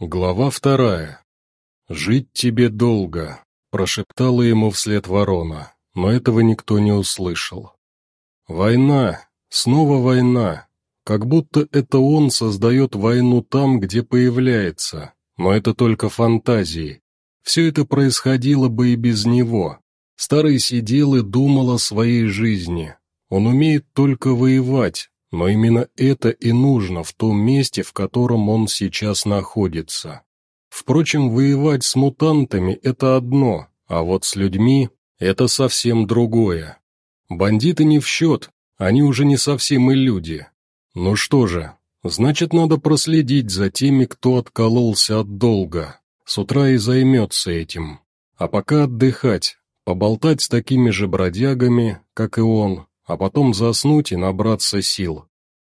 Глава вторая. «Жить тебе долго», — прошептала ему вслед ворона, но этого никто не услышал. «Война, снова война, как будто это он создает войну там, где появляется, но это только фантазии. Все это происходило бы и без него. Старый сидел и думал о своей жизни. Он умеет только воевать, но именно это и нужно в том месте, в котором он сейчас находится. Впрочем, воевать с мутантами – это одно, а вот с людьми – это совсем другое. Бандиты не в счет, они уже не совсем и люди. Ну что же, значит, надо проследить за теми, кто откололся от долга. С утра и займется этим. А пока отдыхать, поболтать с такими же бродягами, как и он, а потом заснуть и набраться сил.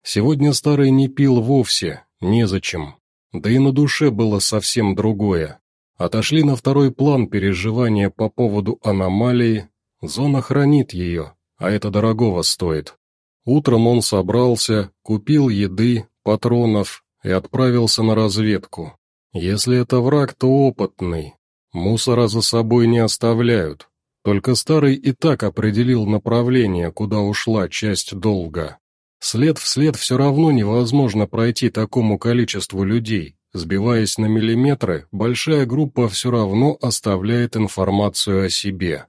Сегодня старый не пил вовсе, незачем. Да и на душе было совсем другое. Отошли на второй план переживания по поводу аномалии, зона хранит ее, а это дорогого стоит. Утром он собрался, купил еды, патронов и отправился на разведку. Если это враг, то опытный. Мусора за собой не оставляют. Только старый и так определил направление, куда ушла часть долга. След в след все равно невозможно пройти такому количеству людей. Сбиваясь на миллиметры, большая группа все равно оставляет информацию о себе.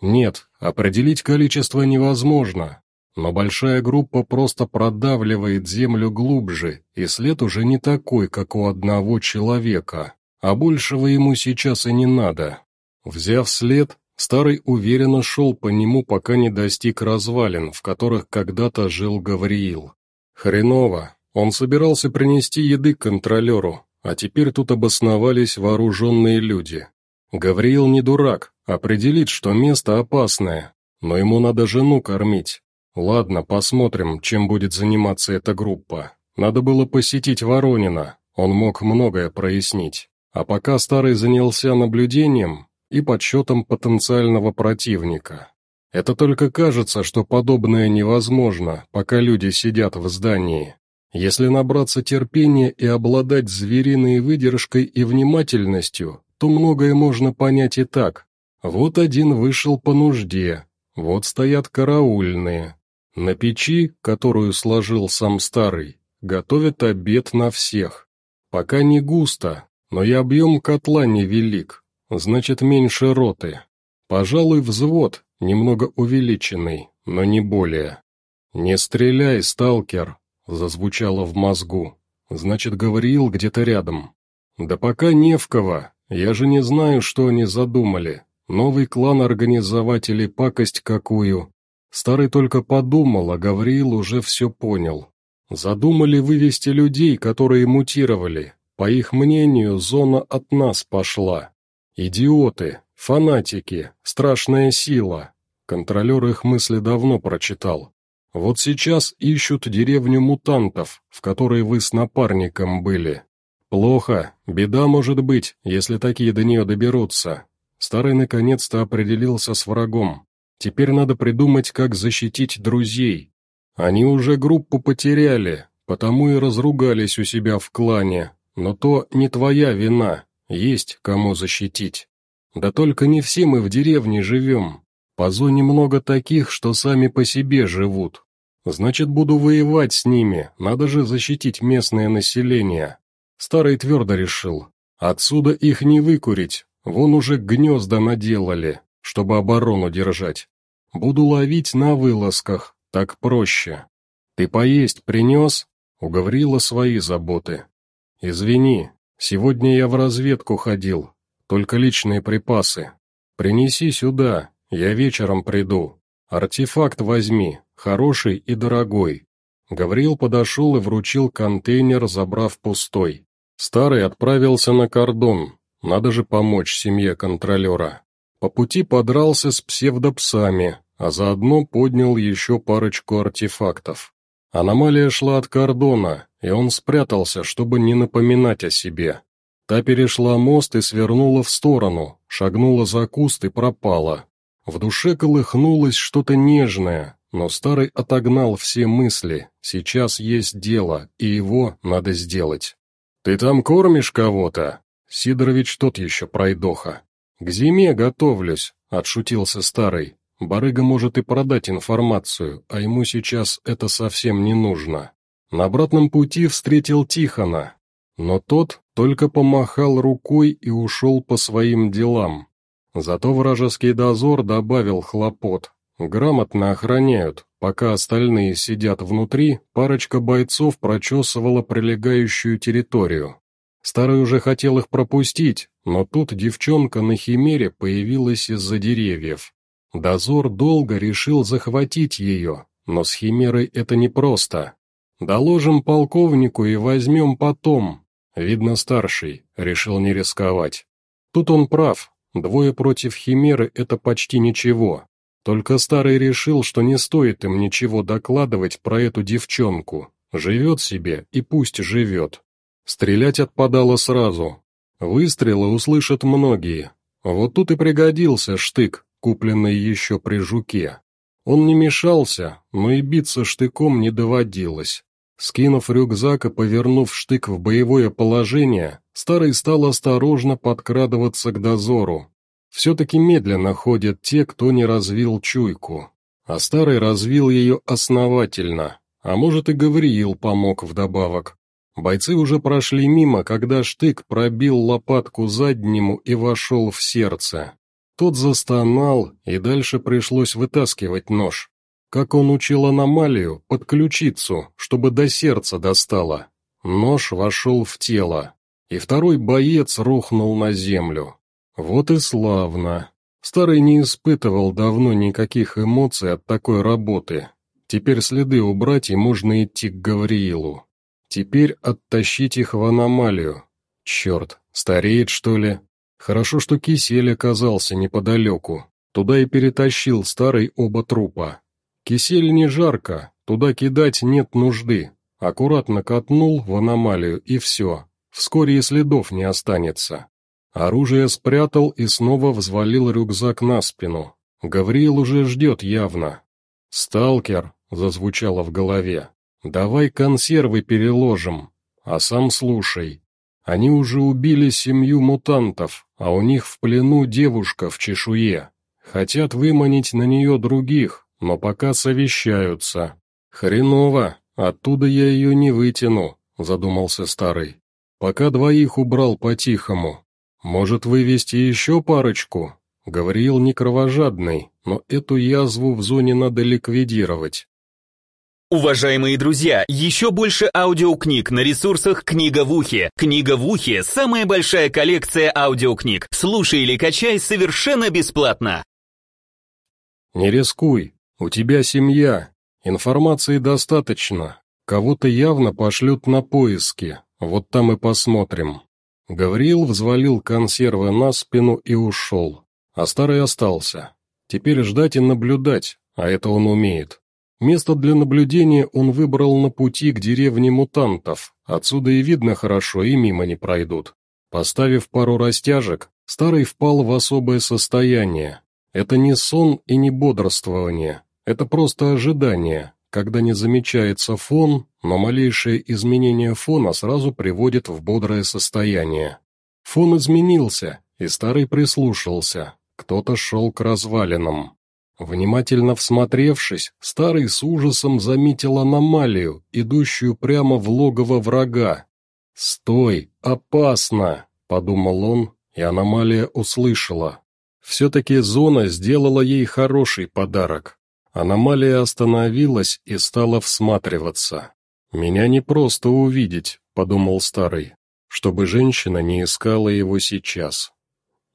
Нет, определить количество невозможно, но большая группа просто продавливает землю глубже, и след уже не такой, как у одного человека, а большего ему сейчас и не надо. Взяв след, Старый уверенно шел по нему, пока не достиг развалин, в которых когда-то жил Гавриил. Хреново, он собирался принести еды контролеру, а теперь тут обосновались вооруженные люди. Гавриил не дурак, определит, что место опасное, но ему надо жену кормить. Ладно, посмотрим, чем будет заниматься эта группа. Надо было посетить Воронина, он мог многое прояснить. А пока Старый занялся наблюдением, и подсчетом потенциального противника. Это только кажется, что подобное невозможно, пока люди сидят в здании. Если набраться терпения и обладать звериной выдержкой и внимательностью, то многое можно понять и так. Вот один вышел по нужде, вот стоят караульные. На печи, которую сложил сам старый, готовят обед на всех. Пока не густо, но и объем котла невелик, Значит, меньше роты. Пожалуй, взвод, немного увеличенный, но не более. «Не стреляй, сталкер!» — зазвучало в мозгу. Значит, говорил где-то рядом. «Да пока не в кого. Я же не знаю, что они задумали. Новый клан организовать или пакость какую. Старый только подумал, а Гавриил уже все понял. Задумали вывести людей, которые мутировали. По их мнению, зона от нас пошла. «Идиоты! Фанатики! Страшная сила!» Контролер их мысли давно прочитал. «Вот сейчас ищут деревню мутантов, в которой вы с напарником были. Плохо, беда может быть, если такие до нее доберутся. Старый наконец-то определился с врагом. Теперь надо придумать, как защитить друзей. Они уже группу потеряли, потому и разругались у себя в клане, но то не твоя вина, есть кому защитить. Да только не все мы в деревне живем. По зоне много таких, что сами по себе живут. Значит, буду воевать с ними, надо же защитить местное население. Старый твердо решил. Отсюда их не выкурить, вон уже гнезда наделали, чтобы оборону держать. Буду ловить на вылазках, так проще. Ты поесть принес? Уговорила свои заботы. Извини, Сегодня я в разведку ходил, только личные припасы. Принеси сюда, я вечером приду. Артефакт возьми, хороший и дорогой». Гавриил подошел и вручил контейнер, забрав пустой. Старый отправился на кордон, надо же помочь семье контролера. По пути подрался с псевдопсами, а заодно поднял еще парочку артефактов. Аномалия шла от кордона, и он спрятался, чтобы не напоминать о себе. Та перешла мост и свернула в сторону, шагнула за куст и пропала. В душе колыхнулось что-то нежное, но старый отогнал все мысли, сейчас есть дело, и его надо сделать. «Ты там кормишь кого-то?» Сидорович тот еще пройдоха. «К зиме готовлюсь», — отшутился старый. Барыга может и продать информацию, а ему сейчас это совсем не нужно. На обратном пути встретил Тихона, но тот только помахал рукой и ушел по своим делам. Зато вражеский дозор добавил хлопот. Грамотно охраняют, пока остальные сидят внутри, парочка бойцов прочесывала прилегающую территорию. Старый уже хотел их пропустить, но тут девчонка на химере появилась из-за деревьев. Дозор долго решил захватить ее, но с Химерой это непросто. Доложим полковнику и возьмем потом. Видно, старший, решил не рисковать. Тут он прав, двое против Химеры — это почти ничего. Только старый решил, что не стоит им ничего докладывать про эту девчонку. Живет себе и пусть живет. Стрелять отпадало сразу. Выстрелы услышат многие. Вот тут и пригодился штык, купленный еще при жуке. Он не мешался, но и биться штыком не доводилось. Скинув рюкзак и повернув штык в боевое положение, старый стал осторожно подкрадываться к дозору. Все-таки медленно ходят те, кто не развил чуйку. А старый развил ее основательно, а может и Гавриил помог вдобавок. Бойцы уже прошли мимо, когда штык пробил лопатку заднему и вошел в сердце. Тот застонал, и дальше пришлось вытаскивать нож. Как он учил аномалию, под ключицу, чтобы до сердца достало. Нож вошел в тело, и второй боец рухнул на землю. Вот и славно. Старый не испытывал давно никаких эмоций от такой работы. Теперь следы убрать, и можно идти к Гавриилу. Теперь оттащить их в аномалию. Черт, стареет, что ли? Хорошо, что кисель оказался неподалеку. Туда и перетащил старый оба трупа. Кисель не жарко, туда кидать нет нужды. Аккуратно катнул в аномалию, и все. Вскоре и следов не останется. Оружие спрятал и снова взвалил рюкзак на спину. Гавриил уже ждет явно. «Сталкер», — зазвучало в голове, — «давай консервы переложим, а сам слушай. Они уже убили семью мутантов, а у них в плену девушка в чешуе. Хотят выманить на нее других, но пока совещаются. Хреново, оттуда я ее не вытяну, задумался старый. Пока двоих убрал по-тихому. Может, вывести еще парочку? Говорил не кровожадный, но эту язву в зоне надо ликвидировать. Уважаемые друзья, еще больше аудиокниг на ресурсах «Книга в ухе». «Книга в ухе» — самая большая коллекция аудиокниг. Слушай или качай совершенно бесплатно. «Не рискуй, у тебя семья, информации достаточно, кого-то явно пошлют на поиски, вот там и посмотрим». Гавриил взвалил консервы на спину и ушел, а старый остался. Теперь ждать и наблюдать, а это он умеет. Место для наблюдения он выбрал на пути к деревне мутантов, отсюда и видно хорошо, и мимо не пройдут. Поставив пару растяжек, старый впал в особое состояние. Это не сон и не бодрствование, это просто ожидание, когда не замечается фон, но малейшее изменение фона сразу приводит в бодрое состояние. Фон изменился, и старый прислушался, кто-то шел к развалинам. Внимательно всмотревшись, старый с ужасом заметил аномалию, идущую прямо в логово врага. «Стой! Опасно!» — подумал он, и аномалия услышала. Все-таки зона сделала ей хороший подарок. Аномалия остановилась и стала всматриваться. «Меня не просто увидеть», — подумал старый, чтобы женщина не искала его сейчас.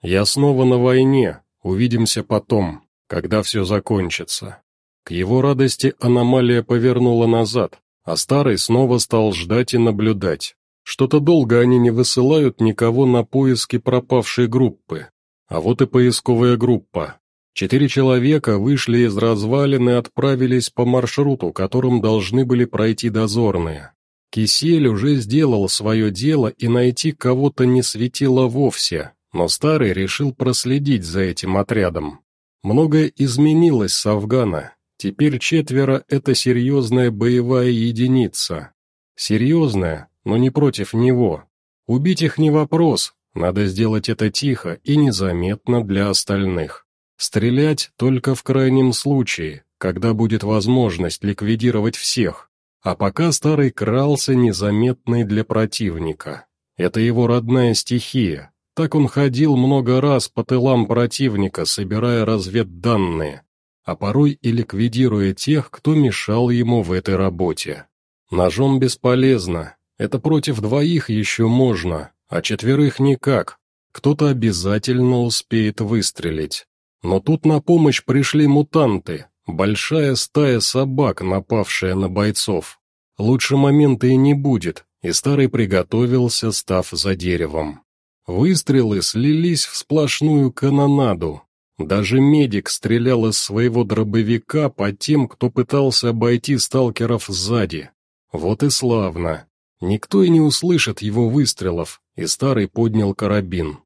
«Я снова на войне, увидимся потом» когда все закончится. К его радости аномалия повернула назад, а старый снова стал ждать и наблюдать. Что-то долго они не высылают никого на поиски пропавшей группы. А вот и поисковая группа. Четыре человека вышли из развалин и отправились по маршруту, которым должны были пройти дозорные. Кисель уже сделал свое дело и найти кого-то не светило вовсе, но старый решил проследить за этим отрядом. Многое изменилось с Афгана. Теперь четверо — это серьезная боевая единица. Серьезная, но не против него. Убить их не вопрос, надо сделать это тихо и незаметно для остальных. Стрелять только в крайнем случае, когда будет возможность ликвидировать всех, а пока старый крался незаметный для противника. Это его родная стихия. Так он ходил много раз по тылам противника, собирая разведданные, а порой и ликвидируя тех, кто мешал ему в этой работе. Ножом бесполезно, это против двоих еще можно, а четверых никак. Кто-то обязательно успеет выстрелить. Но тут на помощь пришли мутанты, большая стая собак, напавшая на бойцов. Лучше момента и не будет, и старый приготовился, став за деревом. Выстрелы слились в сплошную канонаду. Даже медик стрелял из своего дробовика по тем, кто пытался обойти сталкеров сзади. Вот и славно. Никто и не услышит его выстрелов, и старый поднял карабин.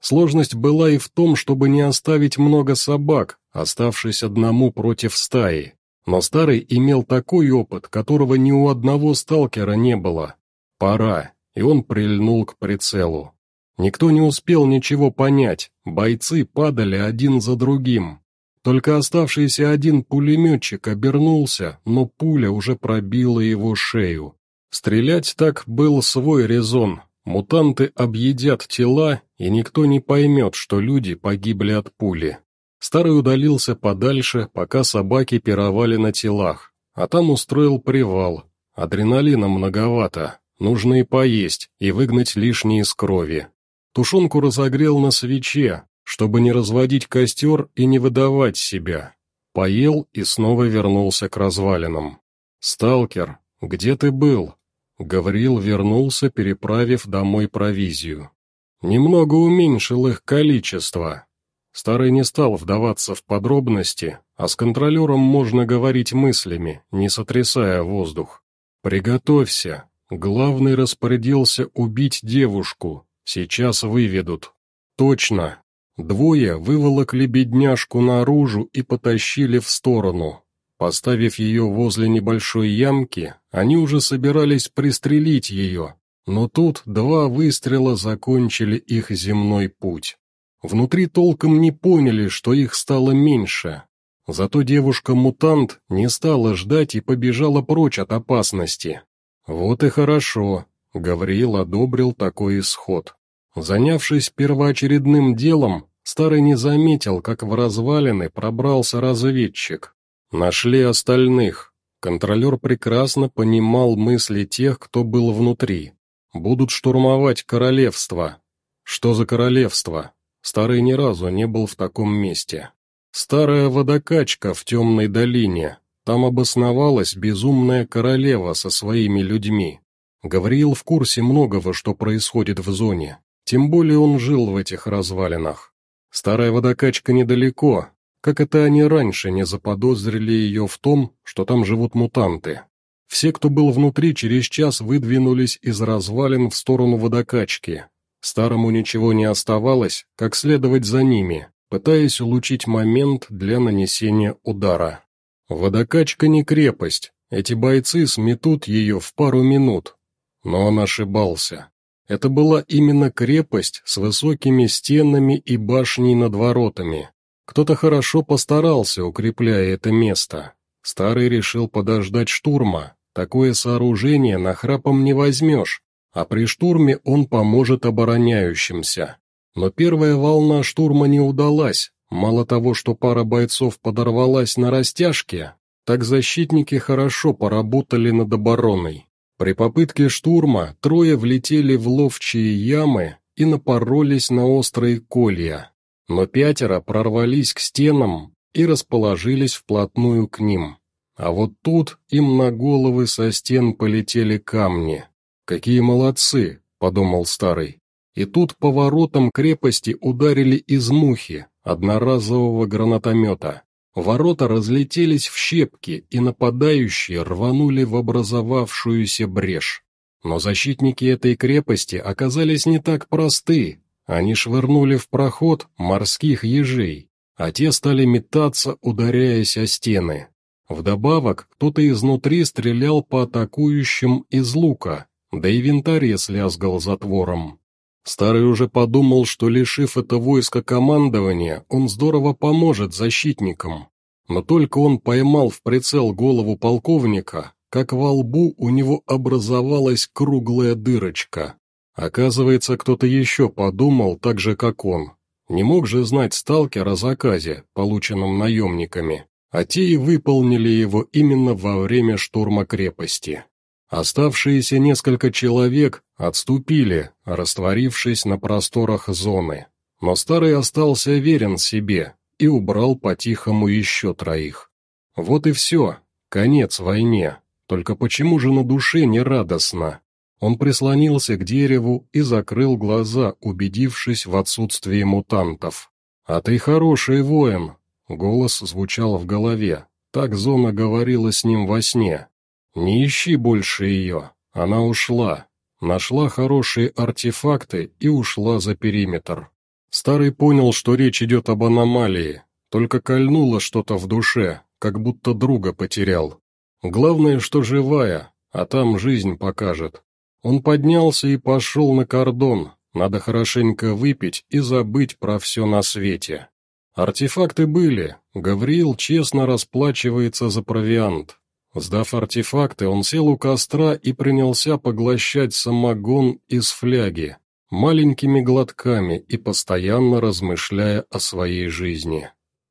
Сложность была и в том, чтобы не оставить много собак, оставшись одному против стаи. Но старый имел такой опыт, которого ни у одного сталкера не было. Пора, и он прильнул к прицелу. Никто не успел ничего понять, бойцы падали один за другим. Только оставшийся один пулеметчик обернулся, но пуля уже пробила его шею. Стрелять так был свой резон. Мутанты объедят тела, и никто не поймет, что люди погибли от пули. Старый удалился подальше, пока собаки пировали на телах, а там устроил привал. Адреналина многовато, нужно и поесть, и выгнать лишнее из крови. Тушенку разогрел на свече, чтобы не разводить костер и не выдавать себя. Поел и снова вернулся к развалинам. «Сталкер, где ты был?» Гавриил вернулся, переправив домой провизию. Немного уменьшил их количество. Старый не стал вдаваться в подробности, а с контролером можно говорить мыслями, не сотрясая воздух. «Приготовься. Главный распорядился убить девушку. Сейчас выведут». «Точно». Двое выволокли бедняжку наружу и потащили в сторону. Поставив ее возле небольшой ямки, они уже собирались пристрелить ее, но тут два выстрела закончили их земной путь. Внутри толком не поняли, что их стало меньше. Зато девушка-мутант не стала ждать и побежала прочь от опасности. Вот и хорошо, Гавриил одобрил такой исход. Занявшись первоочередным делом, Старый не заметил, как в развалины пробрался разведчик. Нашли остальных. Контролер прекрасно понимал мысли тех, кто был внутри. Будут штурмовать королевство. Что за королевство? Старый ни разу не был в таком месте. Старая водокачка в темной долине. Там обосновалась безумная королева со своими людьми. Гавриил в курсе многого, что происходит в зоне. Тем более он жил в этих развалинах. Старая водокачка недалеко, как это они раньше не заподозрили ее в том, что там живут мутанты. Все, кто был внутри, через час выдвинулись из развалин в сторону водокачки. Старому ничего не оставалось, как следовать за ними, пытаясь улучшить момент для нанесения удара. Водокачка не крепость, эти бойцы сметут ее в пару минут. Но он ошибался. Это была именно крепость с высокими стенами и башней над воротами, кто-то хорошо постарался, укрепляя это место. Старый решил подождать штурма. Такое сооружение нахрапом не возьмешь, а при штурме он поможет обороняющимся. Но первая волна штурма не удалась. Мало того, что пара бойцов подорвалась на растяжке, так защитники хорошо поработали над обороной. При попытке штурма трое влетели в ловчие ямы и напоролись на острые колья но пятеро прорвались к стенам и расположились вплотную к ним. А вот тут им на головы со стен полетели камни. «Какие молодцы!» — подумал старый. И тут по воротам крепости ударили из мухи, одноразового гранатомета. Ворота разлетелись в щепки, и нападающие рванули в образовавшуюся брешь. Но защитники этой крепости оказались не так просты, они швырнули в проход морских ежей, а те стали метаться, ударяясь о стены. Вдобавок, кто-то изнутри стрелял по атакующим из лука, да и винтарь слязгал затвором. Старый уже подумал, что, лишив это войско командования, он здорово поможет защитникам. Но только он поймал в прицел голову полковника, как во лбу у него образовалась круглая дырочка. Оказывается, кто-то еще подумал так же, как он. Не мог же знать сталкер о заказе, полученном наемниками, а те и выполнили его именно во время штурма крепости. Оставшиеся несколько человек отступили, растворившись на просторах зоны. Но старый остался верен себе и убрал по-тихому еще троих. Вот и все, конец войне. Только почему же на душе не радостно? Он прислонился к дереву и закрыл глаза, убедившись в отсутствии мутантов. «А ты хороший воин!» Голос звучал в голове. Так Зона говорила с ним во сне. «Не ищи больше ее. Она ушла. Нашла хорошие артефакты и ушла за периметр». Старый понял, что речь идет об аномалии, только кольнуло что-то в душе, как будто друга потерял. Главное, что живая, а там жизнь покажет. Он поднялся и пошел на кордон, надо хорошенько выпить и забыть про все на свете. Артефакты были, Гавриил честно расплачивается за провиант. Сдав артефакты, он сел у костра и принялся поглощать самогон из фляги, маленькими глотками и постоянно размышляя о своей жизни.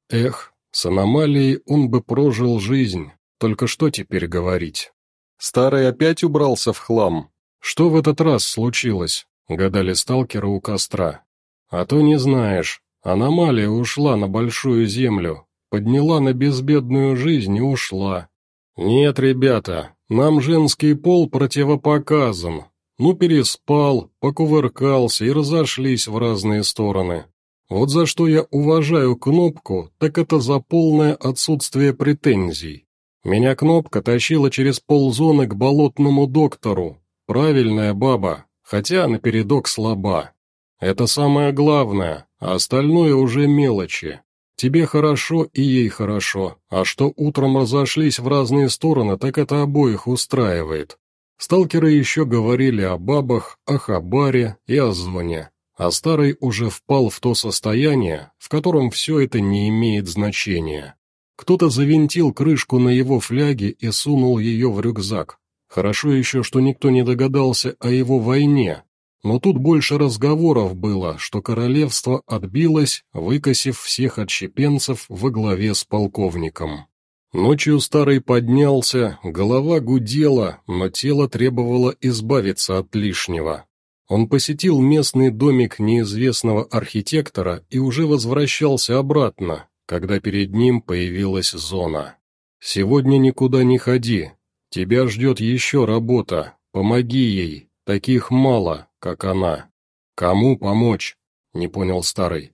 Эх, с аномалией он бы прожил жизнь, только что теперь говорить? Старый опять убрался в хлам. Что в этот раз случилось? Гадали сталкеры у костра. А то не знаешь. Аномалия ушла на большую землю, подняла на безбедную жизнь и ушла. Нет, ребята, нам женский пол противопоказан. Ну, переспал, покувыркался и разошлись в разные стороны. Вот за что я уважаю кнопку, так это за полное отсутствие претензий. Меня кнопка тащила через ползоны к болотному доктору. Правильная баба, хотя напередок слаба. Это самое главное, а остальное уже мелочи. Тебе хорошо и ей хорошо, а что утром разошлись в разные стороны, так это обоих устраивает. Сталкеры еще говорили о бабах, о хабаре и о зоне, а старый уже впал в то состояние, в котором все это не имеет значения. Кто-то завинтил крышку на его фляге и сунул ее в рюкзак. Хорошо еще, что никто не догадался о его войне. Но тут больше разговоров было, что королевство отбилось, выкосив всех отщепенцев во главе с полковником. Ночью старый поднялся, голова гудела, но тело требовало избавиться от лишнего. Он посетил местный домик неизвестного архитектора и уже возвращался обратно, когда перед ним появилась зона. «Сегодня никуда не ходи. Тебя ждет еще работа. Помоги ей. Таких мало, как она. Кому помочь?» — не понял старый.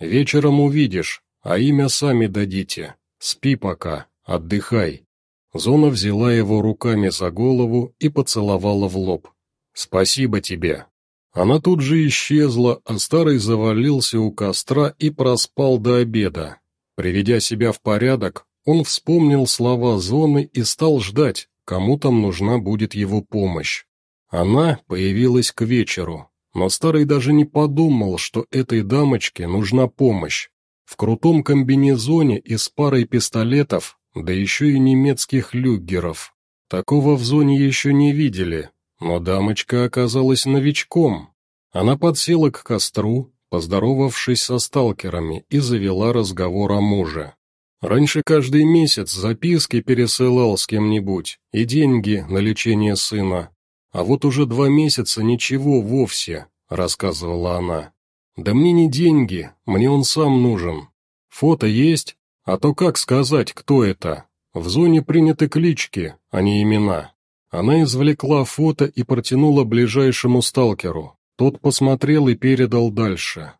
«Вечером увидишь, а имя сами дадите. Спи пока, отдыхай». Зона взяла его руками за голову и поцеловала в лоб. «Спасибо тебе». Она тут же исчезла, а старый завалился у костра и проспал до обеда. Приведя себя в порядок, он вспомнил слова Зоны и стал ждать, кому там нужна будет его помощь. Она появилась к вечеру, но старый даже не подумал, что этой дамочке нужна помощь. В крутом комбинезоне и с парой пистолетов, да еще и немецких люггеров. Такого в зоне еще не видели, но дамочка оказалась новичком. Она подсела к костру, поздоровавшись со сталкерами, и завела разговор о муже. Раньше каждый месяц записки пересылал с кем-нибудь и деньги на лечение сына. А вот уже два месяца ничего вовсе, рассказывала она. Да мне не деньги, мне он сам нужен. Фото есть, а то как сказать, кто это? В зоне приняты клички, а не имена. Она извлекла фото и протянула ближайшему сталкеру. Тот посмотрел и передал дальше.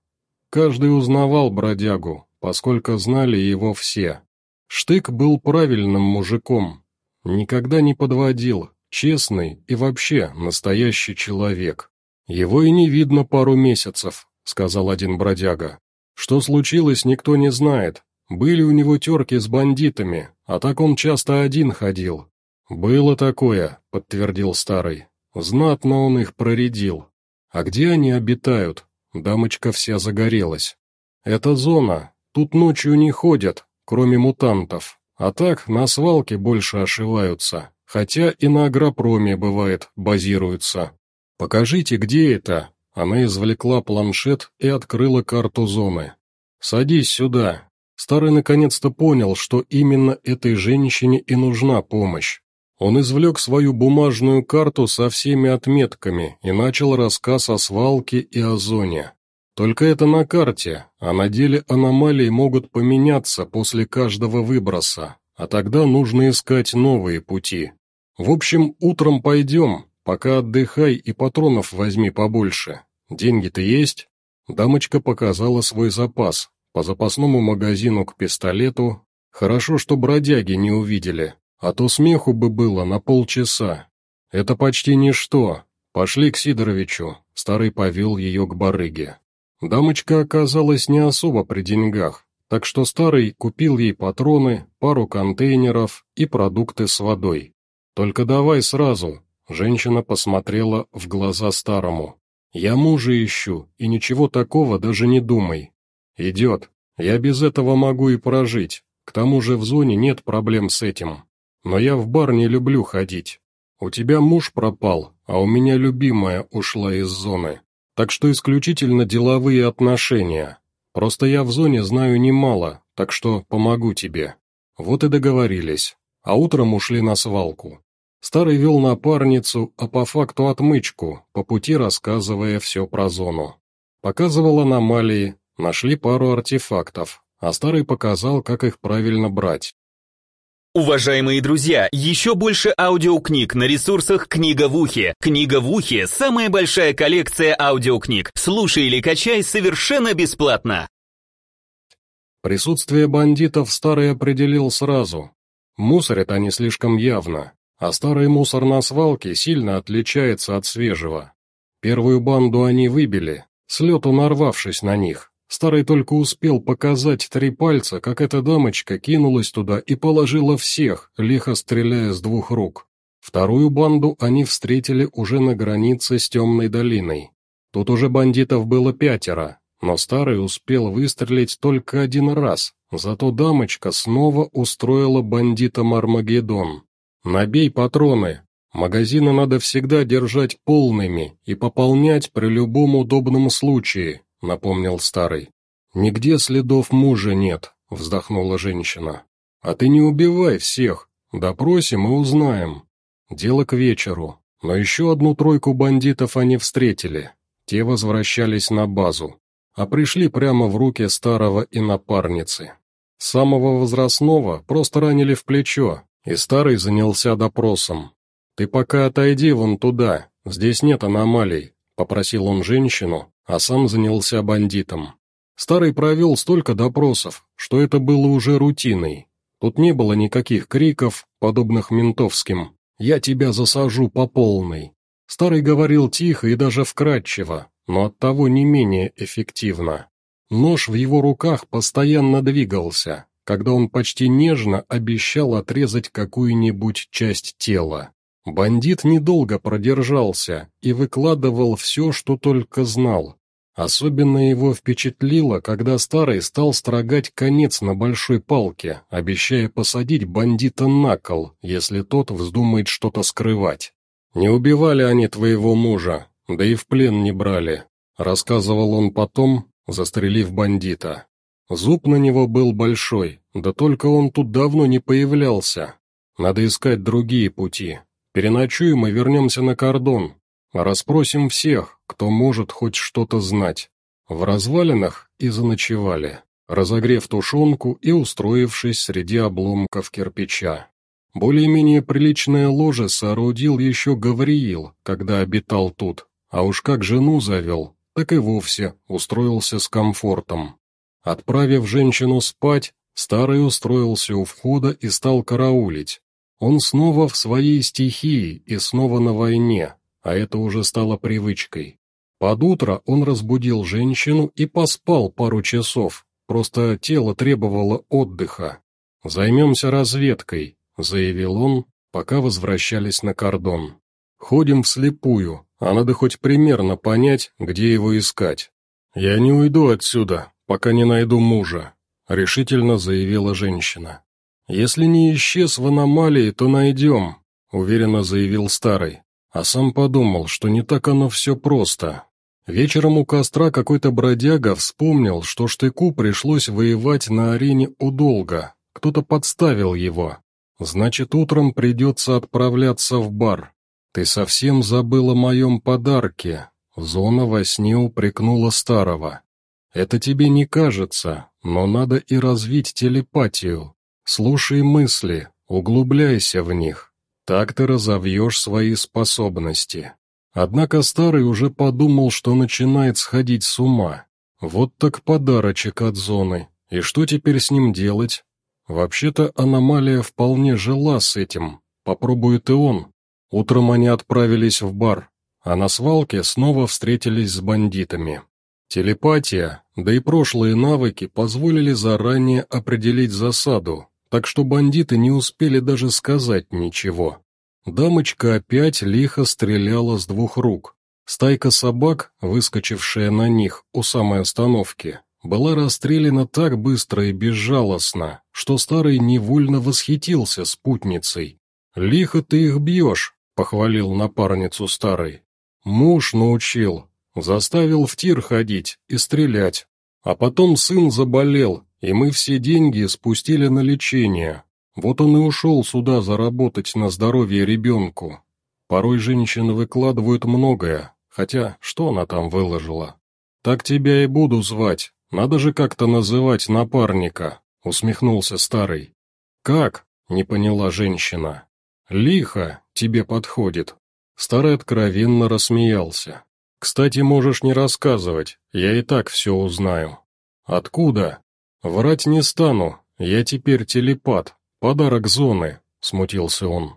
Каждый узнавал бродягу, поскольку знали его все. Штык был правильным мужиком, никогда не подводил, честный и вообще настоящий человек. Его и не видно пару месяцев, сказал один бродяга. Что случилось, никто не знает. Были у него терки с бандитами, а так он часто один ходил. «Было такое», — подтвердил старый. Знатно он их проредил. А где они обитают? Дамочка вся загорелась. Это зона, тут ночью не ходят, кроме мутантов. А так, на свалке больше ошиваются, хотя и на агропроме, бывает, базируются. Покажите, где это?» Она извлекла планшет и открыла карту зоны. «Садись сюда». Старый наконец-то понял, что именно этой женщине и нужна помощь. Он извлек свою бумажную карту со всеми отметками и начал рассказ о свалке и о зоне. Только это на карте, а на деле аномалии могут поменяться после каждого выброса, а тогда нужно искать новые пути. В общем, утром пойдем, пока отдыхай и патронов возьми побольше. Деньги-то есть? Дамочка показала свой запас, по запасному магазину к пистолету. Хорошо, что бродяги не увидели, а то смеху бы было на полчаса. Это почти ничто. Пошли к Сидоровичу, старый повел ее к барыге. Дамочка оказалась не особо при деньгах, так что старый купил ей патроны, пару контейнеров и продукты с водой. «Только давай сразу», — женщина посмотрела в глаза старому. «Я мужа ищу, и ничего такого даже не думай. Идет, я без этого могу и прожить, к тому же в зоне нет проблем с этим. Но я в бар не люблю ходить. У тебя муж пропал, а у меня любимая ушла из зоны. Так что исключительно деловые отношения. Просто я в зоне знаю немало, так что помогу тебе. Вот и договорились. А утром ушли на свалку. Старый вел напарницу, а по факту отмычку, по пути рассказывая все про зону. Показывал аномалии, нашли пару артефактов, а старый показал, как их правильно брать. Уважаемые друзья, еще больше аудиокниг на ресурсах «Книга в ухе». «Книга в ухе» — самая большая коллекция аудиокниг. Слушай или качай совершенно бесплатно. Присутствие бандитов старый определил сразу. Мусорят они слишком явно, а старый мусор на свалке сильно отличается от свежего. Первую банду они выбили, с лету нарвавшись на них. Старый только успел показать три пальца, как эта дамочка кинулась туда и положила всех, лихо стреляя с двух рук. Вторую банду они встретили уже на границе с темной долиной. Тут уже бандитов было пятеро, но старый успел выстрелить только один раз, зато дамочка снова устроила бандитам Армагеддон. «Набей патроны. Магазины надо всегда держать полными и пополнять при любом удобном случае, напомнил старый. «Нигде следов мужа нет», — вздохнула женщина. «А ты не убивай всех, допросим и узнаем. Дело к вечеру, но еще одну тройку бандитов они встретили. Те возвращались на базу, а пришли прямо в руки старого и напарницы. Самого возрастного просто ранили в плечо, и старый занялся допросом. «Ты пока отойди вон туда, здесь нет аномалий», — попросил он женщину, а сам занялся бандитом. Старый провел столько допросов, что это было уже рутиной. Тут не было никаких криков, подобных ментовским «Я тебя засажу по полной». Старый говорил тихо и даже вкрадчиво, но оттого не менее эффективно. Нож в его руках постоянно двигался, когда он почти нежно обещал отрезать какую-нибудь часть тела. Бандит недолго продержался и выкладывал все, что только знал. Особенно его впечатлило, когда старый стал строгать конец на большой палке, обещая посадить бандита на кол, если тот вздумает что-то скрывать. «Не убивали они твоего мужа, да и в плен не брали», — рассказывал он потом, застрелив бандита. Зуб на него был большой, да только он тут давно не появлялся. Надо искать другие пути, Переночуем и вернемся на кордон. Расспросим всех, кто может хоть что-то знать. В развалинах и заночевали, разогрев тушенку и устроившись среди обломков кирпича. Более-менее приличное ложе соорудил еще Гавриил, когда обитал тут, а уж как жену завел, так и вовсе устроился с комфортом. Отправив женщину спать, старый устроился у входа и стал караулить, он снова в своей стихии и снова на войне, а это уже стало привычкой. Под утро он разбудил женщину и поспал пару часов, просто тело требовало отдыха. «Займемся разведкой», — заявил он, пока возвращались на кордон. Ходим вслепую, а надо хоть примерно понять, где его искать. Я не уйду отсюда, пока не найду мужа», — решительно заявила женщина. «Если не исчез в аномалии, то найдем», — уверенно заявил старый. А сам подумал, что не так оно все просто. Вечером у костра какой-то бродяга вспомнил, что штыку пришлось воевать на арене у долга. Кто-то подставил его. Значит, утром придется отправляться в бар. «Ты совсем забыл о моем подарке», — Зона во сне упрекнула старого. «Это тебе не кажется, но надо и развить телепатию. Слушай мысли, углубляйся в них. Так ты разовьешь свои способности». Однако старый уже подумал, что начинает сходить с ума. Вот так подарочек от зоны. И что теперь с ним делать? Вообще-то аномалия вполне жила с этим. Попробует и он. Утром они отправились в бар, а на свалке снова встретились с бандитами. Телепатия, да и прошлые навыки позволили заранее определить засаду, так что бандиты не успели даже сказать ничего. Дамочка опять лихо стреляла с двух рук. Стайка собак, выскочившая на них у самой остановки, была расстреляна так быстро и безжалостно, что старый невольно восхитился спутницей. «Лихо ты их бьешь, — похвалил напарницу старый. «Муж научил, заставил в тир ходить и стрелять. А потом сын заболел, и мы все деньги спустили на лечение. Вот он и ушел сюда заработать на здоровье ребенку. Порой женщины выкладывают многое, хотя что она там выложила? Так тебя и буду звать, надо же как-то называть напарника», — усмехнулся старый. «Как?» — не поняла женщина. «Лихо тебе подходит». Старый откровенно рассмеялся. «Кстати, можешь не рассказывать, я и так все узнаю». «Откуда?» «Врать не стану, я теперь телепат, подарок зоны», — смутился он.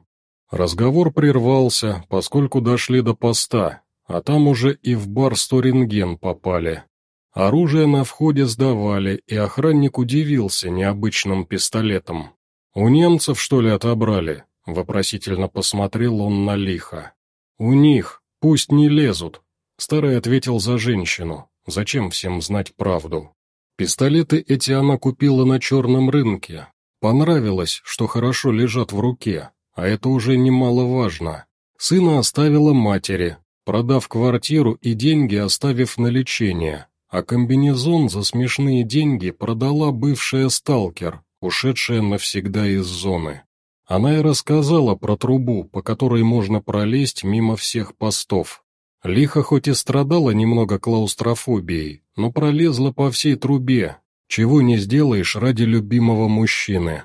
Разговор прервался, поскольку дошли до поста, а там уже и в бар Сторинген попали. Оружие на входе сдавали, и охранник удивился необычным пистолетом. «У немцев, что ли, отобрали?» Вопросительно посмотрел он на лихо. «У них, пусть не лезут», — старый ответил за женщину. «Зачем всем знать правду?» Пистолеты эти она купила на черном рынке. Понравилось, что хорошо лежат в руке, а это уже немаловажно. Сына оставила матери, продав квартиру и деньги оставив на лечение, а комбинезон за смешные деньги продала бывшая сталкер, ушедшая навсегда из зоны. Она и рассказала про трубу, по которой можно пролезть мимо всех постов. Лиха хоть и страдала немного клаустрофобией, но пролезла по всей трубе, чего не сделаешь ради любимого мужчины.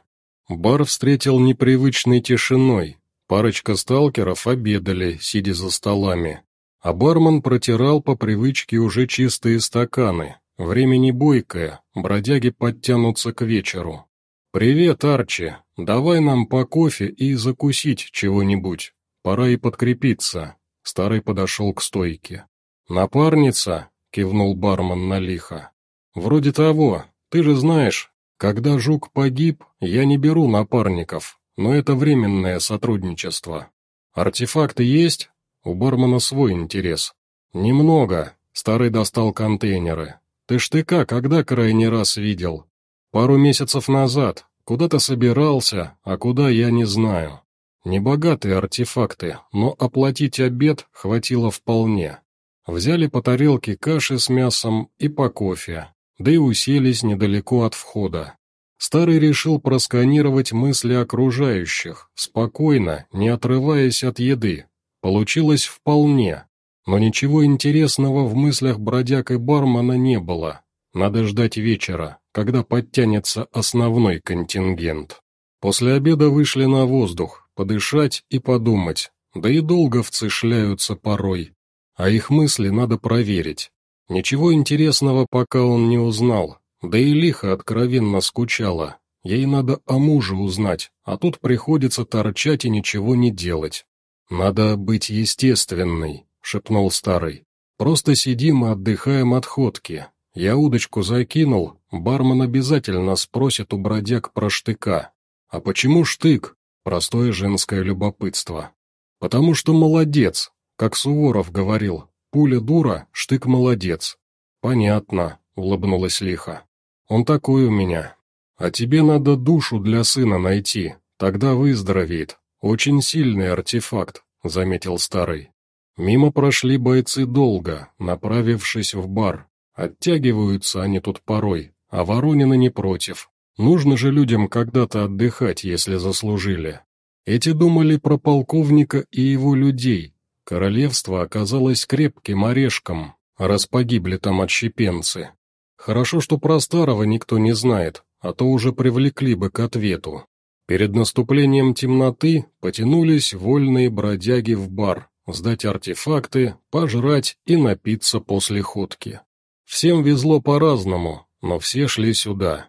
Бар встретил непривычной тишиной, парочка сталкеров обедали, сидя за столами, а бармен протирал по привычке уже чистые стаканы. Время не бойкое, бродяги подтянутся к вечеру. «Привет, Арчи. Давай нам по кофе и закусить чего-нибудь. Пора и подкрепиться». Старый подошел к стойке. «Напарница?» — кивнул бармен на лихо. «Вроде того. Ты же знаешь, когда жук погиб, я не беру напарников, но это временное сотрудничество. Артефакты есть?» У бармена свой интерес. «Немного». Старый достал контейнеры. «Ты штыка когда крайний раз видел?» Пару месяцев назад. Куда-то собирался, а куда я не знаю. Небогатые артефакты, но оплатить обед хватило вполне. Взяли по тарелке каши с мясом и по кофе, да и уселись недалеко от входа. Старый решил просканировать мысли окружающих, спокойно, не отрываясь от еды. Получилось вполне, но ничего интересного в мыслях бродяг и бармена не было. Надо ждать вечера, когда подтянется основной контингент. После обеда вышли на воздух, подышать и подумать, да и долговцы шляются порой. А их мысли надо проверить. Ничего интересного пока он не узнал, да и лихо откровенно скучала. Ей надо о муже узнать, а тут приходится торчать и ничего не делать. «Надо быть естественной», — шепнул старый. «Просто сидим и отдыхаем от ходки, я удочку закинул, бармен обязательно спросит у бродяг про штыка. А почему штык? Простое женское любопытство. Потому что молодец, как Суворов говорил, пуля дура, штык молодец. Понятно, улыбнулась лихо. Он такой у меня. А тебе надо душу для сына найти, тогда выздоровеет. Очень сильный артефакт, заметил старый. Мимо прошли бойцы долго, направившись в бар. Оттягиваются они тут порой, а Воронины не против. Нужно же людям когда-то отдыхать, если заслужили. Эти думали про полковника и его людей. Королевство оказалось крепким орешком, раз погибли там отщепенцы. Хорошо, что про старого никто не знает, а то уже привлекли бы к ответу. Перед наступлением темноты потянулись вольные бродяги в бар, сдать артефакты, пожрать и напиться после ходки. Всем везло по-разному, но все шли сюда.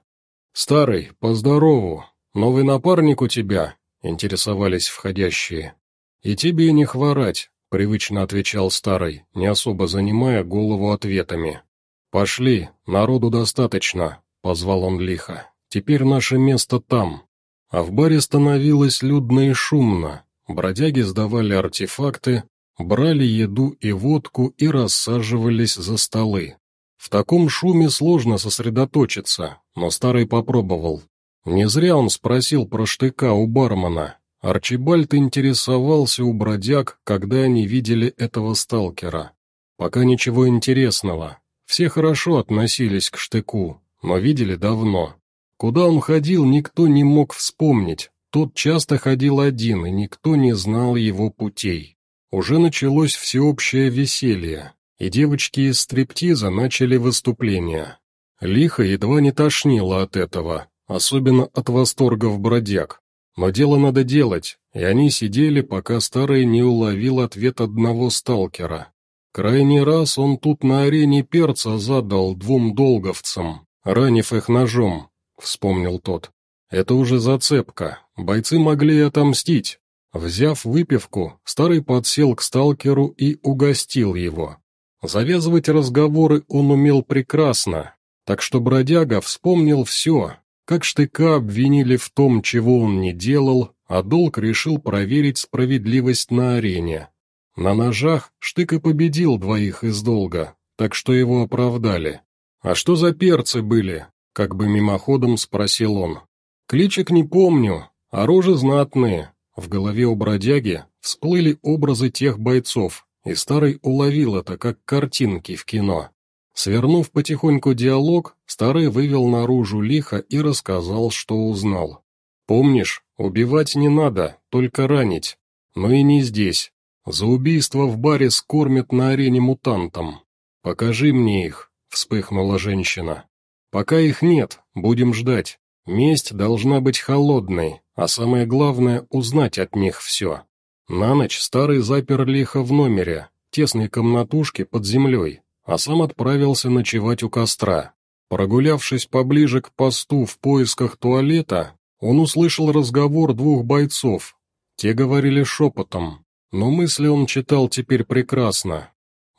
«Старый, поздорову, новый напарник у тебя?» — интересовались входящие. «И тебе не хворать», — привычно отвечал старый, не особо занимая голову ответами. «Пошли, народу достаточно», — позвал он лихо. «Теперь наше место там». А в баре становилось людно и шумно. Бродяги сдавали артефакты, брали еду и водку и рассаживались за столы. В таком шуме сложно сосредоточиться, но старый попробовал. Не зря он спросил про штыка у бармена. Арчибальд интересовался у бродяг, когда они видели этого сталкера. Пока ничего интересного. Все хорошо относились к штыку, но видели давно. Куда он ходил, никто не мог вспомнить. Тот часто ходил один, и никто не знал его путей. Уже началось всеобщее веселье, и девочки из стриптиза начали выступление. Лихо едва не тошнило от этого, особенно от восторгов бродяг. Но дело надо делать, и они сидели, пока старый не уловил ответ одного сталкера. Крайний раз он тут на арене перца задал двум долговцам, ранив их ножом, вспомнил тот. Это уже зацепка, бойцы могли отомстить. Взяв выпивку, старый подсел к сталкеру и угостил его. Завязывать разговоры он умел прекрасно, так что бродяга вспомнил все, как штыка обвинили в том, чего он не делал, а долг решил проверить справедливость на арене. На ножах Штык и победил двоих из долга, так что его оправдали. «А что за перцы были?» — как бы мимоходом спросил он. «Кличек не помню, а рожи знатные». В голове у бродяги всплыли образы тех бойцов, и Старый уловил это, как картинки в кино. Свернув потихоньку диалог, Старый вывел наружу лихо и рассказал, что узнал. «Помнишь, убивать не надо, только ранить. Но и не здесь. За убийство в баре скормят на арене мутантам. Покажи мне их», — вспыхнула женщина. «Пока их нет, будем ждать. Месть должна быть холодной, а самое главное — узнать от них все». На ночь старый запер лихо в номере, тесной комнатушке под землей, а сам отправился ночевать у костра. Прогулявшись поближе к посту в поисках туалета, он услышал разговор двух бойцов. Те говорили шепотом, но мысли он читал теперь прекрасно.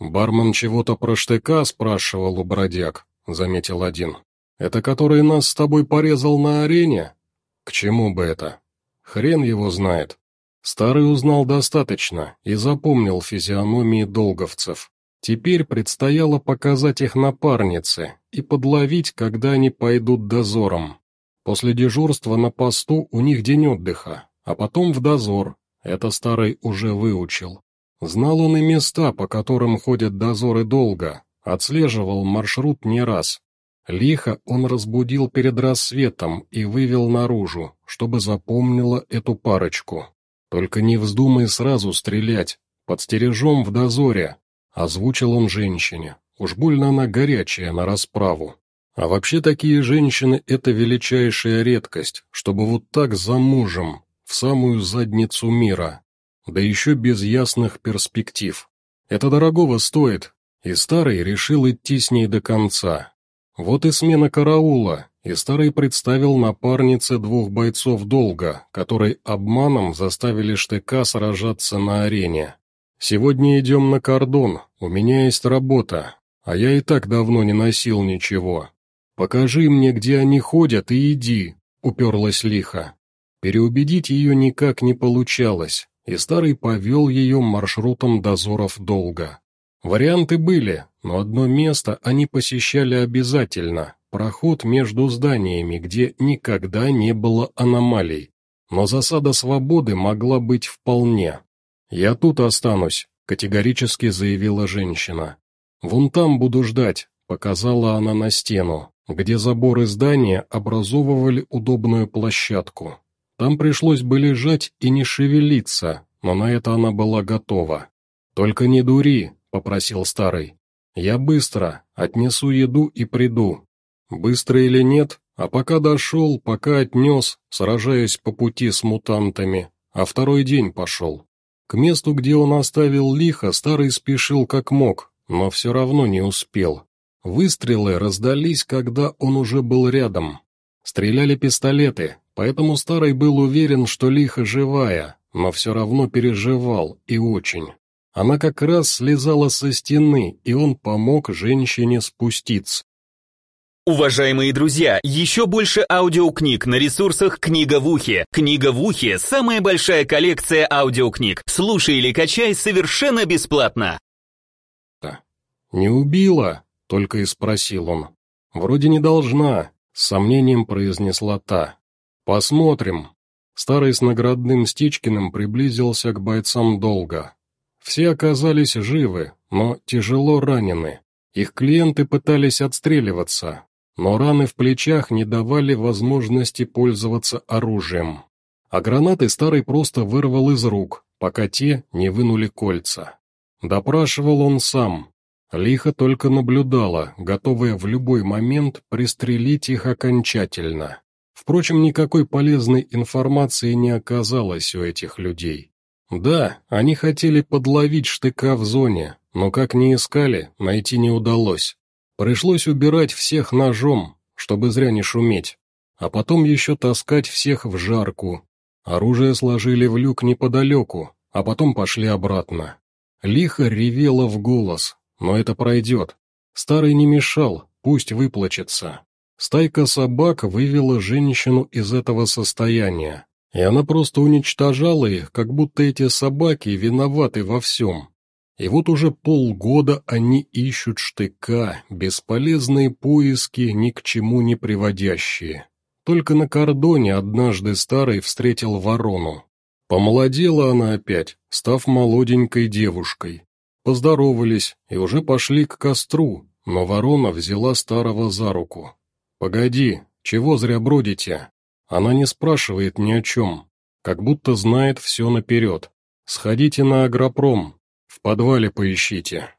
«Бармен чего-то про штыка спрашивал у бродяг», — заметил один. «Это который нас с тобой порезал на арене?» «К чему бы это?» «Хрен его знает». Старый узнал достаточно и запомнил физиономии долговцев. Теперь предстояло показать их напарнице и подловить, когда они пойдут дозором. После дежурства на посту у них день отдыха, а потом в дозор, это старый уже выучил. Знал он и места, по которым ходят дозоры долго, отслеживал маршрут не раз. Лихо он разбудил перед рассветом и вывел наружу, чтобы запомнила эту парочку. «Только не вздумай сразу стрелять, подстережем в дозоре», — озвучил он женщине. Уж больно она горячая на расправу. А вообще такие женщины — это величайшая редкость, чтобы вот так за мужем, в самую задницу мира, да еще без ясных перспектив. Это дорогого стоит, и старый решил идти с ней до конца. Вот и смена караула, и старый представил напарнице двух бойцов долга, которые обманом заставили штыка сражаться на арене. «Сегодня идем на кордон, у меня есть работа, а я и так давно не носил ничего. Покажи мне, где они ходят, и иди», — уперлась лихо. Переубедить ее никак не получалось. и старый повел ее маршрутом дозоров долго. Варианты были, но одно место они посещали обязательно – проход между зданиями, где никогда не было аномалий. Но засада свободы могла быть вполне. «Я тут останусь», — категорически заявила женщина. «Вон там буду ждать», — показала она на стену, где заборы здания образовывали удобную площадку. Там пришлось бы лежать и не шевелиться, но на это она была готова. «Только не дури», — попросил старый. «Я быстро, отнесу еду и приду». Быстро или нет, а пока дошел, пока отнес, сражаясь по пути с мутантами, а второй день пошел. К месту, где он оставил лихо, старый спешил как мог, но все равно не успел. Выстрелы раздались, когда он уже был рядом. Стреляли пистолеты, поэтому старый был уверен, что лихо живая, но все равно переживал, и очень. Она как раз слезала со стены, и он помог женщине спуститься. Уважаемые друзья, еще больше аудиокниг на ресурсах «Книга в ухе». «Книга в ухе» — самая большая коллекция аудиокниг. Слушай или качай совершенно бесплатно. «Не убила?» — только и спросил он. «Вроде не должна», — с сомнением произнесла та. «Посмотрим». Старый с наградным Стичкиным приблизился к бойцам долго. Все оказались живы, но тяжело ранены. Их клиенты пытались отстреливаться, но раны в плечах не давали возможности пользоваться оружием. А гранаты старый просто вырвал из рук, пока те не вынули кольца. Допрашивал он сам. Лихо только наблюдала, готовая в любой момент пристрелить их окончательно. Впрочем, никакой полезной информации не оказалось у этих людей. Да, они хотели подловить штыка в зоне, но как ни искали, найти не удалось. Пришлось убирать всех ножом, чтобы зря не шуметь, а потом еще таскать всех в жарку. Оружие сложили в люк неподалеку, а потом пошли обратно. Лихо ревела в голос, но это пройдет. Старый не мешал, пусть выплачется. Стайка собак вывела женщину из этого состояния, и она просто уничтожала их, как будто эти собаки виноваты во всем. И вот уже полгода они ищут штыка, бесполезные поиски, ни к чему не приводящие. Только на кордоне однажды старый встретил ворону. Помолодела она опять, став молоденькой девушкой. Поздоровались и уже пошли к костру, но ворона взяла старого за руку. «Погоди, чего зря бродите?» Она не спрашивает ни о чем, как будто знает все наперед. «Сходите на агропром, в подвале поищите.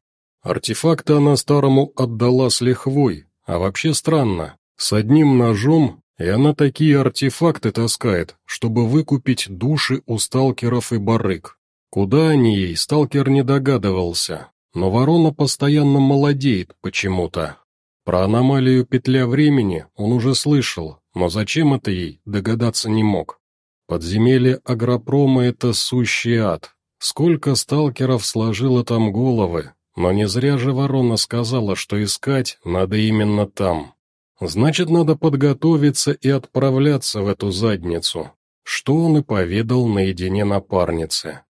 Артефакты она старому отдала с лихвой, а вообще странно. С одним ножом, и она такие артефакты таскает, чтобы выкупить души у сталкеров и барыг. Куда они ей, сталкер не догадывался, но ворона постоянно молодеет почему-то. Про аномалию петля времени он уже слышал, но зачем это ей, догадаться не мог. Подземелье агропрома — это сущий ад, Сколько сталкеров сложило там головы, но не зря же ворона сказала, что искать надо именно там. Значит, надо подготовиться и отправляться в эту задницу, что он и поведал наедине напарнице.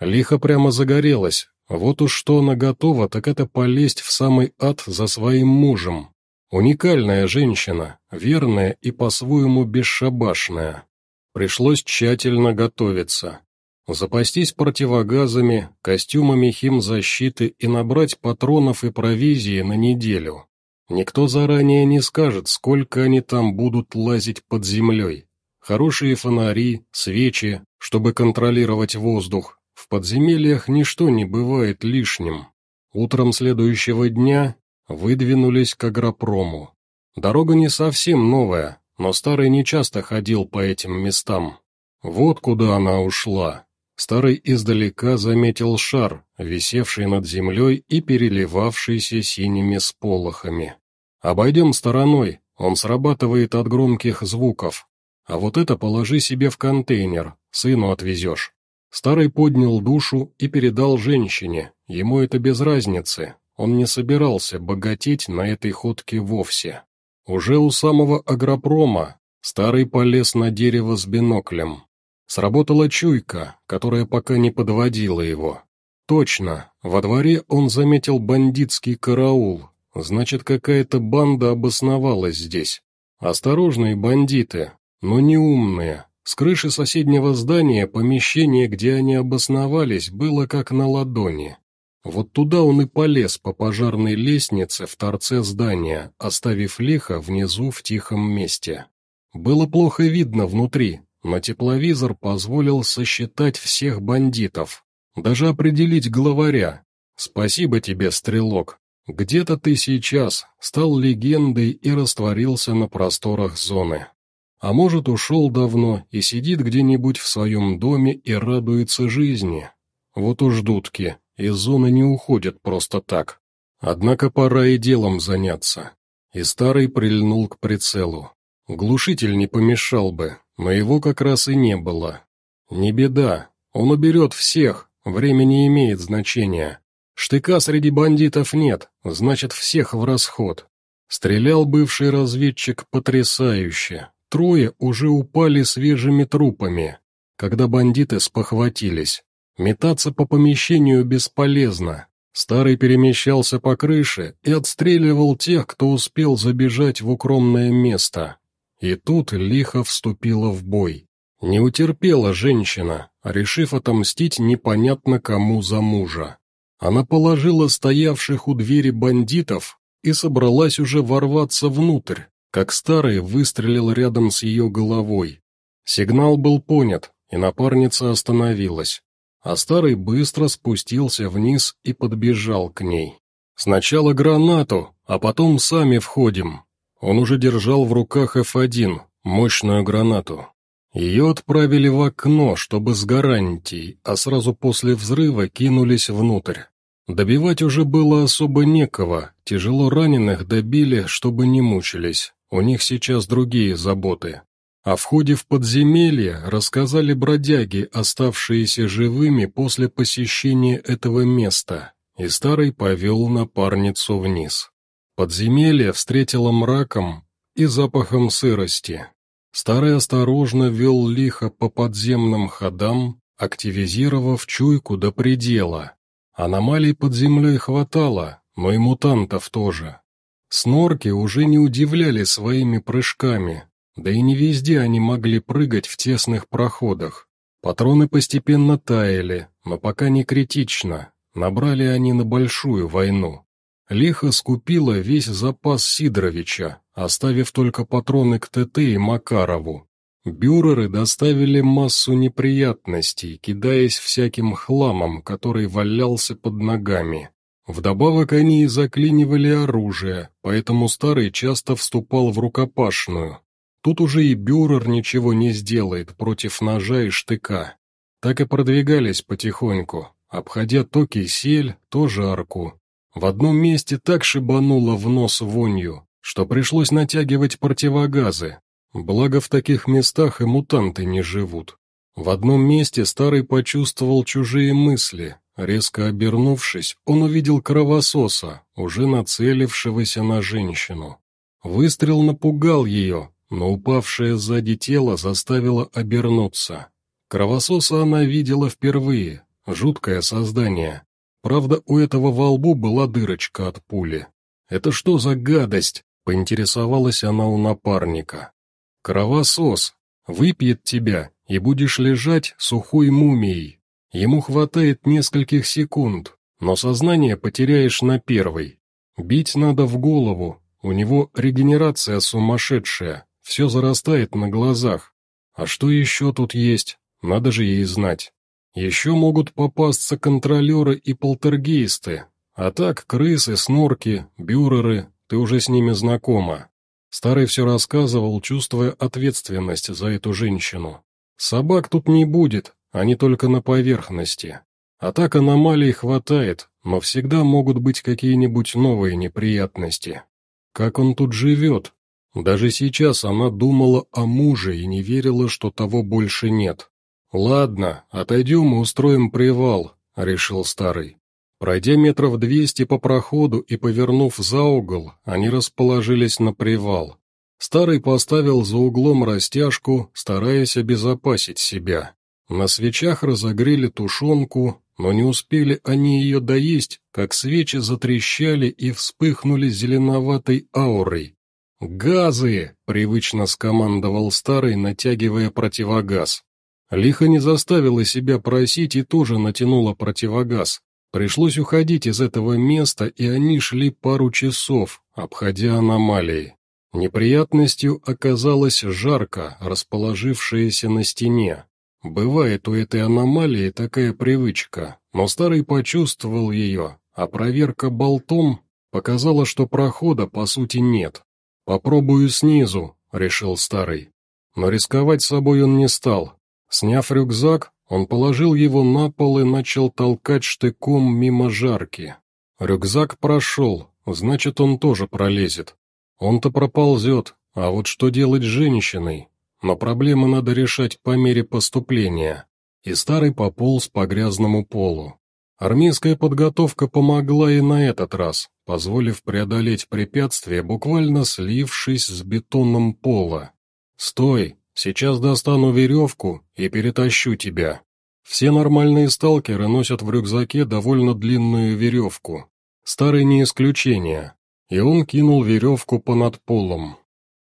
Лихо прямо загорелась, вот уж что она готова, так это полезть в самый ад за своим мужем. Уникальная женщина, верная и по-своему бесшабашная. Пришлось тщательно готовиться. Запастись противогазами, костюмами химзащиты и набрать патронов и провизии на неделю. Никто заранее не скажет, сколько они там будут лазить под землей. Хорошие фонари, свечи, чтобы контролировать воздух. В подземельях ничто не бывает лишним. Утром следующего дня выдвинулись к агропрому. Дорога не совсем новая, но старый нечасто ходил по этим местам. Вот куда она ушла. Старый издалека заметил шар, висевший над землей и переливавшийся синими сполохами. «Обойдем стороной, он срабатывает от громких звуков. А вот это положи себе в контейнер, сыну отвезешь». Старый поднял душу и передал женщине, ему это без разницы, он не собирался богатеть на этой ходке вовсе. Уже у самого агропрома старый полез на дерево с биноклем. Сработала чуйка, которая пока не подводила его. Точно, во дворе он заметил бандитский караул, значит, какая-то банда обосновалась здесь. Осторожные бандиты, но не умные. С крыши соседнего здания помещение, где они обосновались, было как на ладони. Вот туда он и полез по пожарной лестнице в торце здания, оставив лихо внизу в тихом месте. Было плохо видно внутри, но тепловизор позволил сосчитать всех бандитов, даже определить главаря. Спасибо тебе, стрелок. Где-то ты сейчас стал легендой и растворился на просторах зоны. А может, ушел давно и сидит где-нибудь в своем доме и радуется жизни. Вот уж дудки, из зоны не уходят просто так. Однако пора и делом заняться. И старый прильнул к прицелу. Глушитель не помешал бы, но его как раз и не было. Не беда, он уберет всех, время не имеет значения. Штыка среди бандитов нет, значит всех в расход. Стрелял бывший разведчик потрясающе. Трое уже упали свежими трупами, когда бандиты спохватились. Метаться по помещению бесполезно. Старый перемещался по крыше и отстреливал тех, кто успел забежать в укромное место. И тут лихо вступила в бой. Не утерпела женщина, решив отомстить непонятно кому за мужа. Она положила стоявших у двери бандитов и собралась уже ворваться внутрь, как старый выстрелил рядом с ее головой. Сигнал был понят, и напарница остановилась а старый быстро спустился вниз и подбежал к ней. «Сначала гранату, а потом сами входим». Он уже держал в руках F1, мощную гранату. Ее отправили в окно, чтобы с гарантией, а сразу после взрыва кинулись внутрь. Добивать уже было особо некого, тяжело раненых добили, чтобы не мучились, у них сейчас другие заботы. О входе в подземелье рассказали бродяги, оставшиеся живыми после посещения этого места, и старый повел напарницу вниз. Подземелье встретило мраком и запахом сырости. Старый осторожно вел лихо по подземным ходам, активизировав чуйку до предела. Аномалий под землей хватало, но и мутантов тоже. Снорки уже не удивляли своими прыжками, да и не везде они могли прыгать в тесных проходах. Патроны постепенно таяли, но пока не критично, набрали они на большую войну. Лихо скупила весь запас Сидоровича, оставив только патроны к ТТ и Макарову. Бюреры доставили массу неприятностей, кидаясь всяким хламом, который валялся под ногами. Вдобавок они и заклинивали оружие, поэтому старый часто вступал в рукопашную, Тут уже и бюрер ничего не сделает против ножа и штыка. Так и продвигались потихоньку, обходя то кисель, то жарку. В одном месте так шибануло в нос вонью, что пришлось натягивать противогазы. Благо в таких местах и мутанты не живут. В одном месте старый почувствовал чужие мысли. Резко обернувшись, он увидел кровососа, уже нацелившегося на женщину. Выстрел напугал ее, но упавшее сзади тело заставило обернуться. Кровососа она видела впервые, жуткое создание. Правда, у этого во лбу была дырочка от пули. «Это что за гадость?» — поинтересовалась она у напарника. «Кровосос. Выпьет тебя, и будешь лежать сухой мумией. Ему хватает нескольких секунд, но сознание потеряешь на первой. Бить надо в голову, у него регенерация сумасшедшая, все зарастает на глазах. А что еще тут есть? Надо же ей знать. Еще могут попасться контролеры и полтергейсты. А так крысы, снорки, бюреры, ты уже с ними знакома. Старый все рассказывал, чувствуя ответственность за эту женщину. Собак тут не будет, они только на поверхности. А так аномалий хватает, но всегда могут быть какие-нибудь новые неприятности. Как он тут живет? Даже сейчас она думала о муже и не верила, что того больше нет. «Ладно, отойдем и устроим привал», — решил старый. Пройдя метров двести по проходу и повернув за угол, они расположились на привал. Старый поставил за углом растяжку, стараясь обезопасить себя. На свечах разогрели тушенку, но не успели они ее доесть, как свечи затрещали и вспыхнули зеленоватой аурой. «Газы!» — привычно скомандовал старый, натягивая противогаз. Лиха не заставила себя просить и тоже натянула противогаз. Пришлось уходить из этого места, и они шли пару часов, обходя аномалии. Неприятностью оказалось жарко, расположившееся на стене. Бывает у этой аномалии такая привычка, но старый почувствовал ее, а проверка болтом показала, что прохода по сути нет. «Попробую снизу», — решил старый. Но рисковать собой он не стал. Сняв рюкзак, он положил его на пол и начал толкать штыком мимо жарки. Рюкзак прошел, значит, он тоже пролезет. Он-то проползет, а вот что делать с женщиной? но проблемы надо решать по мере поступления, и старый пополз по грязному полу. Армейская подготовка помогла и на этот раз, позволив преодолеть препятствие, буквально слившись с бетоном пола. «Стой! Сейчас достану веревку и перетащу тебя». Все нормальные сталкеры носят в рюкзаке довольно длинную веревку. Старый не исключение, и он кинул веревку понад полом.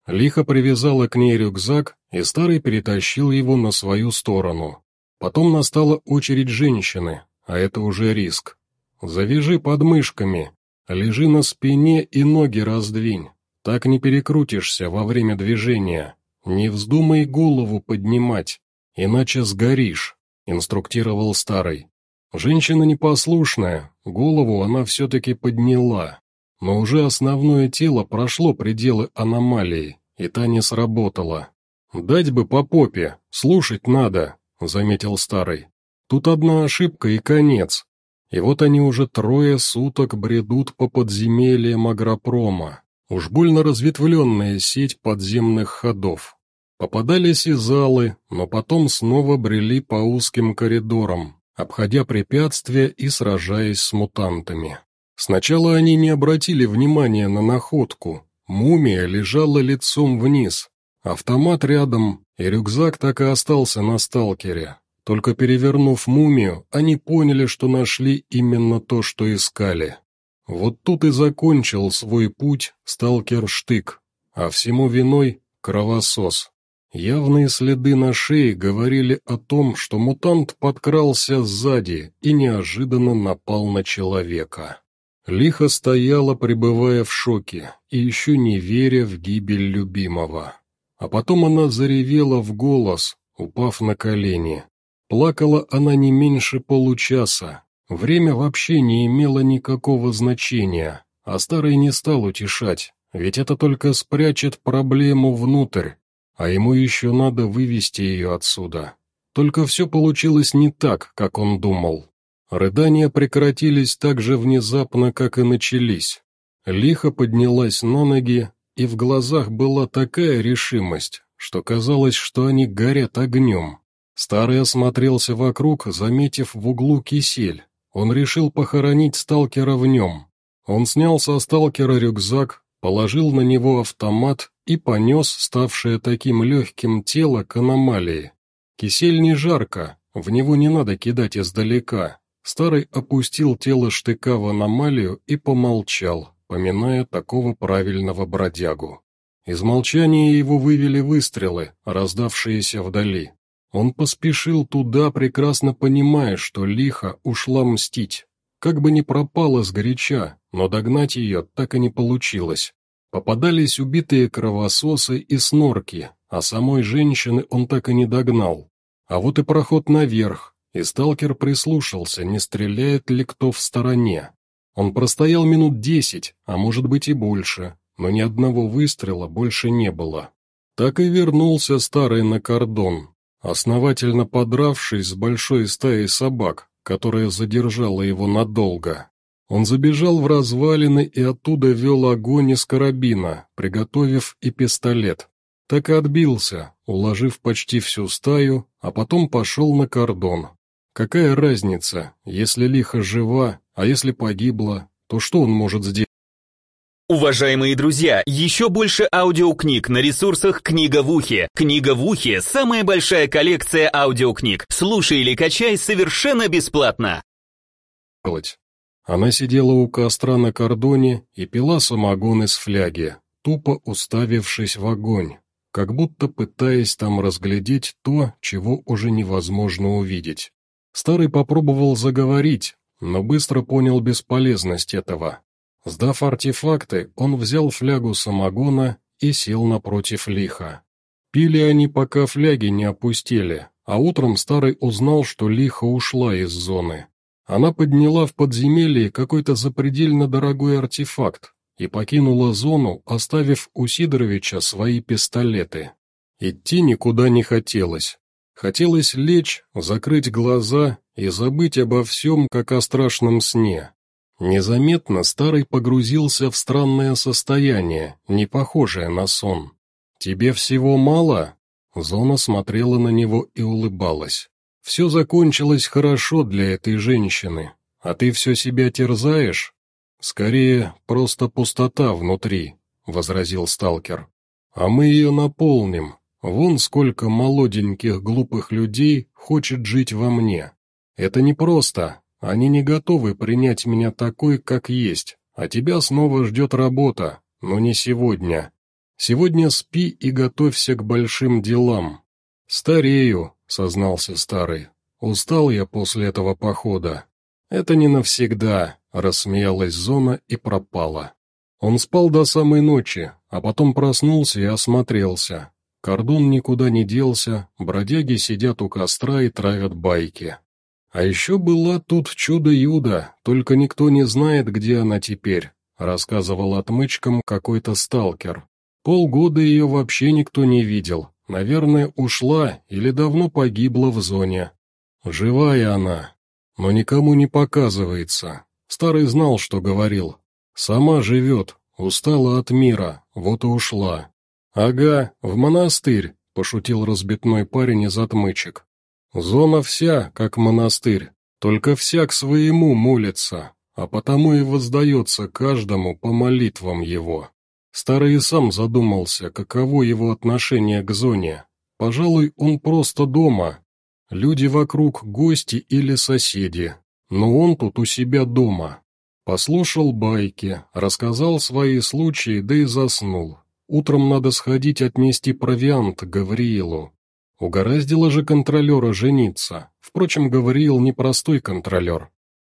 Лихо привязала к ней рюкзак, и старый перетащил его на свою сторону. Потом настала очередь женщины, а это уже риск. Завяжи подмышками, лежи на спине и ноги раздвинь. Так не перекрутишься во время движения. Не вздумай голову поднимать, иначе сгоришь, инструктировал старый. Женщина непослушная, голову она все-таки подняла, но уже основное тело прошло пределы аномалии, и та не сработала. «Дать бы по попе, слушать надо», — заметил старый. «Тут одна ошибка и конец. И вот они уже трое суток бредут по подземельям агропрома. Уж больно разветвленная сеть подземных ходов. Попадались и залы, но потом снова брели по узким коридорам, обходя препятствия и сражаясь с мутантами. Сначала они не обратили внимания на находку. Мумия лежала лицом вниз, Автомат рядом, и рюкзак так и остался на сталкере. Только перевернув мумию, они поняли, что нашли именно то, что искали. Вот тут и закончил свой путь сталкер Штык, а всему виной — кровосос. Явные следы на шее говорили о том, что мутант подкрался сзади и неожиданно напал на человека. Лихо стояла, пребывая в шоке и еще не веря в гибель любимого. А потом она заревела в голос, упав на колени. Плакала она не меньше получаса. Время вообще не имело никакого значения, а старый не стал утешать, ведь это только спрячет проблему внутрь, а ему еще надо вывести ее отсюда. Только все получилось не так, как он думал. Рыдания прекратились так же внезапно, как и начались. Лихо поднялась на ноги и в глазах была такая решимость, что казалось, что они горят огнем. Старый осмотрелся вокруг, заметив в углу кисель. Он решил похоронить сталкера в нем. Он снял со сталкера рюкзак, положил на него автомат и понес ставшее таким легким тело к аномалии. Кисель не жарко, в него не надо кидать издалека. Старый опустил тело штыка в аномалию и помолчал, поминая такого правильного бродягу. Из молчания его вывели выстрелы, раздавшиеся вдали. Он поспешил туда, прекрасно понимая, что лихо ушла мстить. Как бы ни пропала сгоряча, но догнать ее так и не получилось. Попадались убитые кровососы и снорки, а самой женщины он так и не догнал. А вот и проход наверх, и сталкер прислушался, не стреляет ли кто в стороне. Он простоял минут десять, а может быть и больше, но ни одного выстрела больше не было. Так и вернулся старый на кордон, основательно подравшись с большой стаей собак, которая задержала его надолго. Он забежал в развалины и оттуда вел огонь из карабина, приготовив и пистолет. Так и отбился, уложив почти всю стаю, а потом пошел на кордон. Какая разница, если лихо жива, а если погибла, то что он может сделать? Уважаемые друзья, еще больше аудиокниг на ресурсах «Книга в ухе». «Книга в ухе» — самая большая коллекция аудиокниг. Слушай или качай совершенно бесплатно. Она сидела у костра на кордоне и пила самогон из фляги, тупо уставившись в огонь, как будто пытаясь там разглядеть то, чего уже невозможно увидеть. Старый попробовал заговорить, но быстро понял бесполезность этого. Сдав артефакты, он взял флягу самогона и сел напротив лиха. Пили они, пока фляги не опустили, а утром старый узнал, что лиха ушла из зоны. Она подняла в подземелье какой-то запредельно дорогой артефакт и покинула зону, оставив у Сидоровича свои пистолеты. Идти никуда не хотелось. Хотелось лечь, закрыть глаза и забыть обо всем, как о страшном сне. Незаметно старый погрузился в странное состояние, не похожее на сон. «Тебе всего мало?» Зона смотрела на него и улыбалась. «Все закончилось хорошо для этой женщины, а ты все себя терзаешь?» «Скорее, просто пустота внутри», — возразил сталкер. «А мы ее наполним. Вон сколько молоденьких глупых людей хочет жить во мне. Это непросто, они не готовы принять меня такой, как есть, а тебя снова ждет работа, но не сегодня. Сегодня спи и готовься к большим делам. Старею, сознался старый. Устал я после этого похода. Это не навсегда, рассмеялась Зона и пропала. Он спал до самой ночи, а потом проснулся и осмотрелся. Кордон никуда не делся, бродяги сидят у костра и травят байки. А еще была тут чудо-юдо, только никто не знает, где она теперь, рассказывал отмычкам какой-то сталкер. Полгода ее вообще никто не видел, наверное, ушла или давно погибла в зоне. Живая она, но никому не показывается. Старый знал, что говорил. Сама живет, устала от мира, вот и ушла. «Ага, в монастырь», — пошутил разбитной парень из отмычек. Зона вся, как монастырь, только всяк своему молится, а потому и воздается каждому по молитвам его. Старый сам задумался, каково его отношение к зоне. Пожалуй, он просто дома. Люди вокруг гости или соседи, но он тут у себя дома. Послушал байки, рассказал свои случаи, да и заснул. Утром надо сходить отнести провиант Гавриилу. Угораздило же контролера жениться. Впрочем, говорил непростой контролер.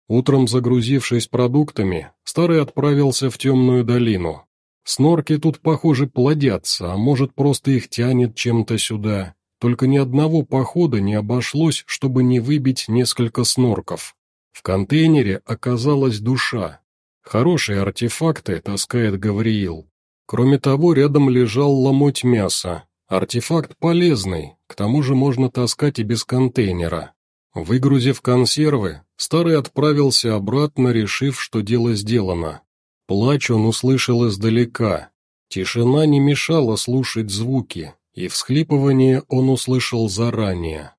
Утром, загрузившись продуктами, старый отправился в темную долину. Снорки тут, похоже, плодятся, а может, просто их тянет чем-то сюда. Только ни одного похода не обошлось, чтобы не выбить несколько снорков. В контейнере оказалась душа. Хорошие артефакты таскает Гавриил. Кроме того, рядом лежал ломоть мяса, Артефакт полезный, к тому же можно таскать и без контейнера. Выгрузив консервы, старый отправился обратно, решив, что дело сделано. Плач он услышал издалека. Тишина не мешала слушать звуки, и всхлипывание он услышал заранее.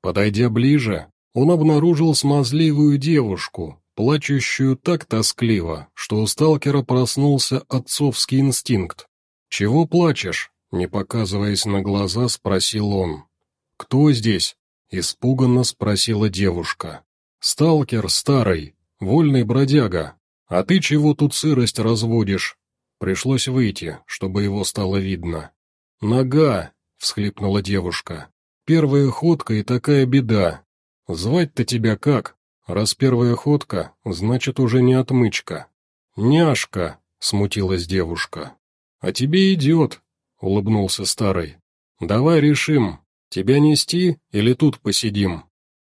Подойдя ближе, он обнаружил смазливую девушку, плачущую так тоскливо, что у сталкера проснулся отцовский инстинкт. «Чего плачешь?» Не показываясь на глаза, спросил он. «Кто здесь?» — испуганно спросила девушка. «Сталкер старый, вольный бродяга. А ты чего тут сырость разводишь?» Пришлось выйти, чтобы его стало видно. «Нога!» — всхлипнула девушка. «Первая ходка и такая беда. Звать-то тебя как? Раз первая ходка, значит уже не отмычка». «Няшка!» — смутилась девушка. «А тебе идет, — улыбнулся старый. «Давай решим, тебя нести или тут посидим?»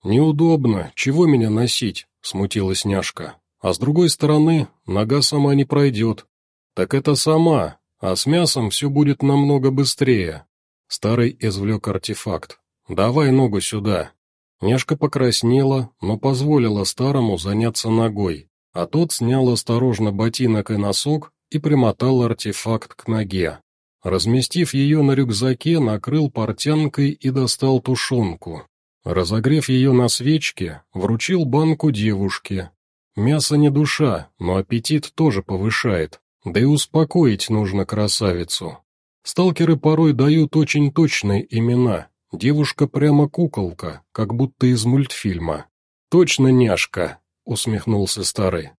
«Неудобно, чего меня носить?» — смутилась няшка. «А с другой стороны, нога сама не пройдет». «Так это сама, а с мясом все будет намного быстрее». Старый извлек артефакт. «Давай ногу сюда». Няшка покраснела, но позволила старому заняться ногой, а тот снял осторожно ботинок и носок и примотал артефакт к ноге. Разместив ее на рюкзаке, накрыл портянкой и достал тушенку. Разогрев ее на свечке, вручил банку девушке. Мясо не душа, но аппетит тоже повышает. Да и успокоить нужно красавицу. Сталкеры порой дают очень точные имена. Девушка прямо куколка, как будто из мультфильма. «Точно няшка», — усмехнулся старый.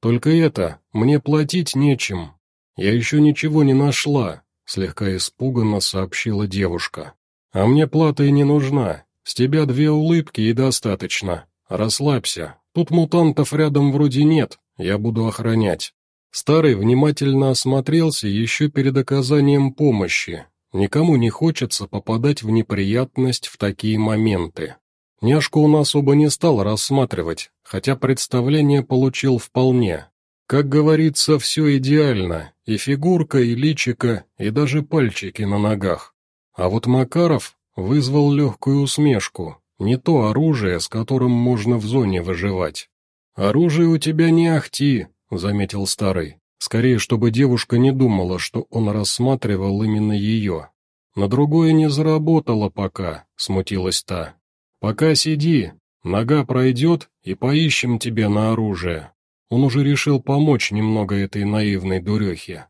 «Только это, мне платить нечем. Я еще ничего не нашла», — слегка испуганно сообщила девушка. «А мне плата и не нужна. С тебя две улыбки и достаточно. Расслабься. Тут мутантов рядом вроде нет, я буду охранять». Старый внимательно осмотрелся еще перед оказанием помощи. Никому не хочется попадать в неприятность в такие моменты. Няшку он особо не стал рассматривать, хотя представление получил вполне. Как говорится, все идеально, и фигурка, и личика, и даже пальчики на ногах. А вот Макаров вызвал легкую усмешку, не то оружие, с которым можно в зоне выживать. «Оружие у тебя не ахти», — заметил старый. Скорее, чтобы девушка не думала, что он рассматривал именно ее. «На другое не заработало пока», — смутилась та. «Пока сиди, нога пройдет, и поищем тебе на оружие». Он уже решил помочь немного этой наивной дурехе.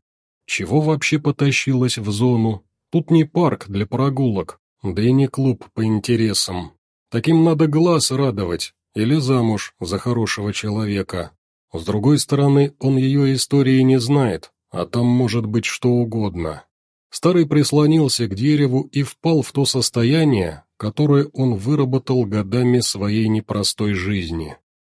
Чего вообще потащилась в зону? Тут не парк для прогулок, да и не клуб по интересам. Таким надо глаз радовать, или замуж за хорошего человека. С другой стороны, он ее истории не знает, а там может быть что угодно. Старый прислонился к дереву и впал в то состояние, которое он выработал годами своей непростой жизни.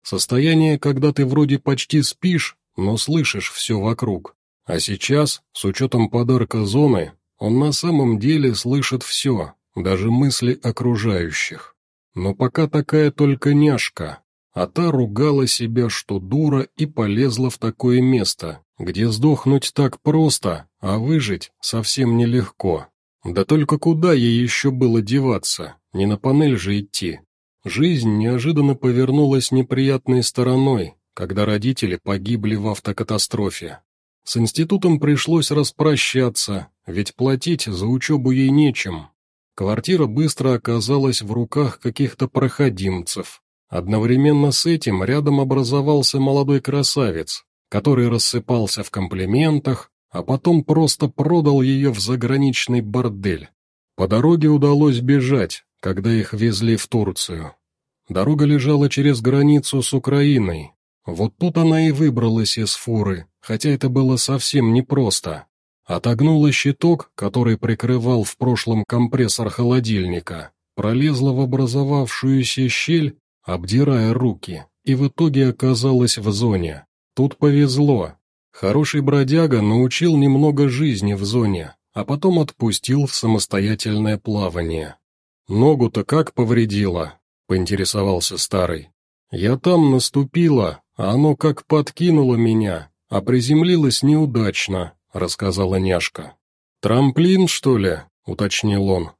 Состояние, когда ты вроде почти спишь, но слышишь все вокруг. А сейчас, с учетом подарка зоны, он на самом деле слышит все, даже мысли окружающих. Но пока такая только няшка, а та ругала себя, что дура, и полезла в такое место, где сдохнуть так просто, а выжить совсем нелегко. Да только куда ей еще было деваться, не на панель же идти. Жизнь неожиданно повернулась неприятной стороной, когда родители погибли в автокатастрофе. С институтом пришлось распрощаться, ведь платить за учебу ей нечем. Квартира быстро оказалась в руках каких-то проходимцев, Одновременно с этим рядом образовался молодой красавец, который рассыпался в комплиментах, а потом просто продал ее в заграничный бордель. По дороге удалось бежать, когда их везли в Турцию. Дорога лежала через границу с Украиной. Вот тут она и выбралась из фуры, хотя это было совсем непросто. Отогнула щиток, который прикрывал в прошлом компрессор холодильника, пролезла в образовавшуюся щель обдирая руки, и в итоге оказалась в зоне. Тут повезло. Хороший бродяга научил немного жизни в зоне, а потом отпустил в самостоятельное плавание. «Ногу-то как повредило?» — поинтересовался старый. «Я там наступила, а оно как подкинуло меня, а приземлилось неудачно», — рассказала няшка. «Трамплин, что ли?» — уточнил он.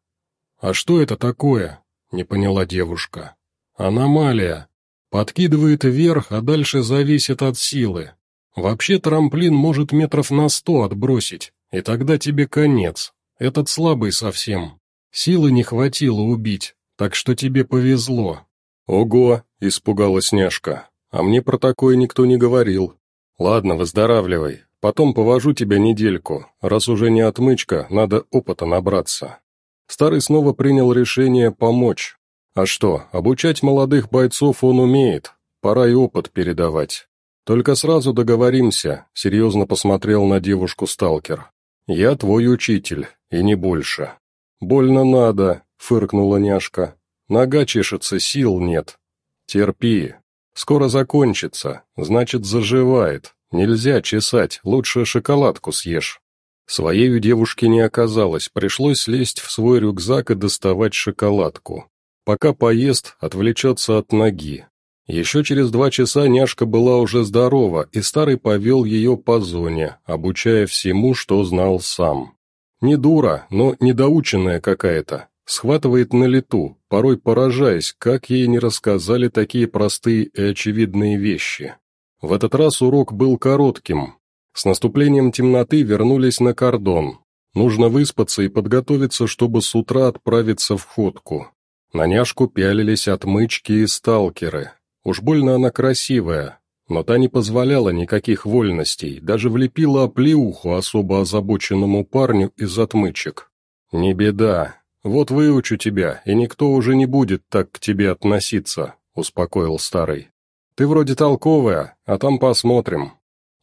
«А что это такое?» — не поняла девушка. Аномалия. Подкидывает вверх, а дальше зависит от силы. Вообще трамплин может метров на сто отбросить, и тогда тебе конец. Этот слабый совсем. Силы не хватило убить, так что тебе повезло. Ого, испугалась няшка. А мне про такое никто не говорил. Ладно, выздоравливай. Потом повожу тебя недельку. Раз уже не отмычка, надо опыта набраться. Старый снова принял решение помочь, а что, обучать молодых бойцов он умеет, пора и опыт передавать. Только сразу договоримся, серьезно посмотрел на девушку сталкер. Я твой учитель, и не больше. Больно надо, фыркнула няшка. Нога чешется, сил нет. Терпи. Скоро закончится, значит заживает. Нельзя чесать, лучше шоколадку съешь. Своей у девушки не оказалось, пришлось лезть в свой рюкзак и доставать шоколадку. Пока поест, отвлечется от ноги. Еще через два часа няшка была уже здорова, и старый повел ее по зоне, обучая всему, что знал сам. Не дура, но недоученная какая-то. Схватывает на лету, порой поражаясь, как ей не рассказали такие простые и очевидные вещи. В этот раз урок был коротким. С наступлением темноты вернулись на кордон. Нужно выспаться и подготовиться, чтобы с утра отправиться в ходку. На няшку пялились отмычки и сталкеры. Уж больно она красивая. но та не позволяла никаких вольностей, даже влепила оплеуху особо озабоченному парню из отмычек. «Не беда, вот выучу тебя, и никто уже не будет так к тебе относиться», — успокоил старый. «Ты вроде толковая, а там посмотрим».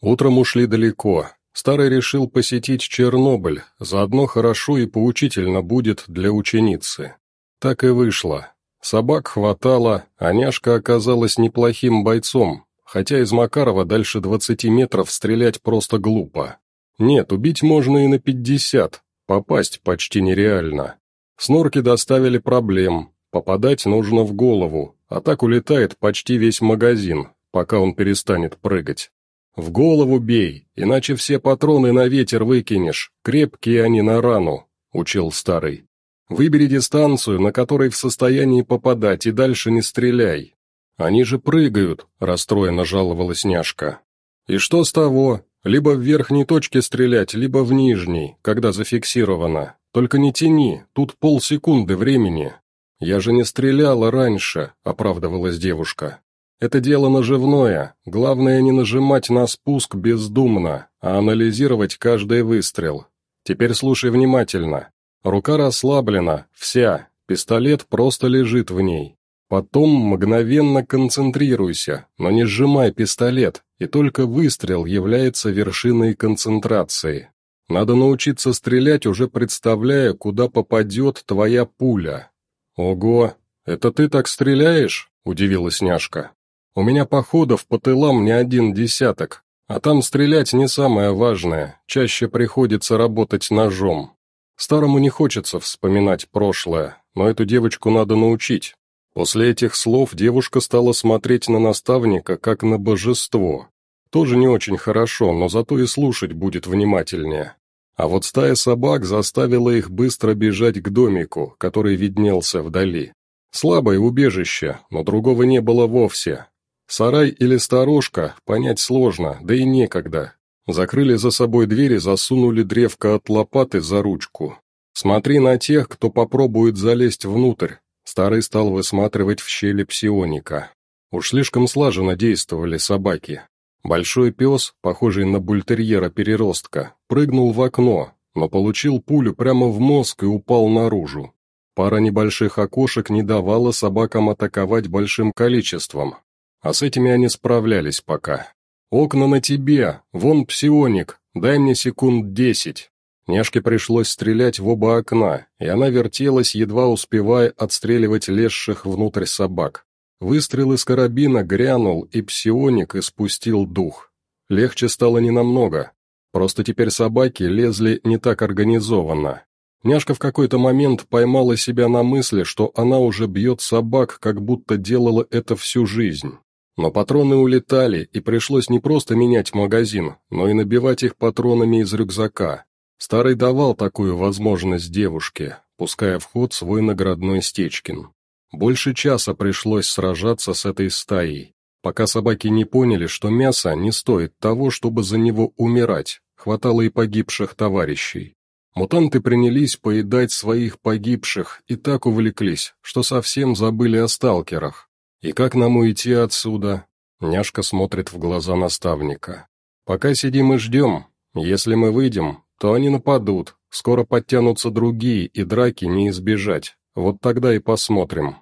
Утром ушли далеко. Старый решил посетить Чернобыль, заодно хорошо и поучительно будет для ученицы. Так и вышло. Собак хватало, а няшка оказалась неплохим бойцом, хотя из Макарова дальше 20 метров стрелять просто глупо. Нет, убить можно и на 50, попасть почти нереально. Снорки доставили проблем, попадать нужно в голову, а так улетает почти весь магазин, пока он перестанет прыгать. В голову бей, иначе все патроны на ветер выкинешь, крепкие они на рану, учил старый. Выбери дистанцию, на которой в состоянии попадать, и дальше не стреляй. Они же прыгают, расстроенно жаловалась няшка. И что с того? Либо в верхней точке стрелять, либо в нижней, когда зафиксировано. Только не тяни, тут полсекунды времени. Я же не стреляла раньше, оправдывалась девушка. Это дело наживное, главное не нажимать на спуск бездумно, а анализировать каждый выстрел. Теперь слушай внимательно. Рука расслаблена, вся, пистолет просто лежит в ней. Потом мгновенно концентрируйся, но не сжимай пистолет, и только выстрел является вершиной концентрации. Надо научиться стрелять, уже представляя, куда попадет твоя пуля. Ого, это ты так стреляешь? — удивилась няшка. «У меня походов по тылам не один десяток, а там стрелять не самое важное, чаще приходится работать ножом. Старому не хочется вспоминать прошлое, но эту девочку надо научить». После этих слов девушка стала смотреть на наставника как на божество. Тоже не очень хорошо, но зато и слушать будет внимательнее. А вот стая собак заставила их быстро бежать к домику, который виднелся вдали. Слабое убежище, но другого не было вовсе. Сарай или сторожка, понять сложно, да и некогда. Закрыли за собой двери, засунули древко от лопаты за ручку. Смотри на тех, кто попробует залезть внутрь. Старый стал высматривать в щели псионика. Уж слишком слаженно действовали собаки. Большой пес, похожий на бультерьера-переростка, прыгнул в окно, но получил пулю прямо в мозг и упал наружу. Пара небольших окошек не давала собакам атаковать большим количеством, а с этими они справлялись пока. «Окна на тебе! Вон псионик! Дай мне секунд десять!» Няшке пришлось стрелять в оба окна, и она вертелась, едва успевая отстреливать лезших внутрь собак. Выстрел из карабина грянул, и псионик испустил дух. Легче стало ненамного. Просто теперь собаки лезли не так организованно. Няшка в какой-то момент поймала себя на мысли, что она уже бьет собак, как будто делала это всю жизнь. Но патроны улетали, и пришлось не просто менять магазин, но и набивать их патронами из рюкзака. Старый давал такую возможность девушке, пуская в ход свой наградной Стечкин. Больше часа пришлось сражаться с этой стаей, пока собаки не поняли, что мясо не стоит того, чтобы за него умирать, хватало и погибших товарищей. Мутанты принялись поедать своих погибших и так увлеклись, что совсем забыли о сталкерах. И как нам уйти отсюда? Няшка смотрит в глаза наставника. Пока сидим и ждем. Если мы выйдем, то они нападут, скоро подтянутся другие, и драки не избежать. Вот тогда и посмотрим.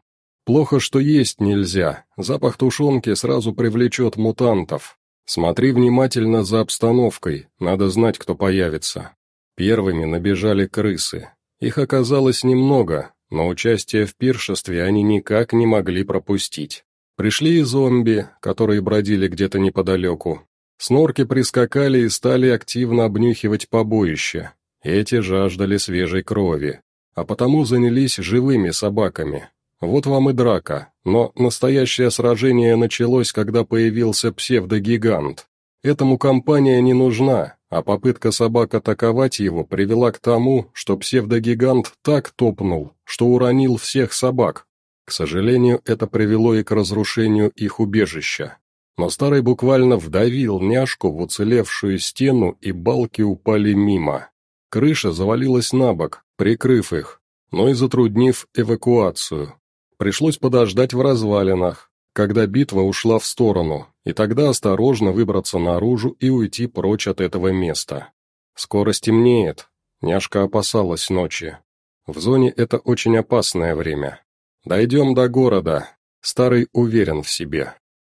Плохо, что есть нельзя. Запах тушенки сразу привлечет мутантов. Смотри внимательно за обстановкой, надо знать, кто появится. Первыми набежали крысы. Их оказалось немного, но участие в пиршестве они никак не могли пропустить. Пришли и зомби, которые бродили где-то неподалеку. Снорки прискакали и стали активно обнюхивать побоище. Эти жаждали свежей крови, а потому занялись живыми собаками. Вот вам и драка, но настоящее сражение началось, когда появился псевдогигант. Этому компания не нужна, а попытка собак атаковать его привела к тому, что псевдогигант так топнул, что уронил всех собак. К сожалению, это привело и к разрушению их убежища. Но старый буквально вдавил няшку в уцелевшую стену, и балки упали мимо. Крыша завалилась на бок, прикрыв их, но и затруднив эвакуацию. Пришлось подождать в развалинах. когда битва ушла в сторону, и тогда осторожно выбраться наружу и уйти прочь от этого места. Скоро стемнеет. Няшка опасалась ночи. В зоне это очень опасное время. Дойдем до города. Старый уверен в себе.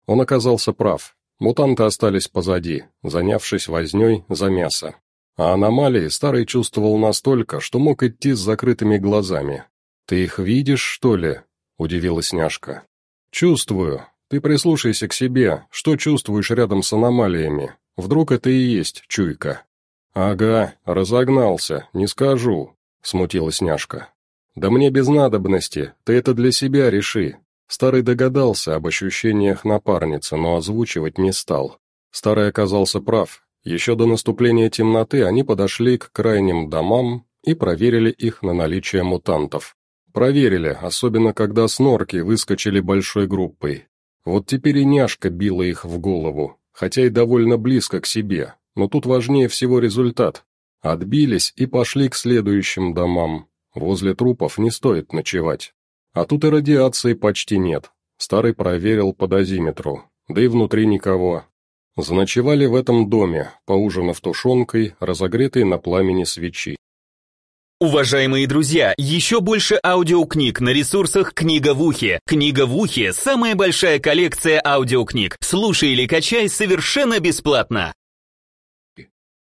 Он оказался прав. Мутанты остались позади, занявшись возней за мясо. А аномалии Старый чувствовал настолько, что мог идти с закрытыми глазами. «Ты их видишь, что ли?» – удивилась няшка. «Чувствую. Ты прислушайся к себе, что чувствуешь рядом с аномалиями. Вдруг это и есть чуйка». «Ага, разогнался, не скажу», — смутилась няшка. «Да мне без надобности, ты это для себя реши». Старый догадался об ощущениях напарницы, но озвучивать не стал. Старый оказался прав. Еще до наступления темноты они подошли к крайним домам и проверили их на наличие мутантов. Проверили, особенно когда снорки выскочили большой группой. Вот теперь и няшка била их в голову, хотя и довольно близко к себе, но тут важнее всего результат. Отбились и пошли к следующим домам. Возле трупов не стоит ночевать. А тут и радиации почти нет. Старый проверил по дозиметру, да и внутри никого. Заночевали в этом доме, поужинав тушенкой, разогретой на пламени свечи. Уважаемые друзья, еще больше аудиокниг на ресурсах «Книга в ухе». «Книга в ухе» — самая большая коллекция аудиокниг. Слушай или качай совершенно бесплатно.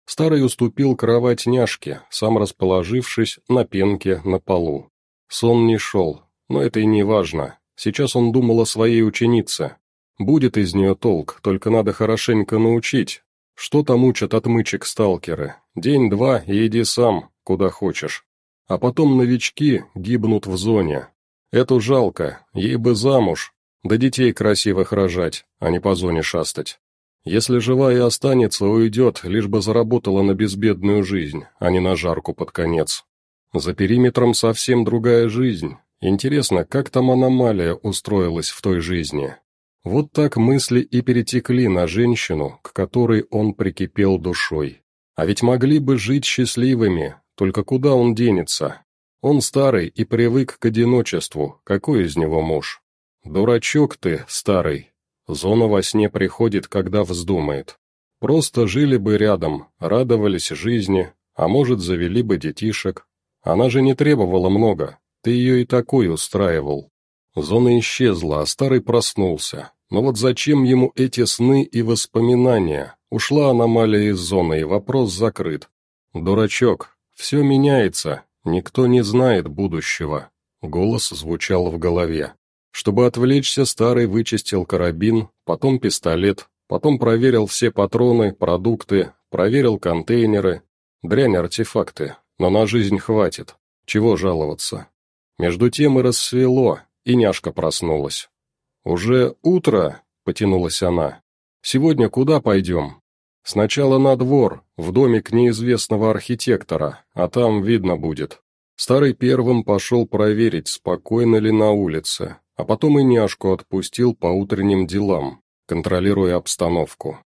Старый уступил кровать няшке, сам расположившись на пенке на полу. Сон не шел, но это и не важно. Сейчас он думал о своей ученице. Будет из нее толк, только надо хорошенько научить. Что там учат отмычек сталкеры? День-два иди сам, куда хочешь. А потом новички гибнут в зоне. Эту жалко, ей бы замуж, да детей красивых рожать, а не по зоне шастать. Если жива и останется, уйдет, лишь бы заработала на безбедную жизнь, а не на жарку под конец. За периметром совсем другая жизнь. Интересно, как там аномалия устроилась в той жизни? Вот так мысли и перетекли на женщину, к которой он прикипел душой. А ведь могли бы жить счастливыми, только куда он денется? Он старый и привык к одиночеству, какой из него муж? Дурачок ты, старый. Зона во сне приходит, когда вздумает. Просто жили бы рядом, радовались жизни, а может, завели бы детишек. Она же не требовала много, ты ее и такой устраивал. Зона исчезла, а старый проснулся. Но вот зачем ему эти сны и воспоминания? Ушла аномалия из зоны, и вопрос закрыт. Дурачок, «Все меняется, никто не знает будущего», — голос звучал в голове. Чтобы отвлечься, старый вычистил карабин, потом пистолет, потом проверил все патроны, продукты, проверил контейнеры. Дрянь артефакты, но на жизнь хватит. Чего жаловаться? Между тем и рассвело, и няшка проснулась. «Уже утро?» — потянулась она. «Сегодня куда пойдем?» Сначала на двор, в домик неизвестного архитектора, а там видно будет. Старый первым пошел проверить, спокойно ли на улице, а потом и няшку отпустил по утренним делам, контролируя обстановку.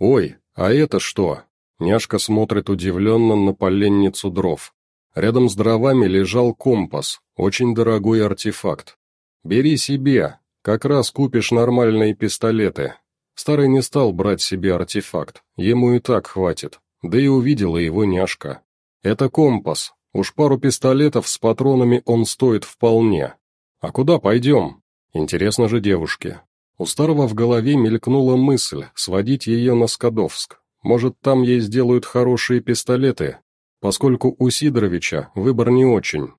«Ой, а это что?» Няшка смотрит удивленно на поленницу дров. Рядом с дровами лежал компас, очень дорогой артефакт. «Бери себе, как раз купишь нормальные пистолеты, Старый не стал брать себе артефакт, ему и так хватит, да и увидела его няшка. Это компас, уж пару пистолетов с патронами он стоит вполне. А куда пойдем? Интересно же девушке. У старого в голове мелькнула мысль сводить ее на Скадовск. Может, там ей сделают хорошие пистолеты, поскольку у Сидоровича выбор не очень.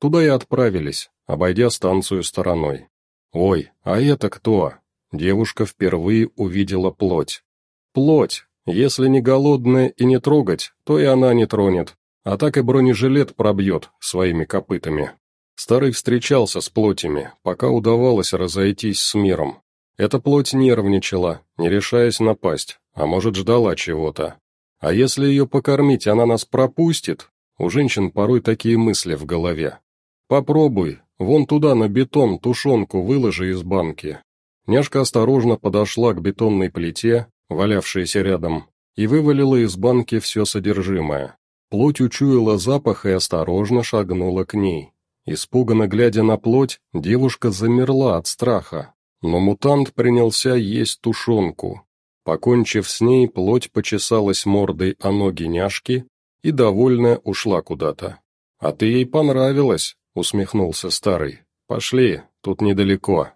Туда и отправились, обойдя станцию стороной. «Ой, а это кто?» Девушка впервые увидела плоть. Плоть! Если не голодная и не трогать, то и она не тронет, а так и бронежилет пробьет своими копытами. Старый встречался с плотями, пока удавалось разойтись с миром. Эта плоть нервничала, не решаясь напасть, а может ждала чего-то. А если ее покормить, она нас пропустит? У женщин порой такие мысли в голове. Попробуй, вон туда на бетон тушенку выложи из банки, Няшка осторожно подошла к бетонной плите, валявшейся рядом, и вывалила из банки все содержимое. Плоть учуяла запах и осторожно шагнула к ней. Испуганно глядя на плоть, девушка замерла от страха. но мутант принялся есть тушенку. Покончив с ней, плоть почесалась мордой о ноги няшки и, довольная, ушла куда-то. «А ты ей понравилась», — усмехнулся старый. «Пошли, тут недалеко».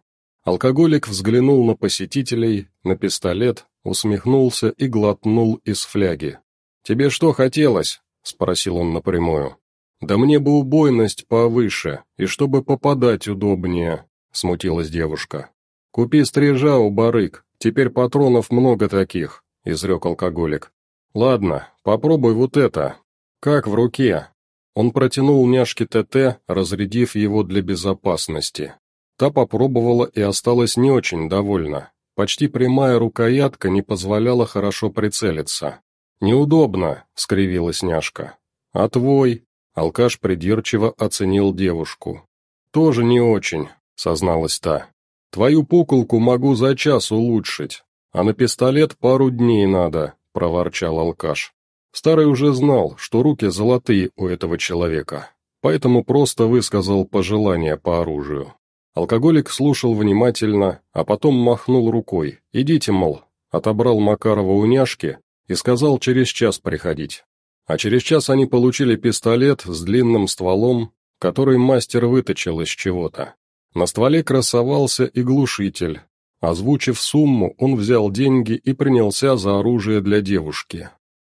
Алкоголик взглянул на посетителей, на пистолет, усмехнулся и глотнул из фляги. «Тебе что хотелось?» — спросил он напрямую. «Да мне бы убойность повыше, и чтобы попадать удобнее», — смутилась девушка. «Купи стрижа у барык, теперь патронов много таких», — изрек алкоголик. «Ладно, попробуй вот это. Как в руке?» Он протянул няшке ТТ, разрядив его для безопасности. Та попробовала и осталась не очень довольна. Почти прямая рукоятка не позволяла хорошо прицелиться. «Неудобно», — скривилась няшка. «А твой?» — алкаш придирчиво оценил девушку. «Тоже не очень», — созналась та. «Твою пуколку могу за час улучшить, а на пистолет пару дней надо», — проворчал алкаш. Старый уже знал, что руки золотые у этого человека, поэтому просто высказал пожелание по оружию. Алкоголик слушал внимательно, а потом махнул рукой. «Идите, мол». Отобрал Макарова у няшки и сказал через час приходить. А через час они получили пистолет с длинным стволом, который мастер выточил из чего-то. На стволе красовался и глушитель. Озвучив сумму, он взял деньги и принялся за оружие для девушки.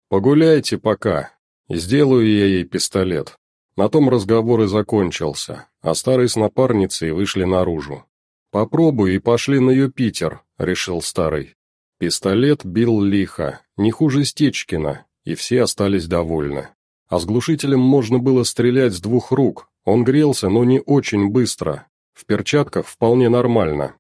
«Погуляйте пока, сделаю я ей пистолет». На том разговор и закончился, а старый с напарницей вышли наружу. «Попробуй и пошли на Юпитер», — решил старый. Пистолет бил лихо, не хуже Стечкина, и все остались довольны. А с глушителем можно было стрелять с двух рук, он грелся, но не очень быстро. В перчатках вполне нормально.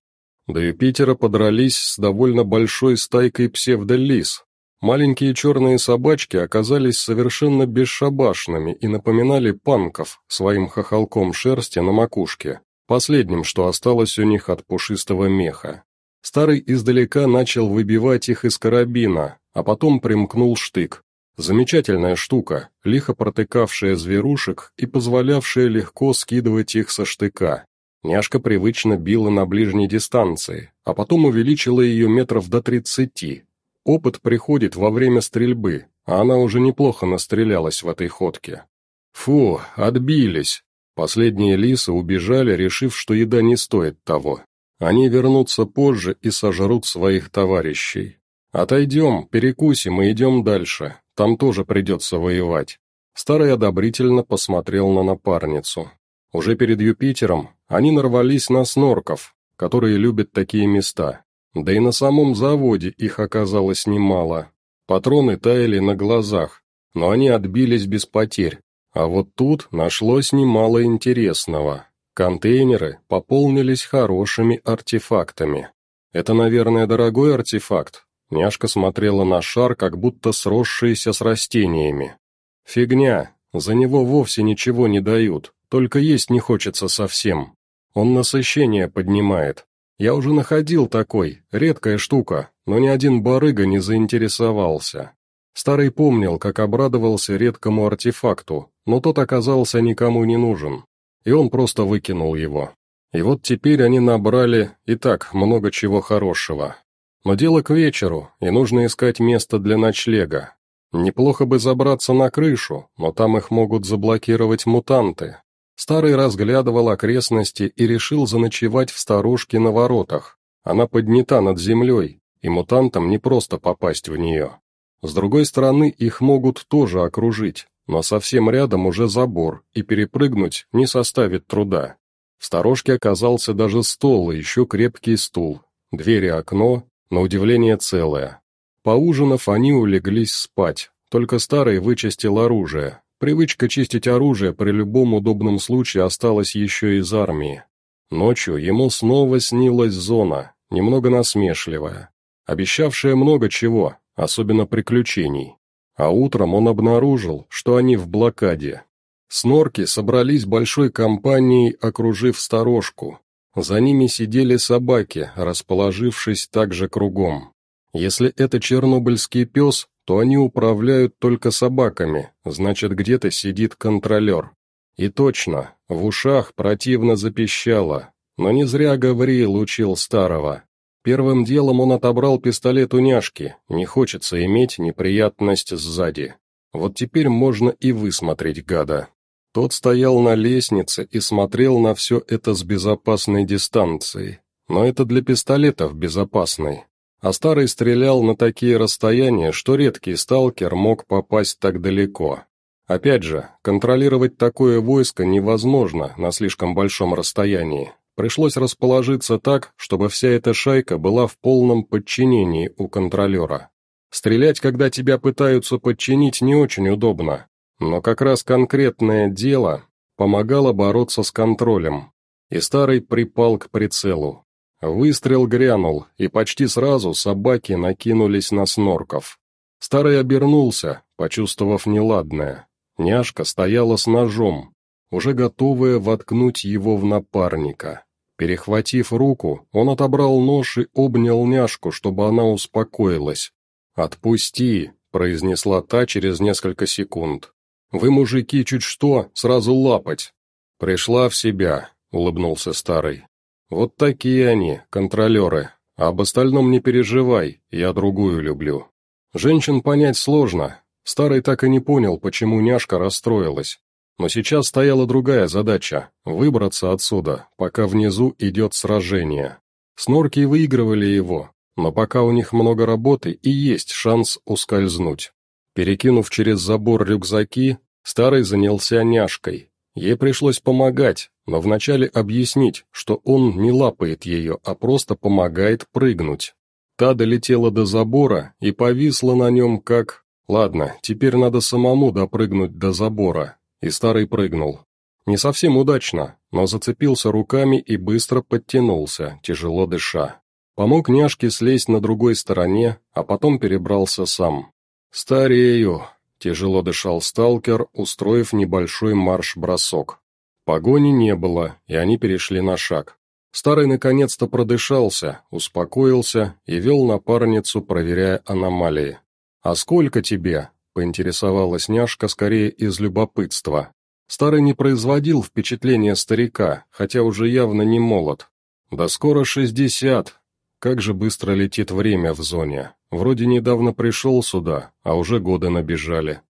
До Юпитера подрались с довольно большой стайкой псевдолис, Маленькие черные собачки оказались совершенно бесшабашными и напоминали панков своим хохолком шерсти на макушке, последним, что осталось у них от пушистого меха. Старый издалека начал выбивать их из карабина, а потом примкнул штык. Замечательная штука, лихо протыкавшая зверушек и позволявшая легко скидывать их со штыка. Няшка привычно била на ближней дистанции, а потом увеличила ее метров до тридцати, Опыт приходит во время стрельбы, а она уже неплохо настрелялась в этой ходке. Фу, отбились. Последние лисы убежали, решив, что еда не стоит того. Они вернутся позже и сожрут своих товарищей. Отойдем, перекусим и идем дальше, там тоже придется воевать. Старый одобрительно посмотрел на напарницу. Уже перед Юпитером они нарвались на снорков, которые любят такие места. Да и на самом заводе их оказалось немало. Патроны таяли на глазах, но они отбились без потерь. А вот тут нашлось немало интересного. Контейнеры пополнились хорошими артефактами. Это, наверное, дорогой артефакт. Няшка смотрела на шар, как будто сросшийся с растениями. Фигня, за него вовсе ничего не дают, только есть не хочется совсем. Он насыщение поднимает, я уже находил такой, редкая штука, но ни один барыга не заинтересовался. Старый помнил, как обрадовался редкому артефакту, но тот оказался никому не нужен, и он просто выкинул его. И вот теперь они набрали и так много чего хорошего. Но дело к вечеру, и нужно искать место для ночлега. Неплохо бы забраться на крышу, но там их могут заблокировать мутанты. Старый разглядывал окрестности и решил заночевать в сторожке на воротах. Она поднята над землей, и мутантам не просто попасть в нее. С другой стороны, их могут тоже окружить, но совсем рядом уже забор, и перепрыгнуть не составит труда. В сторожке оказался даже стол и еще крепкий стул, двери окно, на удивление целое. Поужинав, они улеглись спать, только старый вычистил оружие, Привычка чистить оружие при любом удобном случае осталась еще из армии. Ночью ему снова снилась зона, немного насмешливая, обещавшая много чего, особенно приключений. А утром он обнаружил, что они в блокаде. Снорки собрались большой компанией, окружив сторожку. За ними сидели собаки, расположившись также кругом. Если это чернобыльский пес, то они управляют только собаками, значит, где-то сидит контролер. И точно, в ушах противно запищало. Но не зря Гавриил учил старого. Первым делом он отобрал пистолет у няшки, не хочется иметь неприятность сзади. Вот теперь можно и высмотреть гада. Тот стоял на лестнице и смотрел на все это с безопасной дистанции. Но это для пистолетов безопасной. А старый стрелял на такие расстояния, что редкий сталкер мог попасть так далеко. Опять же, контролировать такое войско невозможно на слишком большом расстоянии. Пришлось расположиться так, чтобы вся эта шайка была в полном подчинении у контролера. Стрелять, когда тебя пытаются подчинить, не очень удобно, но как раз конкретное дело помогало бороться с контролем. И старый припал к прицелу. Выстрел грянул, и почти сразу собаки накинулись на снорков. Старый обернулся, почувствовав неладное. Няшка стояла с ножом, уже готовая воткнуть его в напарника. Перехватив руку, он отобрал нож и обнял няшку, чтобы она успокоилась. «Отпусти», — произнесла та через несколько секунд. «Вы, мужики, чуть что, сразу лапать». «Пришла в себя», — улыбнулся старый. «Вот такие они, контролеры. А об остальном не переживай, я другую люблю». Женщин понять сложно. Старый так и не понял, почему няшка расстроилась. Но сейчас стояла другая задача — выбраться отсюда, пока внизу идет сражение. Снорки выигрывали его, но пока у них много работы и есть шанс ускользнуть. Перекинув через забор рюкзаки, старый занялся няшкой. Ей пришлось помогать, но вначале объяснить, что он не лапает ее, а просто помогает прыгнуть. Та долетела до забора и повисла на нем как... Ладно, теперь надо самому допрыгнуть до забора, и старый прыгнул. Не совсем удачно, но зацепился руками и быстро подтянулся, тяжело дыша. Помог няшке слезть на другой стороне, а потом перебрался сам. «Старею», — тяжело дышал сталкер, устроив небольшой марш-бросок. Погони не было, и они перешли на шаг. Старый наконец-то продышался, успокоился и вел напарницу, проверяя аномалии. «А сколько тебе?» — поинтересовалась няшка скорее из любопытства. Старый не производил впечатления старика, хотя уже явно не молод. «Да скоро шестьдесят», как же быстро летит время в зоне. Вроде недавно пришел сюда, а уже годы набежали.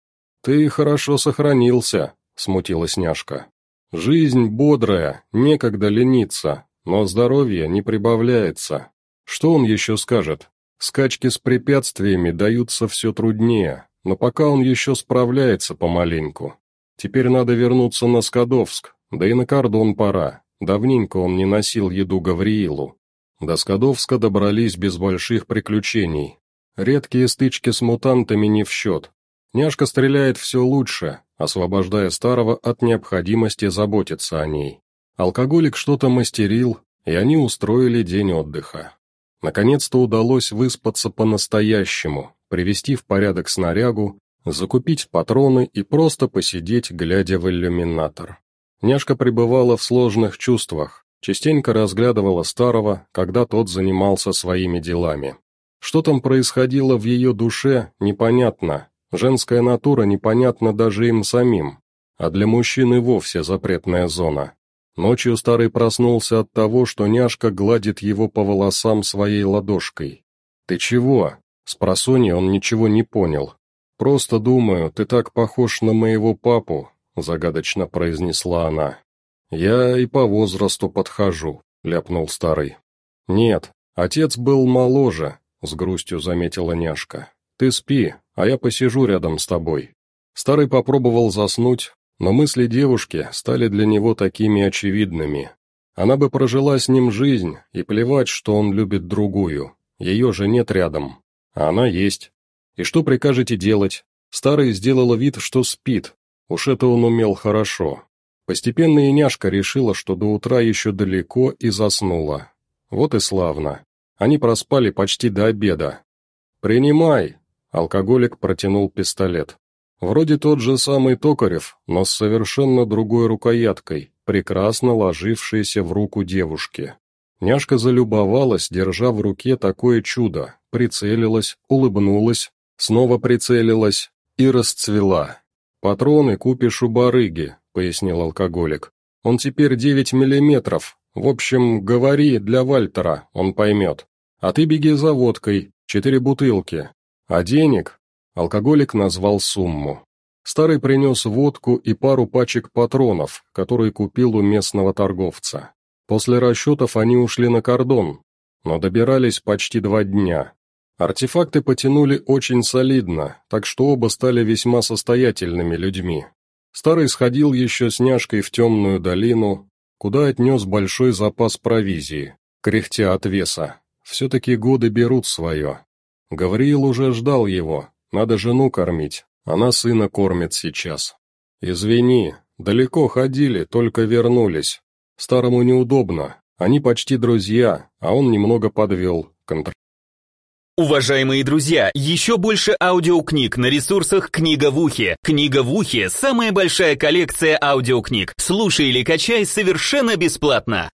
Ты хорошо сохранился, смутилась няшка. Жизнь бодрая, некогда лениться, но здоровье не прибавляется. Что он еще скажет? Скачки с препятствиями даются все труднее, но пока он еще справляется помаленьку. Теперь надо вернуться на Скадовск, да и на кордон пора. Давненько он не носил еду Гавриилу. До Скадовска добрались без больших приключений. Редкие стычки с мутантами не в счет. Няшка стреляет все лучше, освобождая старого от необходимости заботиться о ней. Алкоголик что-то мастерил, и они устроили день отдыха. Наконец-то удалось выспаться по-настоящему, привести в порядок снарягу, закупить патроны и просто посидеть, глядя в иллюминатор. Няшка пребывала в сложных чувствах, Частенько разглядывала старого, когда тот занимался своими делами. Что там происходило в ее душе, непонятно. Женская натура непонятна даже им самим. А для мужчины вовсе запретная зона. Ночью старый проснулся от того, что няшка гладит его по волосам своей ладошкой. «Ты чего?» С он ничего не понял. «Просто думаю, ты так похож на моего папу», — загадочно произнесла она. «Я и по возрасту подхожу», — ляпнул старый. «Нет, отец был моложе», — с грустью заметила няшка. «Ты спи, а я посижу рядом с тобой». Старый попробовал заснуть, но мысли девушки стали для него такими очевидными. Она бы прожила с ним жизнь, и плевать, что он любит другую. Ее же нет рядом. А она есть. И что прикажете делать? Старый сделала вид, что спит. Уж это он умел хорошо. Постепенно и няшка решила, что до утра еще далеко, и заснула. Вот и славно. Они проспали почти до обеда. «Принимай!» — алкоголик протянул пистолет. Вроде тот же самый Токарев, но с совершенно другой рукояткой, прекрасно ложившейся в руку девушки. Няшка залюбовалась, держа в руке такое чудо, прицелилась, улыбнулась, снова прицелилась и расцвела. «Патроны купишь у барыги, пояснил алкоголик. «Он теперь девять миллиметров, В общем, говори для Вальтера, он поймет. А ты беги за водкой, четыре бутылки. А денег? Алкоголик назвал сумму. Старый принес водку и пару пачек патронов, которые купил у местного торговца. После расчетов они ушли на кордон, но добирались почти два дня. Артефакты потянули очень солидно, так что оба стали весьма состоятельными людьми. Старый сходил еще с няшкой в темную долину, куда отнес большой запас провизии, кряхтя от веса. Все-таки годы берут свое. Гавриил уже ждал его, надо жену кормить, она сына кормит сейчас. Извини, далеко ходили, только вернулись. Старому неудобно, они почти друзья, а он немного подвел, контр... Уважаемые друзья, еще больше аудиокниг на ресурсах «Книга в ухе». «Книга в ухе» — самая большая коллекция аудиокниг. Слушай или качай совершенно бесплатно.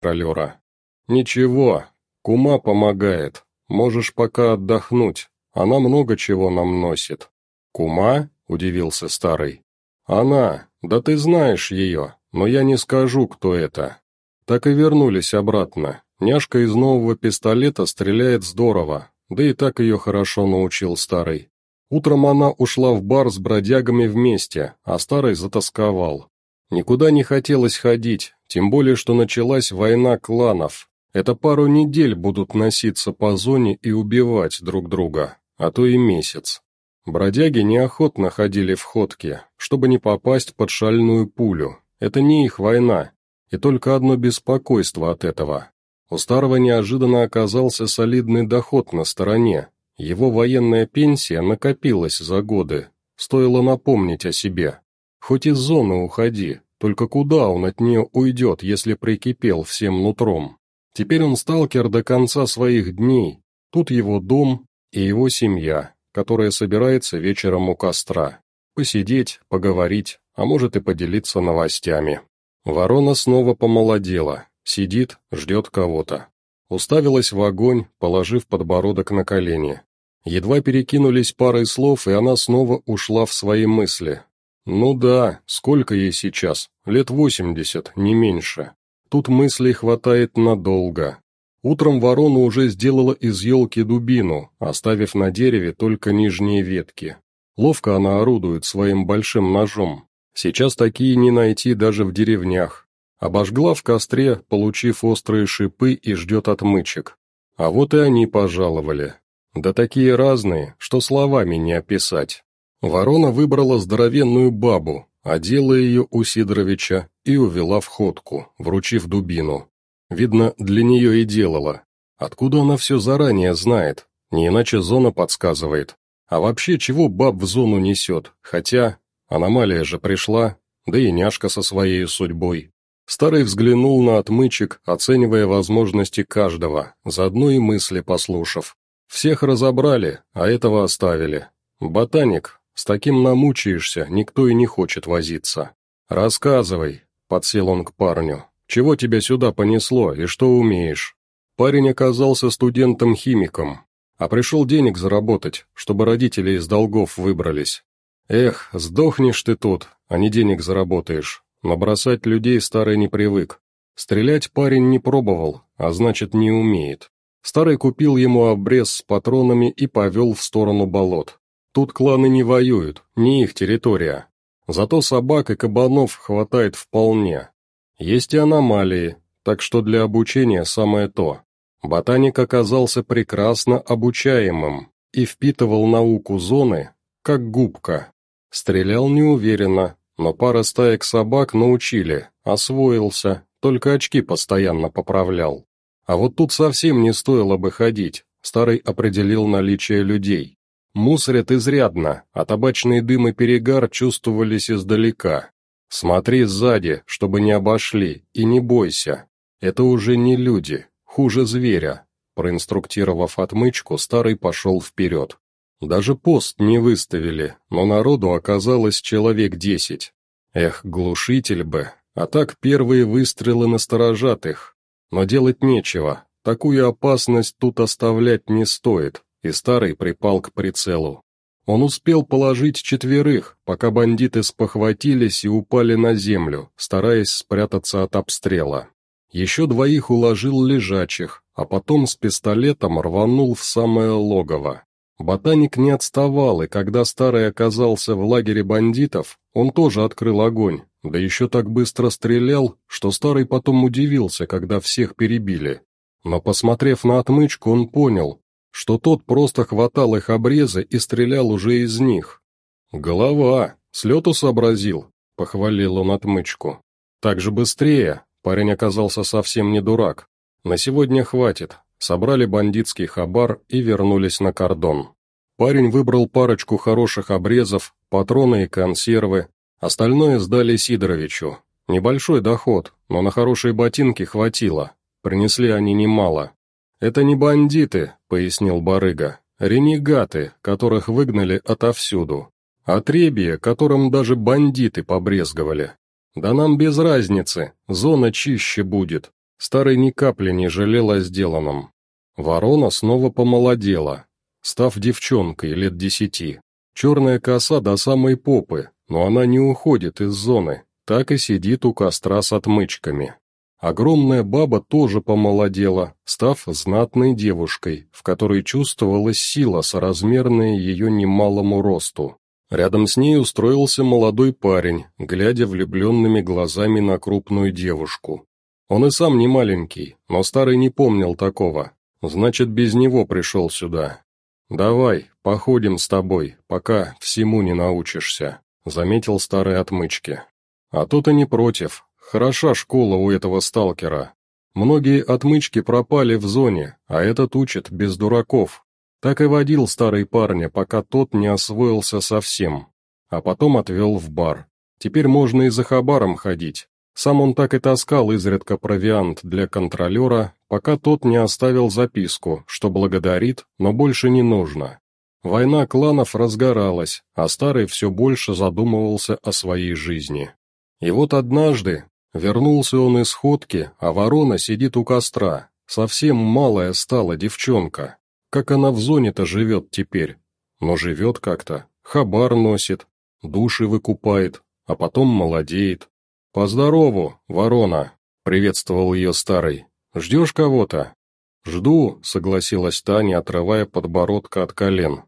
Пролера. Ничего, кума помогает. Можешь пока отдохнуть. Она много чего нам носит. Кума? Удивился старый. Она, да ты знаешь ее, но я не скажу, кто это. Так и вернулись обратно, Няшка из нового пистолета стреляет здорово, да и так ее хорошо научил старый. Утром она ушла в бар с бродягами вместе, а старый затасковал. Никуда не хотелось ходить, тем более, что началась война кланов. Это пару недель будут носиться по зоне и убивать друг друга, а то и месяц. Бродяги неохотно ходили в ходки, чтобы не попасть под шальную пулю. Это не их война, и только одно беспокойство от этого. У старого неожиданно оказался солидный доход на стороне. Его военная пенсия накопилась за годы. Стоило напомнить о себе. Хоть из зоны уходи, только куда он от нее уйдет, если прикипел всем нутром? Теперь он сталкер до конца своих дней. Тут его дом и его семья, которая собирается вечером у костра. Посидеть, поговорить, а может и поделиться новостями. Ворона снова помолодела, Сидит, ждет кого-то. Уставилась в огонь, положив подбородок на колени. Едва перекинулись парой слов, и она снова ушла в свои мысли. Ну да, сколько ей сейчас? Лет восемьдесят, не меньше. Тут мыслей хватает надолго. Утром ворона уже сделала из елки дубину, оставив на дереве только нижние ветки. Ловко она орудует своим большим ножом. Сейчас такие не найти даже в деревнях. Обожгла в костре, получив острые шипы и ждет отмычек. А вот и они пожаловали. Да такие разные, что словами не описать. Ворона выбрала здоровенную бабу, одела ее у Сидоровича и увела в ходку, вручив дубину. Видно, для нее и делала. Откуда она все заранее знает? Не иначе зона подсказывает. А вообще, чего баб в зону несет? Хотя, аномалия же пришла, да и няшка со своей судьбой. Старый взглянул на отмычек, оценивая возможности каждого, заодно и мысли послушав. Всех разобрали, а этого оставили. Ботаник, с таким намучаешься, никто и не хочет возиться. Рассказывай, подсел он к парню, чего тебя сюда понесло и что умеешь? Парень оказался студентом-химиком, а пришел денег заработать, чтобы родители из долгов выбрались. Эх, сдохнешь ты тут, а не денег заработаешь. Но бросать людей старый не привык. Стрелять парень не пробовал, а значит не умеет. Старый купил ему обрез с патронами и повел в сторону болот. Тут кланы не воюют, не их территория. Зато собак и кабанов хватает вполне. Есть и аномалии, так что для обучения самое то. Ботаник оказался прекрасно обучаемым и впитывал науку зоны, как губка. Стрелял неуверенно, но пара стаек собак научили, освоился, только очки постоянно поправлял. А вот тут совсем не стоило бы ходить, старый определил наличие людей. Мусорят изрядно, а табачный дым и перегар чувствовались издалека. Смотри сзади, чтобы не обошли, и не бойся. Это уже не люди, хуже зверя. Проинструктировав отмычку, старый пошел вперед. Даже пост не выставили, но народу оказалось человек десять. Эх, глушитель бы, а так первые выстрелы насторожат их. Но делать нечего, такую опасность тут оставлять не стоит, и старый припал к прицелу. Он успел положить четверых, пока бандиты спохватились и упали на землю, стараясь спрятаться от обстрела. Еще двоих уложил лежачих, а потом с пистолетом рванул в самое логово. Ботаник не отставал, и когда старый оказался в лагере бандитов, он тоже открыл огонь, да еще так быстро стрелял, что старый потом удивился, когда всех перебили. Но посмотрев на отмычку, он понял, что тот просто хватал их обрезы и стрелял уже из них. «Голова! С лету сообразил!» — похвалил он отмычку. «Так же быстрее!» — парень оказался совсем не дурак. «На сегодня хватит, собрали бандитский хабар и вернулись на кордон. Парень выбрал парочку хороших обрезов, патроны и консервы, остальное сдали Сидоровичу. Небольшой доход, но на хорошие ботинки хватило, принесли они немало. «Это не бандиты», — пояснил барыга, — «ренегаты, которых выгнали отовсюду. Отребье, которым даже бандиты побрезговали. Да нам без разницы, зона чище будет, Старый ни капли не жалел о сделанном. Ворона снова помолодела, став девчонкой лет десяти. Черная коса до самой попы, но она не уходит из зоны, так и сидит у костра с отмычками. Огромная баба тоже помолодела, став знатной девушкой, в которой чувствовалась сила, соразмерная ее немалому росту. Рядом с ней устроился молодой парень, глядя влюбленными глазами на крупную девушку. Он и сам не маленький, но старый не помнил такого. Значит, без него пришел сюда. «Давай, походим с тобой, пока всему не научишься», — заметил старый отмычки. «А тут и не против. Хороша школа у этого сталкера. Многие отмычки пропали в зоне, а этот учит без дураков. Так и водил старый парня, пока тот не освоился совсем. А потом отвел в бар. Теперь можно и за хабаром ходить, сам он так и таскал изредка провиант для контролера, пока тот не оставил записку, что благодарит, но больше не нужно. Война кланов разгоралась, а старый все больше задумывался о своей жизни. И вот однажды вернулся он из ходки, а ворона сидит у костра. Совсем малая стала девчонка. Как она в зоне-то живет теперь? Но живет как-то, хабар носит, души выкупает, а потом молодеет. «Поздорову, ворона!» — приветствовал ее старый. «Ждешь кого-то?» «Жду», — согласилась Таня, отрывая подбородка от колен.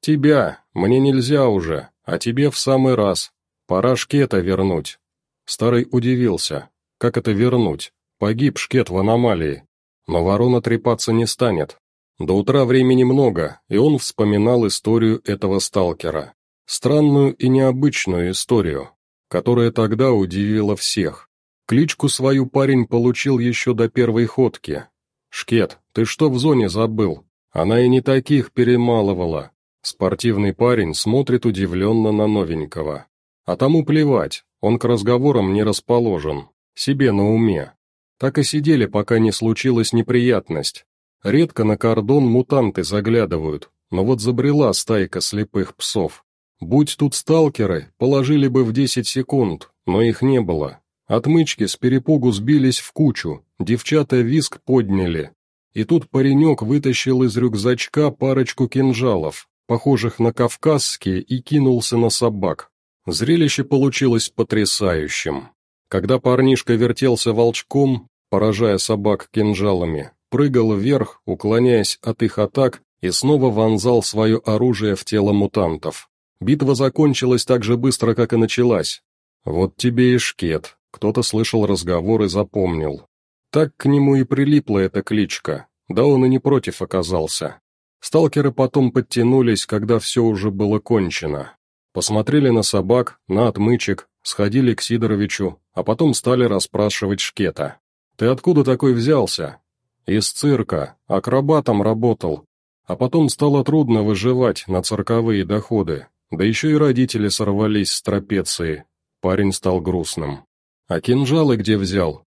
«Тебя, мне нельзя уже, а тебе в самый раз. Пора шкета вернуть». Старый удивился. «Как это вернуть? Погиб шкет в аномалии. Но ворона трепаться не станет. До утра времени много, и он вспоминал историю этого сталкера. Странную и необычную историю, которая тогда удивила всех. Кличку свою парень получил еще до первой ходки. «Шкет, ты что в зоне забыл? Она и не таких перемалывала». Спортивный парень смотрит удивленно на новенького. А тому плевать, он к разговорам не расположен, себе на уме. Так и сидели, пока не случилась неприятность. Редко на кордон мутанты заглядывают, но вот забрела стайка слепых псов. Будь тут сталкеры, положили бы в 10 секунд, но их не было. Отмычки с перепугу сбились в кучу, девчата виск подняли. И тут паренек вытащил из рюкзачка парочку кинжалов, похожих на кавказские, и кинулся на собак. Зрелище получилось потрясающим. Когда парнишка вертелся волчком, поражая собак кинжалами, прыгал вверх, уклоняясь от их атак, и снова вонзал свое оружие в тело мутантов. Битва закончилась так же быстро, как и началась. Вот тебе и шкет, кто-то слышал разговор и запомнил. Так к нему и прилипла эта кличка, да он и не против оказался. Сталкеры потом подтянулись, когда все уже было кончено. Посмотрели на собак, на отмычек, сходили к Сидоровичу, а потом стали расспрашивать Шкета. «Ты откуда такой взялся?» «Из цирка, акробатом работал, а потом стало трудно выживать на цирковые доходы. Да еще и родители сорвались с трапеции. Парень стал грустным. А кинжалы где взял?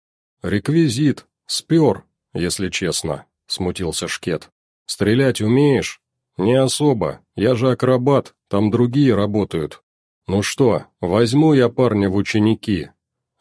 Реквизит. Спер, если честно, смутился Шкет. Стрелять умеешь? Не особо. Я же акробат, там другие работают. Ну что, возьму я парня в ученики,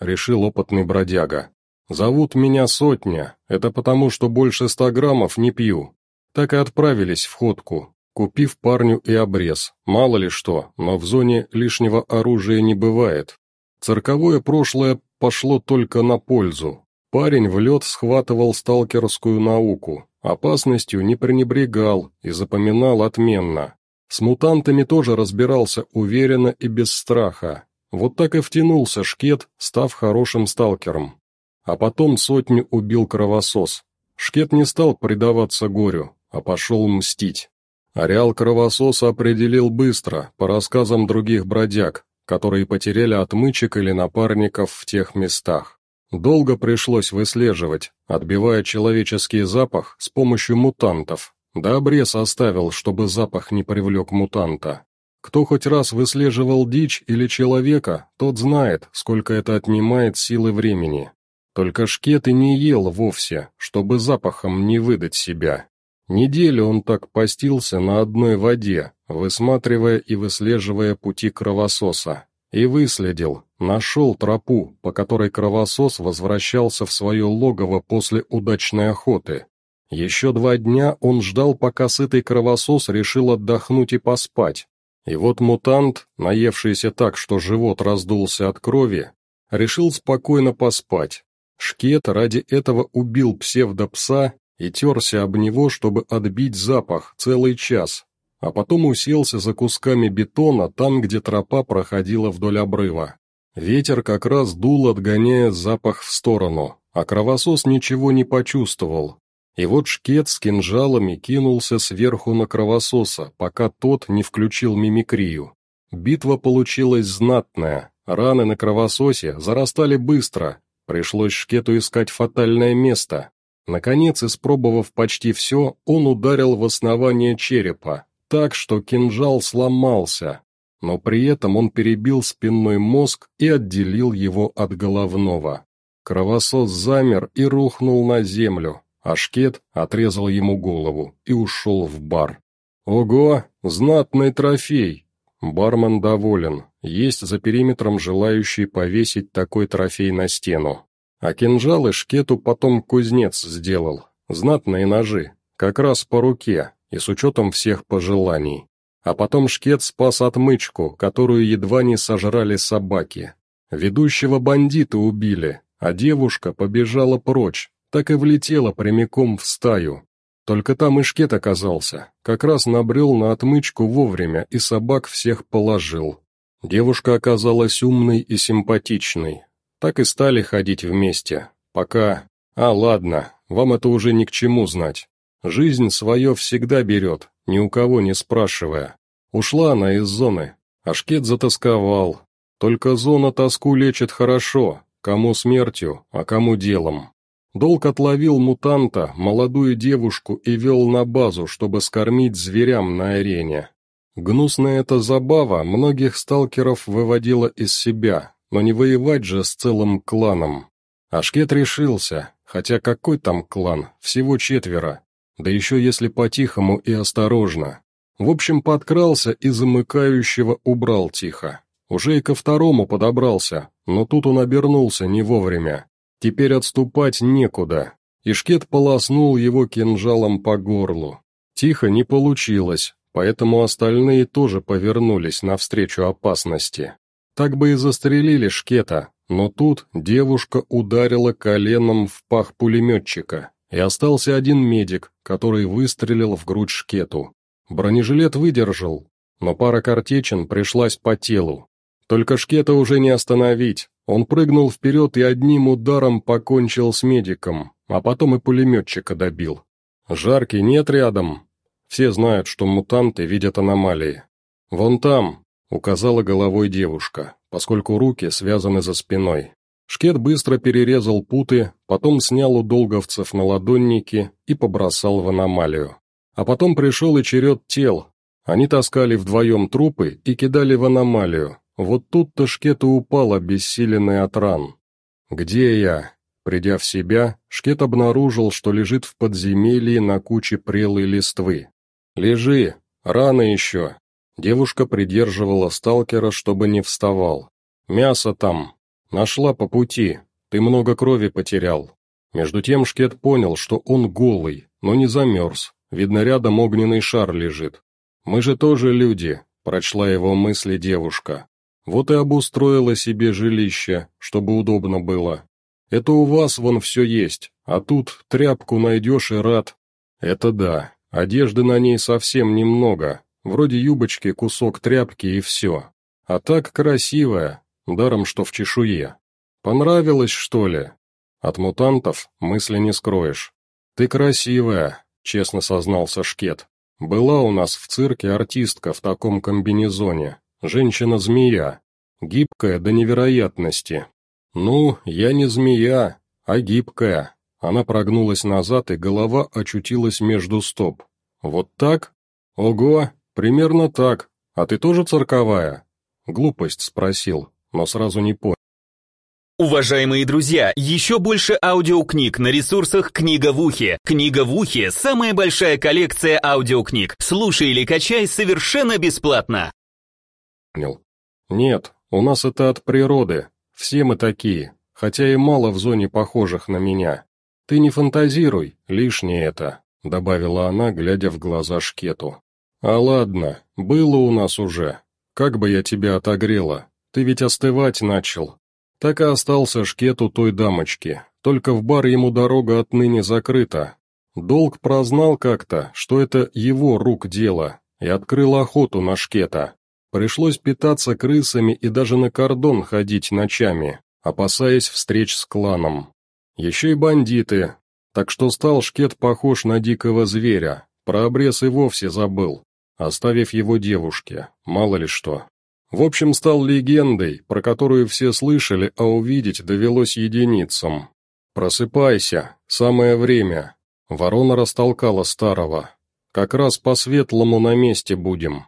решил опытный бродяга. Зовут меня Сотня, это потому, что больше ста граммов не пью. Так и отправились в ходку, купив парню и обрез. Мало ли что, но в зоне лишнего оружия не бывает. Цирковое прошлое пошло только на пользу. Парень в лед схватывал сталкерскую науку, опасностью не пренебрегал и запоминал отменно. С мутантами тоже разбирался уверенно и без страха. Вот так и втянулся Шкет, став хорошим сталкером. А потом сотню убил кровосос. Шкет не стал предаваться горю, а пошел мстить. Ареал кровососа определил быстро, по рассказам других бродяг, которые потеряли отмычек или напарников в тех местах. Долго пришлось выслеживать, отбивая человеческий запах с помощью мутантов. Да обрез оставил, чтобы запах не привлек мутанта. Кто хоть раз выслеживал дичь или человека, тот знает, сколько это отнимает силы времени. Только шкет и не ел вовсе, чтобы запахом не выдать себя. Неделю он так постился на одной воде, высматривая и выслеживая пути кровососа. И выследил, нашел тропу, по которой кровосос возвращался в свое логово после удачной охоты. Еще два дня он ждал, пока сытый кровосос решил отдохнуть и поспать. И вот мутант, наевшийся так, что живот раздулся от крови, решил спокойно поспать. Шкет ради этого убил псевдопса и терся об него, чтобы отбить запах целый час, а потом уселся за кусками бетона там, где тропа проходила вдоль обрыва. Ветер как раз дул, отгоняя запах в сторону, а кровосос ничего не почувствовал. И вот шкет с кинжалами кинулся сверху на кровососа, пока тот не включил мимикрию. Битва получилась знатная, раны на кровососе зарастали быстро, пришлось шкету искать фатальное место, Наконец, испробовав почти все, он ударил в основание черепа, так что кинжал сломался, но при этом он перебил спинной мозг и отделил его от головного. Кровосос замер и рухнул на землю, а шкет отрезал ему голову и ушел в бар. «Ого, знатный трофей!» Бармен доволен, есть за периметром желающий повесить такой трофей на стену. А кинжалы шкету потом кузнец сделал, знатные ножи, как раз по руке и с учетом всех пожеланий. А потом шкет спас отмычку, которую едва не сожрали собаки. Ведущего бандита убили, а девушка побежала прочь, так и влетела прямиком в стаю. Только там и шкет оказался, как раз набрел на отмычку вовремя и собак всех положил. Девушка оказалась умной и симпатичной, так и стали ходить вместе, пока... А, ладно, вам это уже ни к чему знать. Жизнь свое всегда берет, ни у кого не спрашивая. Ушла она из зоны, а шкет затасковал. Только зона тоску лечит хорошо, кому смертью, а кому делом. Долг отловил мутанта, молодую девушку и вел на базу, чтобы скормить зверям на арене. Гнусная эта забава многих сталкеров выводила из себя, но не воевать же с целым кланом. Ашкет решился, хотя какой там клан, всего четверо, да еще если по-тихому и осторожно. В общем, подкрался и замыкающего убрал тихо. Уже и ко второму подобрался, но тут он обернулся не вовремя. Теперь отступать некуда. Ишкет полоснул его кинжалом по горлу. Тихо не получилось, поэтому остальные тоже повернулись навстречу опасности. Так бы и застрелили шкета, но тут девушка ударила коленом в пах пулеметчика, и остался один медик, который выстрелил в грудь шкету. Бронежилет выдержал, но пара картечин пришлась по телу. Только шкета уже не остановить, он прыгнул вперед и одним ударом покончил с медиком, а потом и пулеметчика добил. Жаркий нет рядом. Все знают, что мутанты видят аномалии. Вон там, указала головой девушка, поскольку руки связаны за спиной. Шкет быстро перерезал путы, потом снял у долговцев наладонники и побросал в аномалию. А потом пришел и черед тел. Они таскали вдвоем трупы и кидали в аномалию. Вот тут-то Шкет и упал, обессиленный от ран. «Где я?» Придя в себя, Шкет обнаружил, что лежит в подземелье на куче прелой листвы. «Лежи, рано еще», Девушка придерживала сталкера, чтобы не вставал. «Мясо там. Нашла по пути. Ты много крови потерял». Между тем Шкет понял, что он голый, но не замерз. Видно, рядом огненный шар лежит. «Мы же тоже люди», — прочла его мысли девушка. Вот и обустроила себе жилище, чтобы удобно было. Это у вас вон все есть, а тут тряпку найдешь и рад. Это да, одежды на ней совсем немного, вроде юбочки, кусок тряпки и все. А так красивая, даром что в чешуе. Понравилось, что ли? От мутантов мысли не скроешь. Ты красивая, честно сознался Шкет. Была у нас в цирке артистка в таком комбинезоне, женщина-змея, гибкая до невероятности. Ну, я не змея, а гибкая. Она прогнулась назад, и голова очутилась между стоп. Вот так? Ого, примерно так. А ты тоже цирковая? Глупость спросил, но сразу не понял. Уважаемые друзья, еще больше аудиокниг на ресурсах «Книга в ухе». «Книга в ухе» — самая большая коллекция аудиокниг. Слушай или качай совершенно бесплатно. Понял. Нет, у нас это от природы. Все мы такие, хотя и мало в зоне похожих на меня. Ты не фантазируй, лишнее это, добавила она, глядя в глаза Шкету. А ладно, было у нас уже. Как бы я тебя отогрела. Ты ведь остывать начал, так и остался шкет у той дамочки, только в бар ему дорога отныне закрыта. Долг прознал как-то, что это его рук дело, и открыл охоту на шкета. Пришлось питаться крысами и даже на кордон ходить ночами, опасаясь встреч с кланом. Еще и бандиты, так что стал шкет похож на дикого зверя, про обрез и вовсе забыл, оставив его девушке, мало ли что. В общем, стал легендой, про которую все слышали, а увидеть довелось единицам. «Просыпайся, самое время». Ворона растолкала старого. «Как раз по-светлому на месте будем».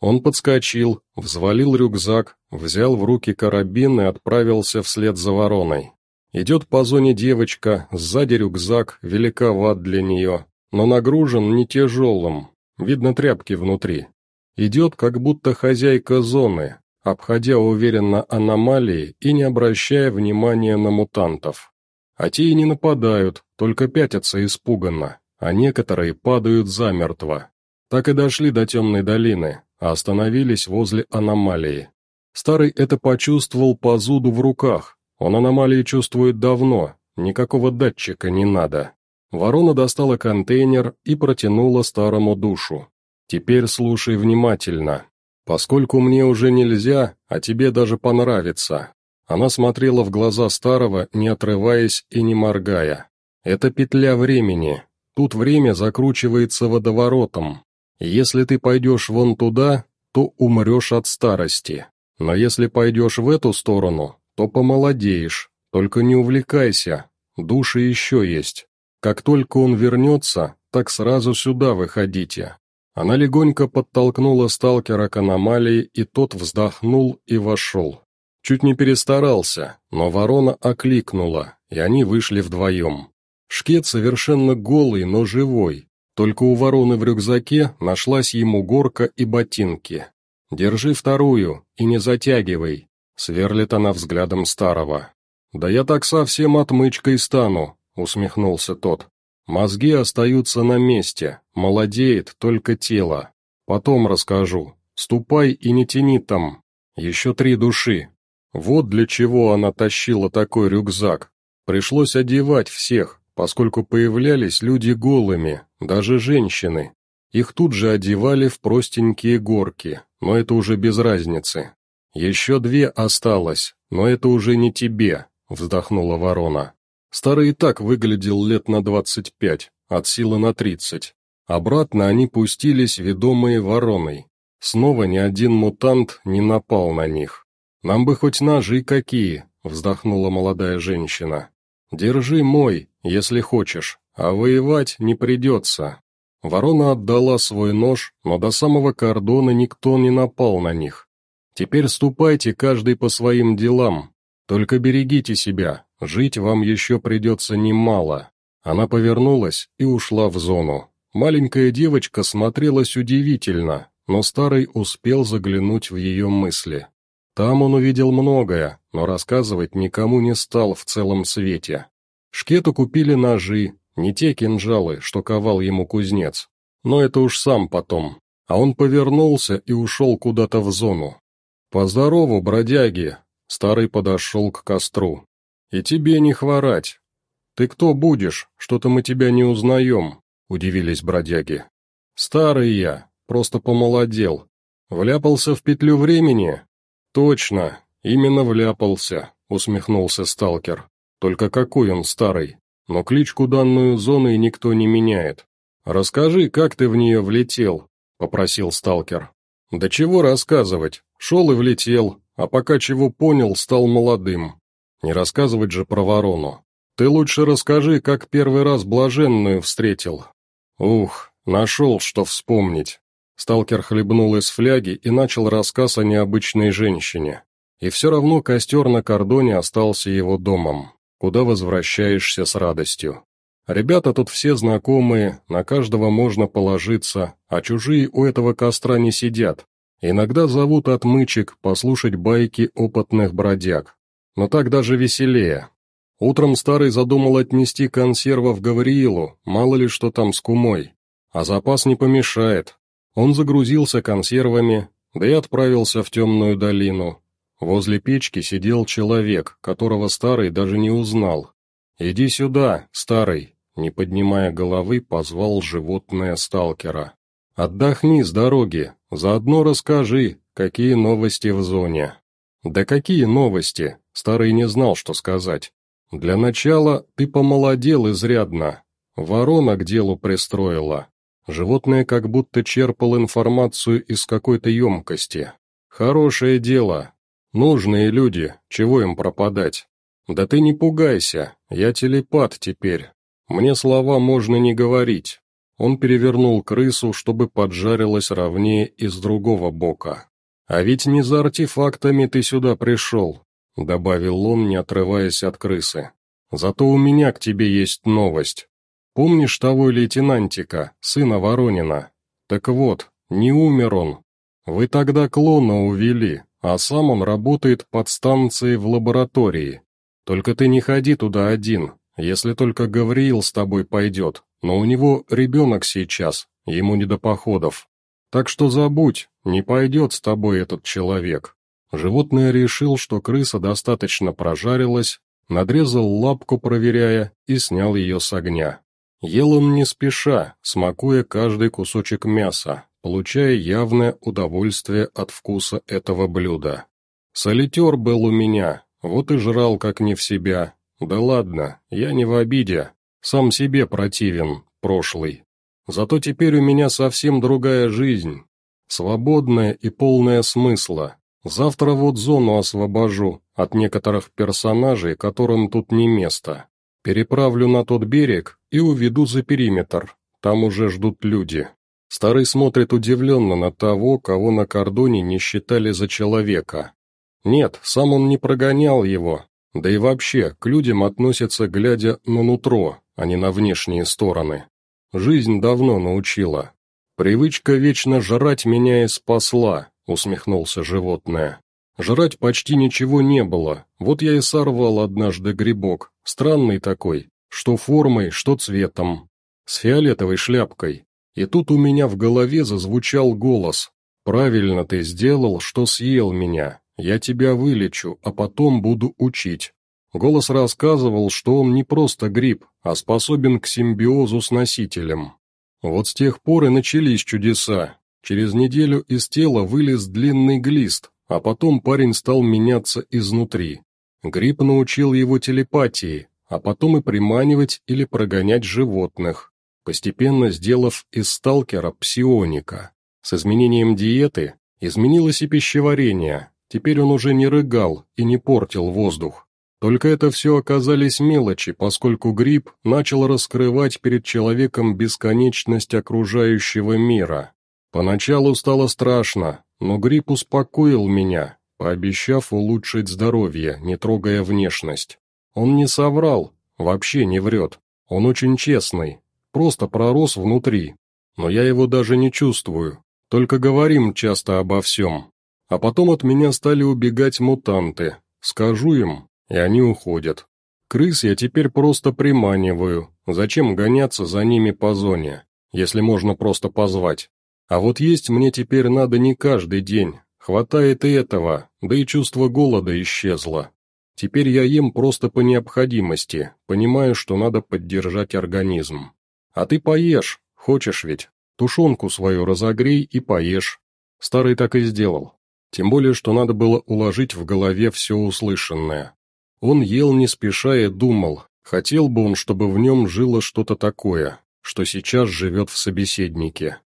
Он подскочил, взвалил рюкзак, взял в руки карабин и отправился вслед за вороной. Идет по зоне девочка, сзади рюкзак, великоват для нее, но нагружен не тяжелым, видно тряпки внутри. Идет, как будто хозяйка зоны, обходя уверенно аномалии и не обращая внимания на мутантов. А те и не нападают, только пятятся испуганно, а некоторые падают замертво. Так и дошли до темной долины, а остановились возле аномалии. Старый это почувствовал по зуду в руках, он аномалии чувствует давно, никакого датчика не надо. Ворона достала контейнер и протянула старому душу. Теперь слушай внимательно. Поскольку мне уже нельзя, а тебе даже понравится. Она смотрела в глаза старого, не отрываясь и не моргая. Это петля времени. Тут время закручивается водоворотом. Если ты пойдешь вон туда, то умрешь от старости. Но если пойдешь в эту сторону, то помолодеешь. Только не увлекайся, души еще есть. Как только он вернется, так сразу сюда выходите. Она легонько подтолкнула сталкера к аномалии, и тот вздохнул и вошел. Чуть не перестарался, но ворона окликнула, и они вышли вдвоем. Шкет совершенно голый, но живой. Только у вороны в рюкзаке нашлась ему горка и ботинки. «Держи вторую и не затягивай», — сверлит она взглядом старого. «Да я так совсем отмычкой стану», — усмехнулся тот. Мозги остаются на месте, молодеет только тело. Потом расскажу. Ступай и не тяни там. Еще три души. Вот для чего она тащила такой рюкзак. Пришлось одевать всех, поскольку появлялись люди голыми, даже женщины. Их тут же одевали в простенькие горки, но это уже без разницы. Еще две осталось, но это уже не тебе, вздохнула ворона. Старый и так выглядел лет на двадцать пять, от силы на тридцать. Обратно они пустились, ведомые вороной. Снова ни один мутант не напал на них. «Нам бы хоть ножи какие», — вздохнула молодая женщина. «Держи мой, если хочешь, а воевать не придется». Ворона отдала свой нож, но до самого кордона никто не напал на них. «Теперь ступайте каждый по своим делам, только берегите себя, Жить вам еще придется немало». Она повернулась и ушла в зону. Маленькая девочка смотрелась удивительно, но старый успел заглянуть в ее мысли. Там он увидел многое, но рассказывать никому не стал в целом свете. Шкету купили ножи, не те кинжалы, что ковал ему кузнец. Но это уж сам потом. А он повернулся и ушел куда-то в зону. «Поздорову, бродяги!» Старый подошел к костру. «И тебе не хворать. Ты кто будешь? Что-то мы тебя не узнаем», — удивились бродяги. «Старый я, просто помолодел. Вляпался в петлю времени?» «Точно, именно вляпался», — усмехнулся сталкер. «Только какой он старый? Но кличку данную зоной никто не меняет. Расскажи, как ты в нее влетел?» — попросил сталкер. «Да чего рассказывать? Шел и влетел, а пока чего понял, стал молодым. Не рассказывать же про ворону. Ты лучше расскажи, как первый раз блаженную встретил. Ух, нашел, что вспомнить. Сталкер хлебнул из фляги и начал рассказ о необычной женщине. И все равно костер на кордоне остался его домом, куда возвращаешься с радостью. Ребята тут все знакомые, на каждого можно положиться, а чужие у этого костра не сидят. Иногда зовут отмычек послушать байки опытных бродяг. Но так даже веселее. Утром старый задумал отнести консервов Гавриилу, мало ли что там с кумой. А запас не помешает, он загрузился консервами, да и отправился в темную долину. Возле печки сидел человек, которого старый даже не узнал. «Иди сюда, старый», не поднимая головы, позвал животное сталкера. «Отдохни с дороги, заодно расскажи, какие новости в зоне». «Да какие новости?» Старый не знал, что сказать. «Для начала ты помолодел изрядно. Ворона к делу пристроила. Животное как будто черпало информацию из какой-то емкости. Хорошее дело. Нужные люди, чего им пропадать? Да ты не пугайся, я телепат теперь. Мне слова можно не говорить. Он перевернул крысу, чтобы поджарилась ровнее из другого бока. «А ведь не за артефактами ты сюда пришел», — добавил он, не отрываясь от крысы. «Зато у меня к тебе есть новость. Помнишь того лейтенантика, сына Воронина? Так вот, не умер он. Вы тогда клона увели, а сам он работает под станцией в лаборатории. Только ты не ходи туда один, если только Гавриил с тобой пойдет, но у него ребенок сейчас, ему не до походов. Так что забудь, не пойдет с тобой этот человек». Животное решил, что крыса достаточно прожарилась, надрезал лапку, проверяя, и снял ее с огня. Ел он не спеша, смакуя каждый кусочек мяса, получая явное удовольствие от вкуса этого блюда. Солитер был у меня, вот и жрал как не в себя. Да ладно, я не в обиде, сам себе противен, прошлый. Зато теперь у меня совсем другая жизнь, свободная и полная смысла. Завтра вот зону освобожу от некоторых персонажей, которым тут не место. Переправлю на тот берег и уведу за периметр. Там уже ждут люди. Старый смотрит удивленно на того, кого на кордоне не считали за человека. Нет, сам он не прогонял его. Да и вообще, к людям относятся, глядя на нутро, а не на внешние стороны. Жизнь давно научила. Привычка вечно жрать меня и спасла, усмехнулся животное. Жрать почти ничего не было, вот я и сорвал однажды грибок, странный такой, что формой, что цветом, с фиолетовой шляпкой. И тут у меня в голове зазвучал голос. «Правильно ты сделал, что съел меня. Я тебя вылечу, а потом буду учить». Голос рассказывал, что он не просто гриб, а способен к симбиозу с носителем. Вот с тех пор и начались чудеса. Через неделю из тела вылез длинный глист, а потом парень стал меняться изнутри. Гриб научил его телепатии, а потом и приманивать или прогонять животных, постепенно сделав из сталкера псионика. С изменением диеты изменилось и пищеварение, теперь он уже не рыгал и не портил воздух. Только это все оказались мелочи, поскольку гриб начал раскрывать перед человеком бесконечность окружающего мира. Поначалу стало страшно, но грипп успокоил меня, пообещав улучшить здоровье, не трогая внешность. Он не соврал, вообще не врет. Он очень честный, просто пророс внутри. Но я его даже не чувствую, только говорим часто обо всем. А потом от меня стали убегать мутанты. Скажу им, и они уходят. Крыс я теперь просто приманиваю. Зачем гоняться за ними по зоне, если можно просто позвать? А вот есть мне теперь надо не каждый день, хватает и этого, да и чувство голода исчезло. Теперь я ем просто по необходимости, понимаю, что надо поддержать организм. А ты поешь, хочешь ведь, тушенку свою разогрей и поешь. Старый так и сделал. Тем более, что надо было уложить в голове все услышанное. Он ел не спеша и думал, хотел бы он, чтобы в нем жило что-то такое, что сейчас живет в собеседнике.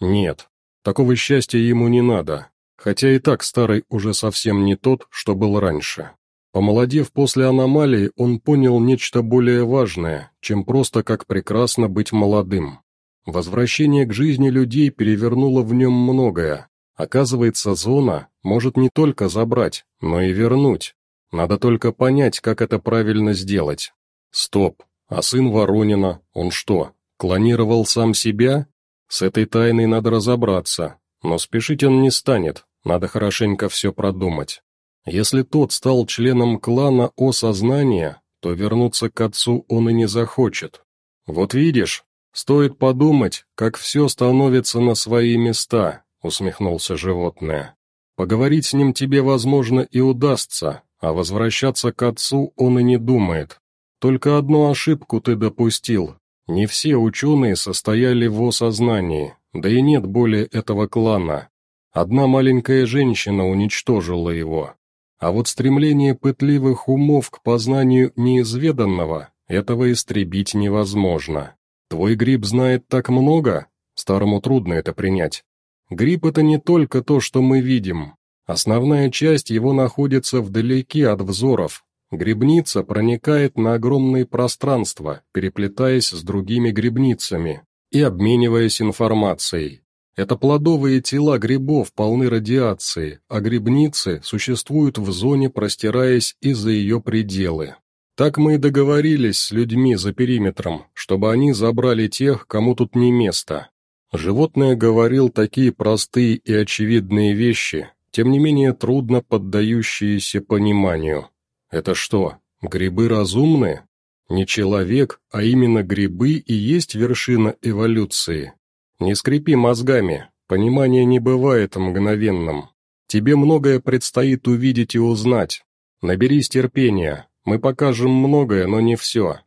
Нет, такого счастья ему не надо, хотя и так старый уже совсем не тот, что был раньше. Помолодев после аномалии, он понял нечто более важное, чем просто как прекрасно быть молодым. Возвращение к жизни людей перевернуло в нем многое. Оказывается, зона может не только забрать, но и вернуть. Надо только понять, как это правильно сделать. Стоп, а сын Воронина, он что, клонировал сам себя? С этой тайной надо разобраться, но спешить он не станет, надо хорошенько все продумать. Если тот стал членом клана осознания, то вернуться к отцу он и не захочет. Вот видишь, стоит подумать, как все становится на свои места, усмехнулся животное. Поговорить с ним тебе, возможно, и удастся, а возвращаться к отцу он и не думает. Только одну ошибку ты допустил. Не все ученые состояли в осознании, да и нет более этого клана. Одна маленькая женщина уничтожила его. А вот стремление пытливых умов к познанию неизведанного, этого истребить невозможно. Твой гриб знает так много, старому трудно это принять. Гриб — это не только то, что мы видим. Основная часть его находится вдалеке от взоров. Грибница проникает на огромные пространства, переплетаясь с другими грибницами и обмениваясь информацией. Это плодовые тела грибов полны радиации, а грибницы существуют в зоне, простираясь и за ее пределы. Так мы и договорились с людьми за периметром, чтобы они забрали тех, кому тут не место. Животное говорил такие простые и очевидные вещи, тем не менее трудно поддающиеся пониманию. Это что, грибы разумны? Не человек, а именно грибы и есть вершина эволюции. Не скрипи мозгами, понимание не бывает мгновенным. Тебе многое предстоит увидеть и узнать. Наберись терпения, мы покажем многое, но не все.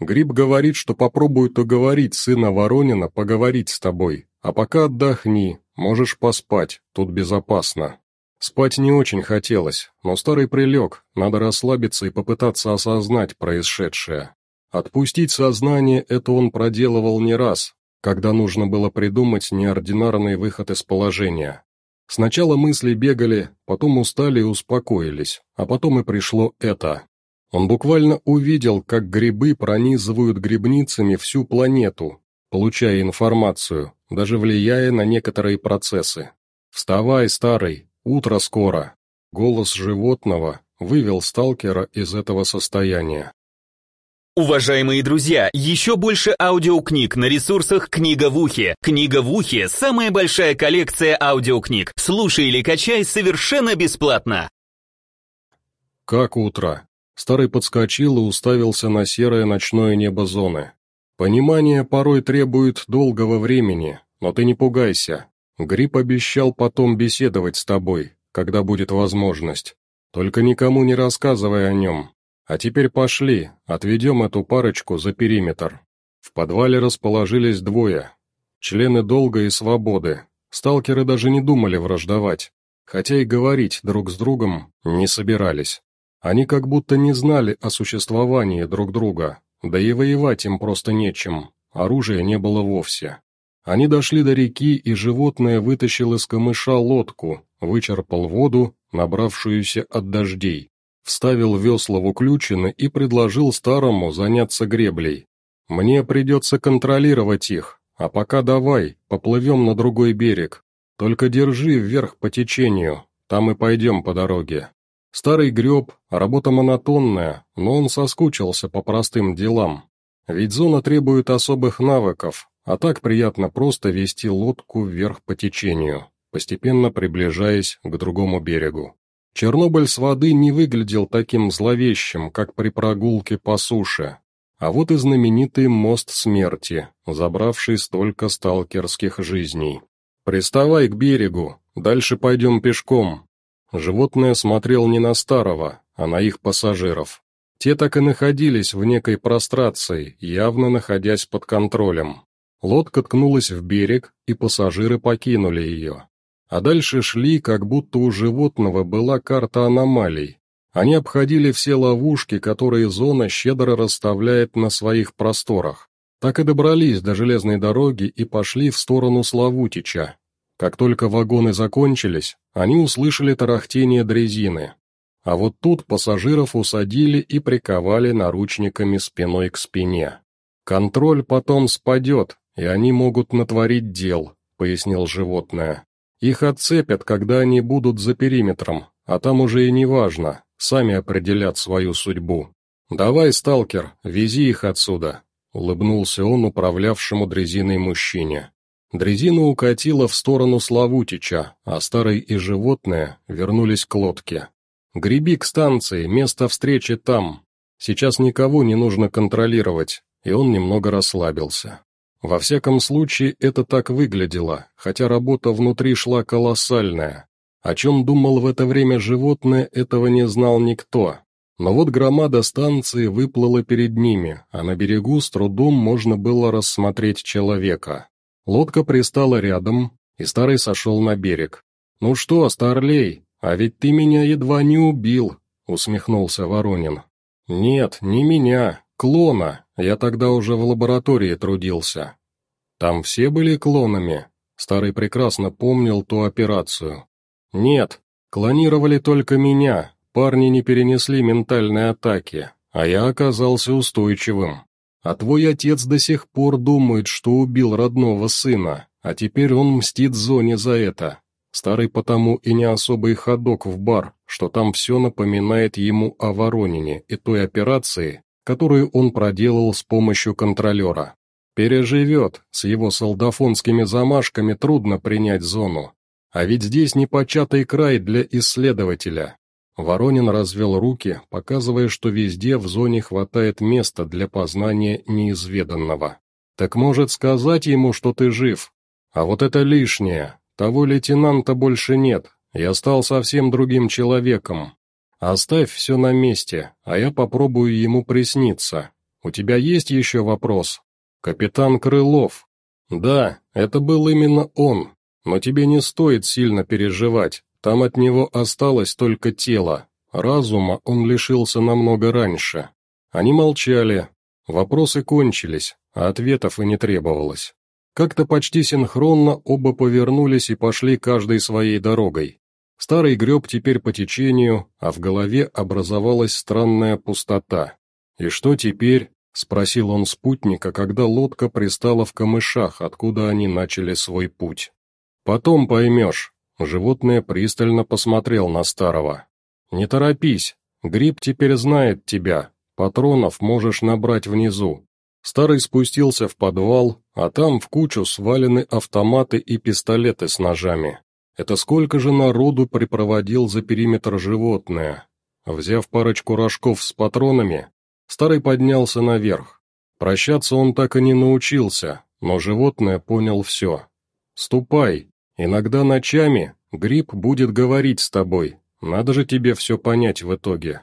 Гриб говорит, что попробует уговорить сына Воронина поговорить с тобой, а пока отдохни, можешь поспать, тут безопасно. Спать не очень хотелось, но старый прилег, надо расслабиться и попытаться осознать происшедшее. Отпустить сознание это он проделывал не раз, когда нужно было придумать неординарный выход из положения. Сначала мысли бегали, потом устали и успокоились, а потом и пришло это. Он буквально увидел, как грибы пронизывают грибницами всю планету, получая информацию, даже влияя на некоторые процессы. «Вставай, старый, утро скоро!» Голос животного вывел сталкера из этого состояния. Уважаемые друзья, еще больше аудиокниг на ресурсах «Книга в ухе». «Книга в ухе» — самая большая коллекция аудиокниг. Слушай или качай совершенно бесплатно. Как утро? Старый подскочил и уставился на серое ночное небо зоны. Понимание порой требует долгого времени, но ты не пугайся. Гриб обещал потом беседовать с тобой, когда будет возможность. Только никому не рассказывай о нем, а теперь пошли, отведем эту парочку за периметр. В подвале расположились двое. Члены долга и свободы. Сталкеры даже не думали враждовать, хотя и говорить друг с другом не собирались. Они как будто не знали о существовании друг друга, да и воевать им просто нечем, оружия не было вовсе. Они дошли до реки, и животное вытащил из камыша лодку, вычерпал воду, набравшуюся от дождей, вставил весла в уключины и предложил старому заняться греблей. «Мне придется контролировать их, а пока давай, поплывем на другой берег. Только держи вверх по течению, там и пойдем по дороге». Старый греб, работа монотонная, но он соскучился по простым делам. Ведь зона требует особых навыков, а так приятно просто вести лодку вверх по течению, постепенно приближаясь к другому берегу. Чернобыль с воды не выглядел таким зловещим, как при прогулке по суше. А вот и знаменитый мост смерти, забравший столько сталкерских жизней. «Приставай к берегу, дальше пойдем пешком». Животное смотрел не на старого, а на их пассажиров. Те так и находились в некой прострации, явно находясь под контролем. Лодка ткнулась в берег, и пассажиры покинули ее. А дальше шли, как будто у животного была карта аномалий. Они обходили все ловушки, которые зона щедро расставляет на своих просторах. Так и добрались до железной дороги и пошли в сторону Славутича. Как только вагоны закончились, они услышали тарахтение дрезины. А вот тут пассажиров усадили и приковали наручниками спиной к спине. «Контроль потом спадет, и они могут натворить дел», — пояснил животное. «Их отцепят, когда они будут за периметром, а там уже и не важно, сами определят свою судьбу. Давай, сталкер, вези их отсюда», — улыбнулся он управлявшему дрезиной мужчине. Дрезина укатила в сторону Славутича, а старый и животное вернулись к лодке. «Греби к станции, место встречи там. Сейчас никого не нужно контролировать», и он немного расслабился. Во всяком случае, это так выглядело, хотя работа внутри шла колоссальная. О чем думал в это время животное, этого не знал никто. Но вот громада станции выплыла перед ними, а на берегу с трудом можно было рассмотреть человека. Лодка пристала рядом, и старый сошел на берег. «Ну что, старлей, «А ведь ты меня едва не убил», — усмехнулся Воронин. «Нет, не меня, клона, я тогда уже в лаборатории трудился». «Там все были клонами?» Старый прекрасно помнил ту операцию. «Нет, клонировали только меня, парни не перенесли ментальной атаки, а я оказался устойчивым. А твой отец до сих пор думает, что убил родного сына, а теперь он мстит Зоне за это. Старый потому и не особый ходок в бар, что там все напоминает ему о Воронине и той операции, которую он проделал с помощью контролера. Переживет, с его солдафонскими замашками трудно принять зону. А ведь здесь непочатый край для исследователя. Воронин развел руки, показывая, что везде в зоне хватает места для познания неизведанного. «Так может сказать ему, что ты жив? А вот это лишнее, того лейтенанта больше нет, я стал совсем другим человеком. Оставь все на месте, а я попробую ему присниться. У тебя есть еще вопрос? Капитан Крылов. Да, это был именно он, но тебе не стоит сильно переживать, там от него осталось только тело. Разума он лишился намного раньше. Они молчали, вопросы кончились, а ответов и не требовалось. Как-то почти синхронно оба повернулись и пошли каждой своей дорогой. Старый греб теперь по течению, а в голове образовалась странная пустота. «И что теперь?» — спросил он спутника, когда лодка пристала в камышах, откуда они начали свой путь. «Потом поймешь». Животное пристально посмотрел на старого. «Не торопись, гриб теперь знает тебя, патронов можешь набрать внизу, Старый спустился в подвал, а там в кучу свалены автоматы и пистолеты с ножами. Это сколько же народу припроводил за периметр животное? Взяв парочку рожков с патронами, старый поднялся наверх. Прощаться он так и не научился, но животное понял все. «Ступай, иногда ночами гриб будет говорить с тобой, надо же тебе все понять в итоге».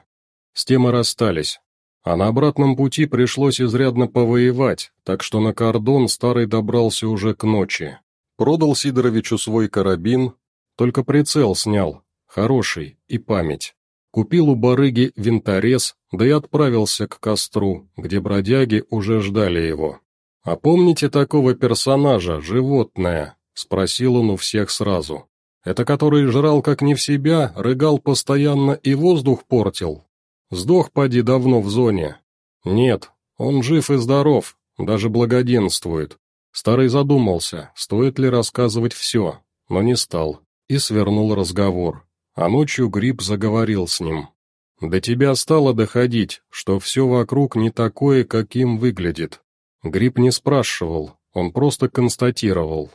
С тем и расстались. А на обратном пути пришлось изрядно повоевать, так что на кордон старый добрался уже к ночи. Продал Сидоровичу свой карабин, только прицел снял, хороший, и память. Купил у барыги винторез, да и отправился к костру, где бродяги уже ждали его. «А помните такого персонажа, животное?» — спросил он у всех сразу. «Это который жрал как не в себя, рыгал постоянно и воздух портил?» Сдох, поди, давно в зоне. Нет, он жив и здоров, даже благоденствует. Старый задумался, стоит ли рассказывать все, но не стал, и свернул разговор. А ночью Гриб заговорил с ним. «До тебя стало доходить, что все вокруг не такое, каким выглядит». Гриб не спрашивал, он просто констатировал.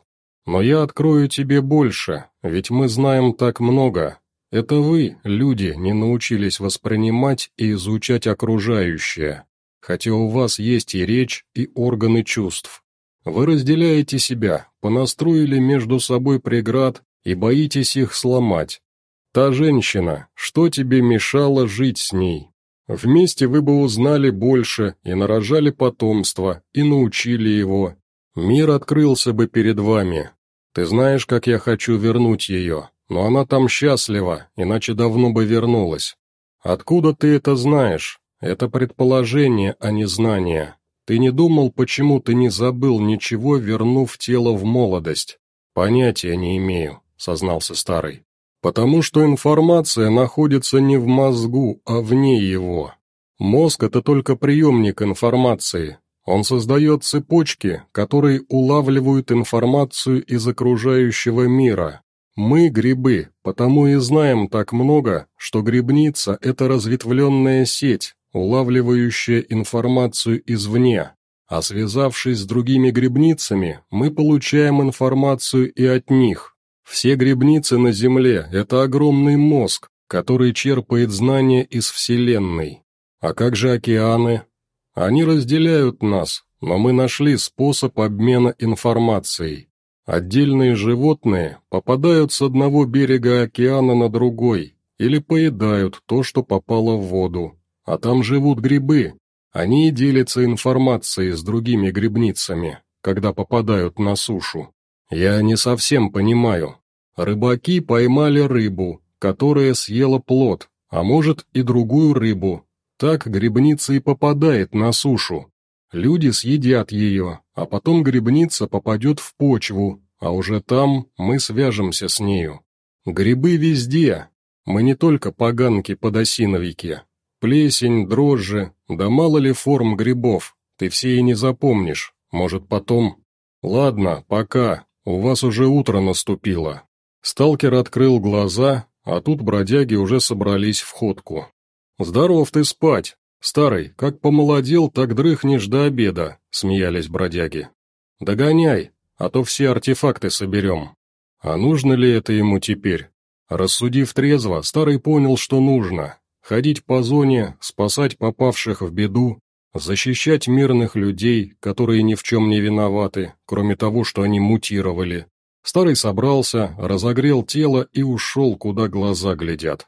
«Но я открою тебе больше, ведь мы знаем так много, это вы, люди, не научились воспринимать и изучать окружающее, хотя у вас есть и речь, и органы чувств. Вы разделяете себя, понастроили между собой преград и боитесь их сломать. Та женщина, что тебе мешало жить с ней? Вместе вы бы узнали больше и нарожали потомство, и научили его. Мир открылся бы перед вами. Ты знаешь, как я хочу вернуть ее, но она там счастлива, иначе давно бы вернулась. Откуда ты это знаешь? Это предположение, а не знание. Ты не думал, почему ты не забыл ничего, вернув тело в молодость? Понятия не имею, сознался старый. Потому что информация находится не в мозгу, а вне его. Мозг — это только приемник информации. Он создает цепочки, которые улавливают информацию из окружающего мира. Мы — грибы, потому и знаем так много, что грибница — это разветвленная сеть, улавливающая информацию извне, а связавшись с другими грибницами, мы получаем информацию и от них. Все грибницы на Земле – это огромный мозг, который черпает знания из Вселенной. А как же океаны? Они разделяют нас, но мы нашли способ обмена информацией. Отдельные животные попадают с одного берега океана на другой или поедают то, что попало в воду, а там живут грибы. Они и делятся информацией с другими грибницами, когда попадают на сушу. Я не совсем понимаю. Рыбаки поймали рыбу, которая съела плод, а может и другую рыбу. Так грибница и попадает на сушу. Люди съедят ее, а потом грибница попадет в почву, а уже там мы свяжемся с нею. Грибы везде. Мы не только поганки-подосиновики, Плесень, дрожжи, да мало ли форм грибов, ты все и не запомнишь, может потом. Ладно, пока, у вас уже утро наступило. Сталкер открыл глаза, а тут бродяги уже собрались в ходку. «Здоров ты спать! Старый, как помолодел, так дрыхнешь до обеда», — смеялись бродяги. «Догоняй, а то все артефакты соберем». А нужно ли это ему теперь? Рассудив трезво, старый понял, что нужно, ходить по зоне, спасать попавших в беду, защищать мирных людей, которые ни в чем не виноваты, кроме того, что они мутировали. Старый собрался, разогрел тело и ушел, куда глаза глядят.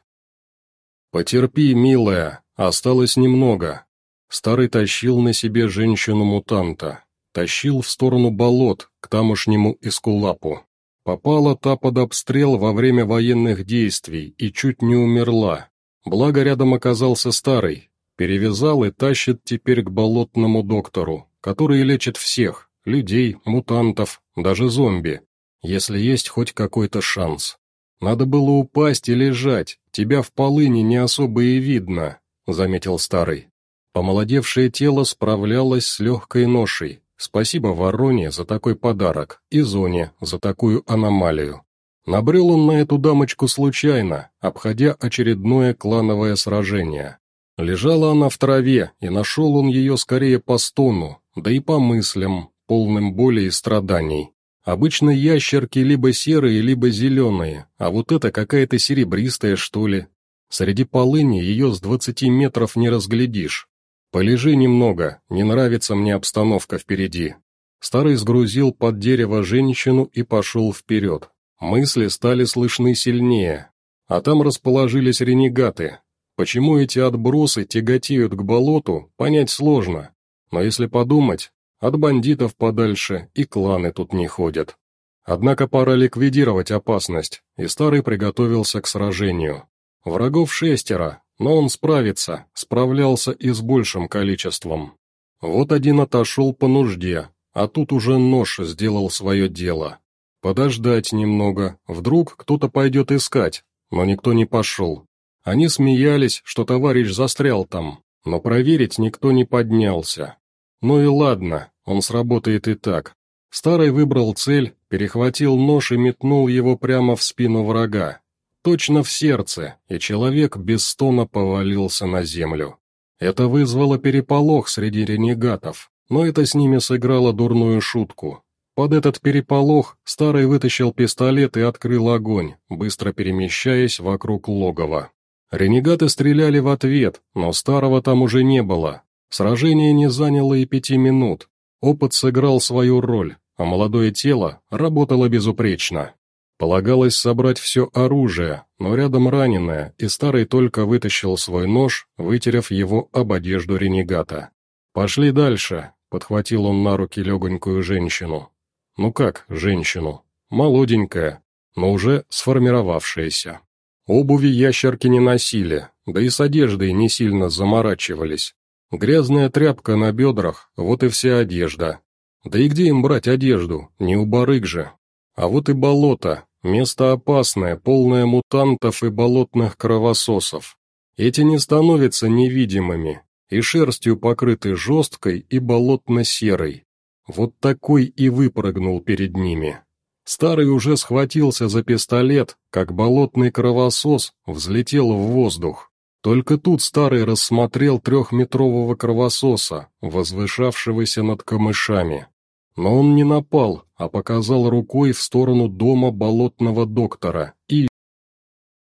«Потерпи, милая, осталось немного». Старый тащил на себе женщину-мутанта, тащил в сторону болот, к тамошнему Искулапу. Попала та под обстрел во время военных действий и чуть не умерла, Благо рядом оказался старый, перевязал и тащит теперь к болотному доктору, который лечит всех, людей, мутантов, даже зомби, если есть хоть какой-то шанс. Надо было упасть и лежать, тебя в полыне не особо и видно, заметил старый. Помолодевшее тело справлялось с легкой ношей. Спасибо Вороне за такой подарок и Зоне за такую аномалию. Набрел он на эту дамочку случайно, обходя очередное клановое сражение. Лежала она в траве, и нашел он ее скорее по стону, да и по мыслям, полным боли и страданий. Обычно ящерки либо серые, либо зеленые, а вот это какая-то серебристая, что ли. Среди полыни ее с двадцати метров не разглядишь. Полежи немного, не нравится мне обстановка впереди. Старый сгрузил под дерево женщину и пошел вперед. Мысли стали слышны сильнее, а там расположились ренегаты. Почему эти отбросы тяготеют к болоту, понять сложно, но если подумать, от бандитов подальше и кланы тут не ходят. Однако пора ликвидировать опасность, и Старый приготовился к сражению. Врагов шестеро, но он справится, справлялся и с большим количеством. Вот один отошел по нужде, а тут уже нож сделал свое дело. Подождать немного, вдруг кто-то пойдет искать, но никто не пошел. Они смеялись, что товарищ застрял там, но проверить никто не поднялся. Ну и ладно, он сработает и так. Старый выбрал цель, перехватил нож и метнул его прямо в спину врага. Точно в сердце, и человек без стона повалился на землю. Это вызвало переполох среди ренегатов, но это с ними сыграло дурную шутку. Под этот переполох Старый вытащил пистолет и открыл огонь, быстро перемещаясь вокруг логова. Ренегаты стреляли в ответ, но Старого там уже не было. Сражение не заняло и пяти минут. Опыт сыграл свою роль, а молодое тело работало безупречно. Полагалось собрать все оружие, но рядом раненое, и старый только вытащил свой нож, вытерев его об одежду ренегата. «Пошли дальше», — подхватил он на руки легонькую женщину. «Ну как женщину? Молоденькая, но уже сформировавшаяся. Обуви ящерки не носили, да и с одеждой не сильно заморачивались. Грязная тряпка на бедрах, вот и вся одежда. Да и где им брать одежду, не у барыг же. А вот и болото, Место опасное, полное мутантов и болотных кровососов. Эти не становятся невидимыми, и шерстью покрыты жесткой и болотно-серой. Вот такой и выпрыгнул перед ними. Старый уже схватился за пистолет, как болотный кровосос взлетел в воздух. Только тут старый рассмотрел трехметрового кровососа, возвышавшегося над камышами. Но он не напал, а показал рукой в сторону дома болотного доктора и...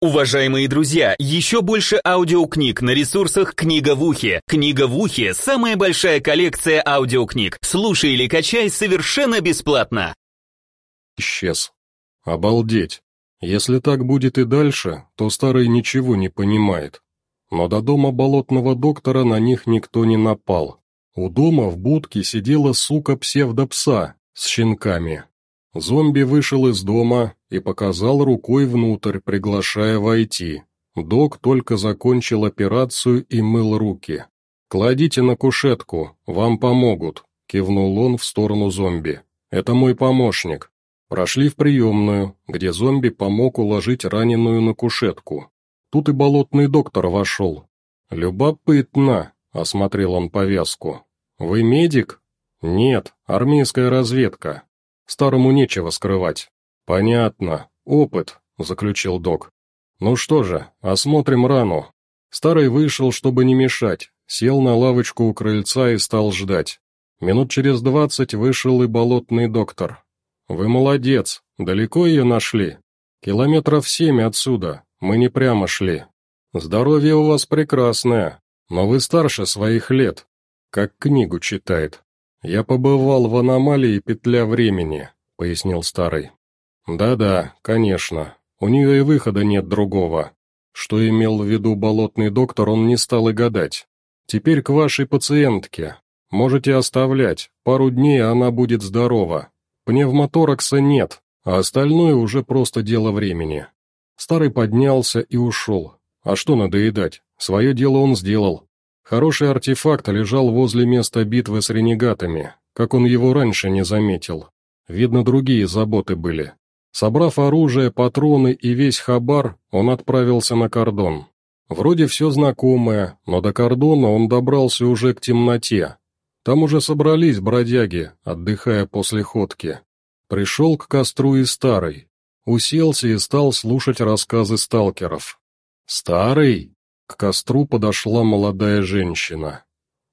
Уважаемые друзья, еще больше аудиокниг на ресурсах «Книга в ухе». «Книга в ухе» — самая большая коллекция аудиокниг. Слушай или качай совершенно бесплатно. Исчез. Обалдеть. Если так будет и дальше, то старый ничего не понимает. Но до дома болотного доктора на них никто не напал. У дома в будке сидела сука псевдопса с щенками. Зомби вышел из дома и показал рукой внутрь, приглашая войти. Док только закончил операцию и мыл руки. «Кладите на кушетку, вам помогут», — кивнул он в сторону зомби. «Это мой помощник». Прошли в приемную, где зомби помог уложить раненую на кушетку. Тут и болотный доктор вошел. «Любопытно», — осмотрел он повязку. «Вы медик?» «Нет, армейская разведка. Старому нечего скрывать». «Понятно. Опыт», — заключил док. «Ну что же, осмотрим рану». Старый вышел, чтобы не мешать, сел на лавочку у крыльца и стал ждать. Минут через двадцать вышел и болотный доктор. «Вы молодец, далеко ее нашли?» «Километров семь отсюда, мы не прямо шли. Здоровье у вас прекрасное, но вы старше своих лет, как книгу читает. Я побывал в аномалии «Петля времени», — пояснил старый. Да-да, конечно, у нее и выхода нет другого. Что имел в виду болотный доктор, он не стал и гадать. Теперь к вашей пациентке. Можете оставлять, пару дней она будет здорова. Пневмоторакса нет, а остальное уже просто дело времени. Старый поднялся и ушел. А что надоедать? Свое дело он сделал. Хороший артефакт лежал возле места битвы с ренегатами, как он его раньше не заметил. Видно, другие заботы были. Собрав оружие, патроны и весь хабар, он отправился на кордон. Вроде все знакомое, но до кордона он добрался уже к темноте. Там уже собрались бродяги, отдыхая после ходки. Пришел к костру и старый. Уселся и стал слушать рассказы сталкеров. «Старый?» К костру подошла молодая женщина.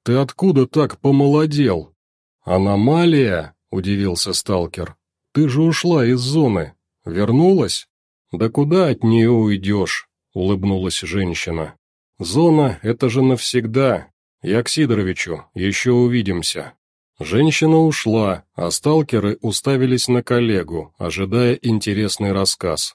«Ты откуда так помолодел?» «Аномалия?» — удивился сталкер. «Ты же ушла из зоны. Вернулась?» «Да куда от нее уйдешь?» — улыбнулась женщина. «Зона — это же навсегда. Я к Сидоровичу, еще увидимся». Женщина ушла, а сталкеры уставились на коллегу, ожидая интересный рассказ.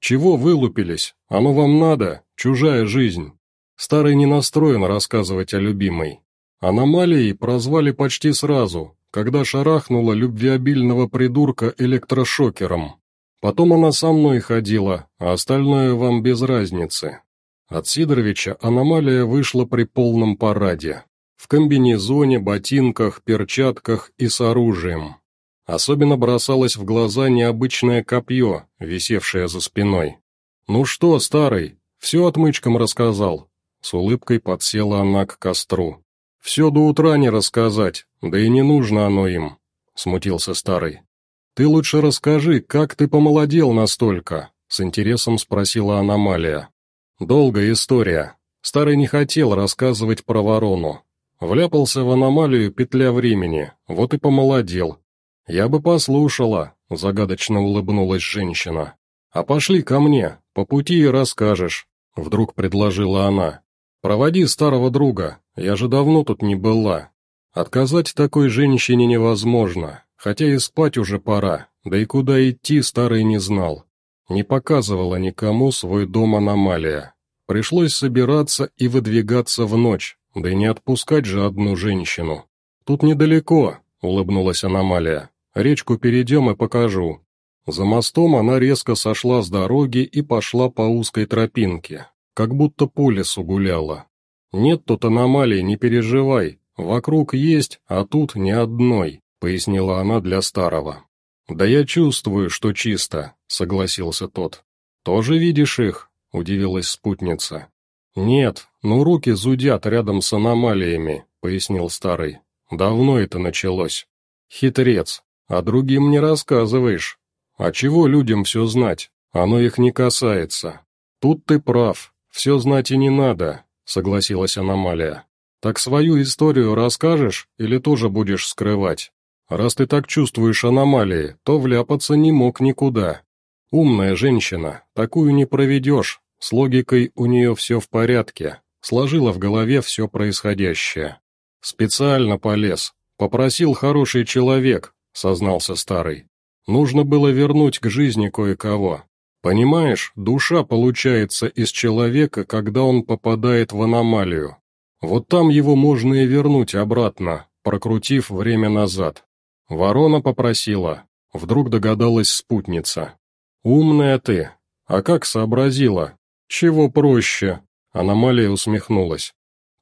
«Чего вылупились? Оно вам надо? Чужая жизнь». Старый не настроен рассказывать о любимой. Аномалией прозвали почти сразу, когда шарахнула любвеобильного придурка электрошокером. Потом она со мной ходила, а остальное вам без разницы. От Сидоровича аномалия вышла при полном параде. В комбинезоне, ботинках, перчатках и с оружием. Особенно бросалось в глаза необычное копье, висевшее за спиной. «Ну что, старый, все отмычкам рассказал, с улыбкой подсела она к костру. «Все до утра не рассказать, да и не нужно оно им», — смутился старый. «Ты лучше расскажи, как ты помолодел настолько?» — с интересом спросила аномалия. «Долгая история. Старый не хотел рассказывать про ворону. Вляпался в аномалию петля времени, вот и помолодел. Я бы послушала», — загадочно улыбнулась женщина. «А пошли ко мне, по пути и расскажешь», — вдруг предложила она. «Проводи старого друга, я же давно тут не была. Отказать такой женщине невозможно, хотя и спать уже пора, да и куда идти старый не знал. Не показывала никому свой дом аномалия. Пришлось собираться и выдвигаться в ночь, да и не отпускать же одну женщину. «Тут недалеко», — улыбнулась аномалия. «Речку перейдем и покажу». За мостом она резко сошла с дороги и пошла по узкой тропинке, как будто по лесу гуляла. «Нет тут аномалий, не переживай. Вокруг есть, а тут ни одной», — пояснила она для старого. «Да я чувствую, что чисто», — согласился тот. «Тоже видишь их?» — удивилась спутница. «Нет, но руки зудят рядом с аномалиями», — пояснил старый. «Давно это началось. Хитрец, а другим не рассказываешь. А чего людям все знать? Оно их не касается. Тут ты прав, все знать и не надо», — согласилась аномалия. «Так свою историю расскажешь или тоже будешь скрывать? Раз ты так чувствуешь аномалии, то вляпаться не мог никуда. Умная женщина, такую не проведешь, с логикой у нее все в порядке, сложила в голове все происходящее. Специально полез, попросил хороший человек, сознался старый. Нужно было вернуть к жизни кое-кого. Понимаешь, душа получается из человека, когда он попадает в аномалию. Вот там его можно и вернуть обратно, прокрутив время назад. Ворона попросила, вдруг догадалась спутница. «Умная ты! А как сообразила? Чего проще?» Аномалия усмехнулась.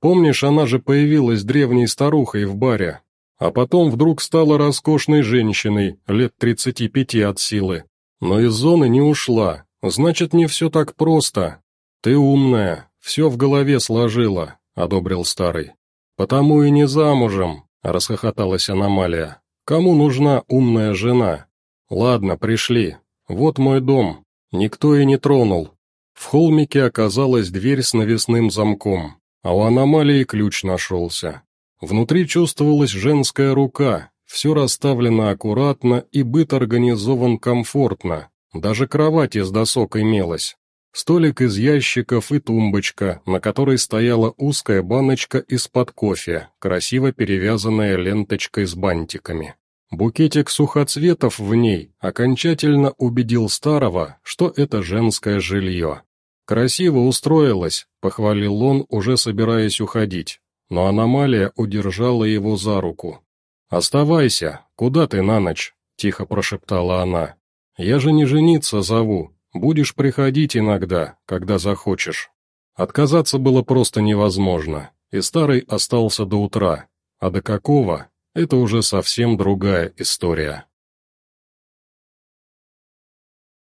«Помнишь, она же появилась древней старухой в баре, а потом вдруг стала роскошной женщиной, лет тридцати пяти от силы. Но из зоны не ушла, значит, не все так просто. Ты умная, все в голове сложила», — одобрил старый. «Потому и не замужем», — расхохоталась аномалия. «Кому нужна умная жена? Ладно, пришли, «Вот мой дом. Никто и не тронул». В холмике оказалась дверь с навесным замком, а у аномалии ключ нашелся. Внутри чувствовалась женская рука, все расставлено аккуратно и быт организован комфортно, даже кровать из досок имелась. Столик из ящиков и тумбочка, на которой стояла узкая баночка из-под кофе, красиво перевязанная ленточкой с бантиками. Букетик сухоцветов в ней окончательно убедил старого, что это женское жилье. «Красиво устроилась», — похвалил он, уже собираясь уходить, но аномалия удержала его за руку. «Оставайся, куда ты на ночь?» — тихо прошептала она. «Я же не жениться зову, будешь приходить иногда, когда захочешь». Отказаться было просто невозможно, и старый остался до утра, а до какого это уже совсем другая история.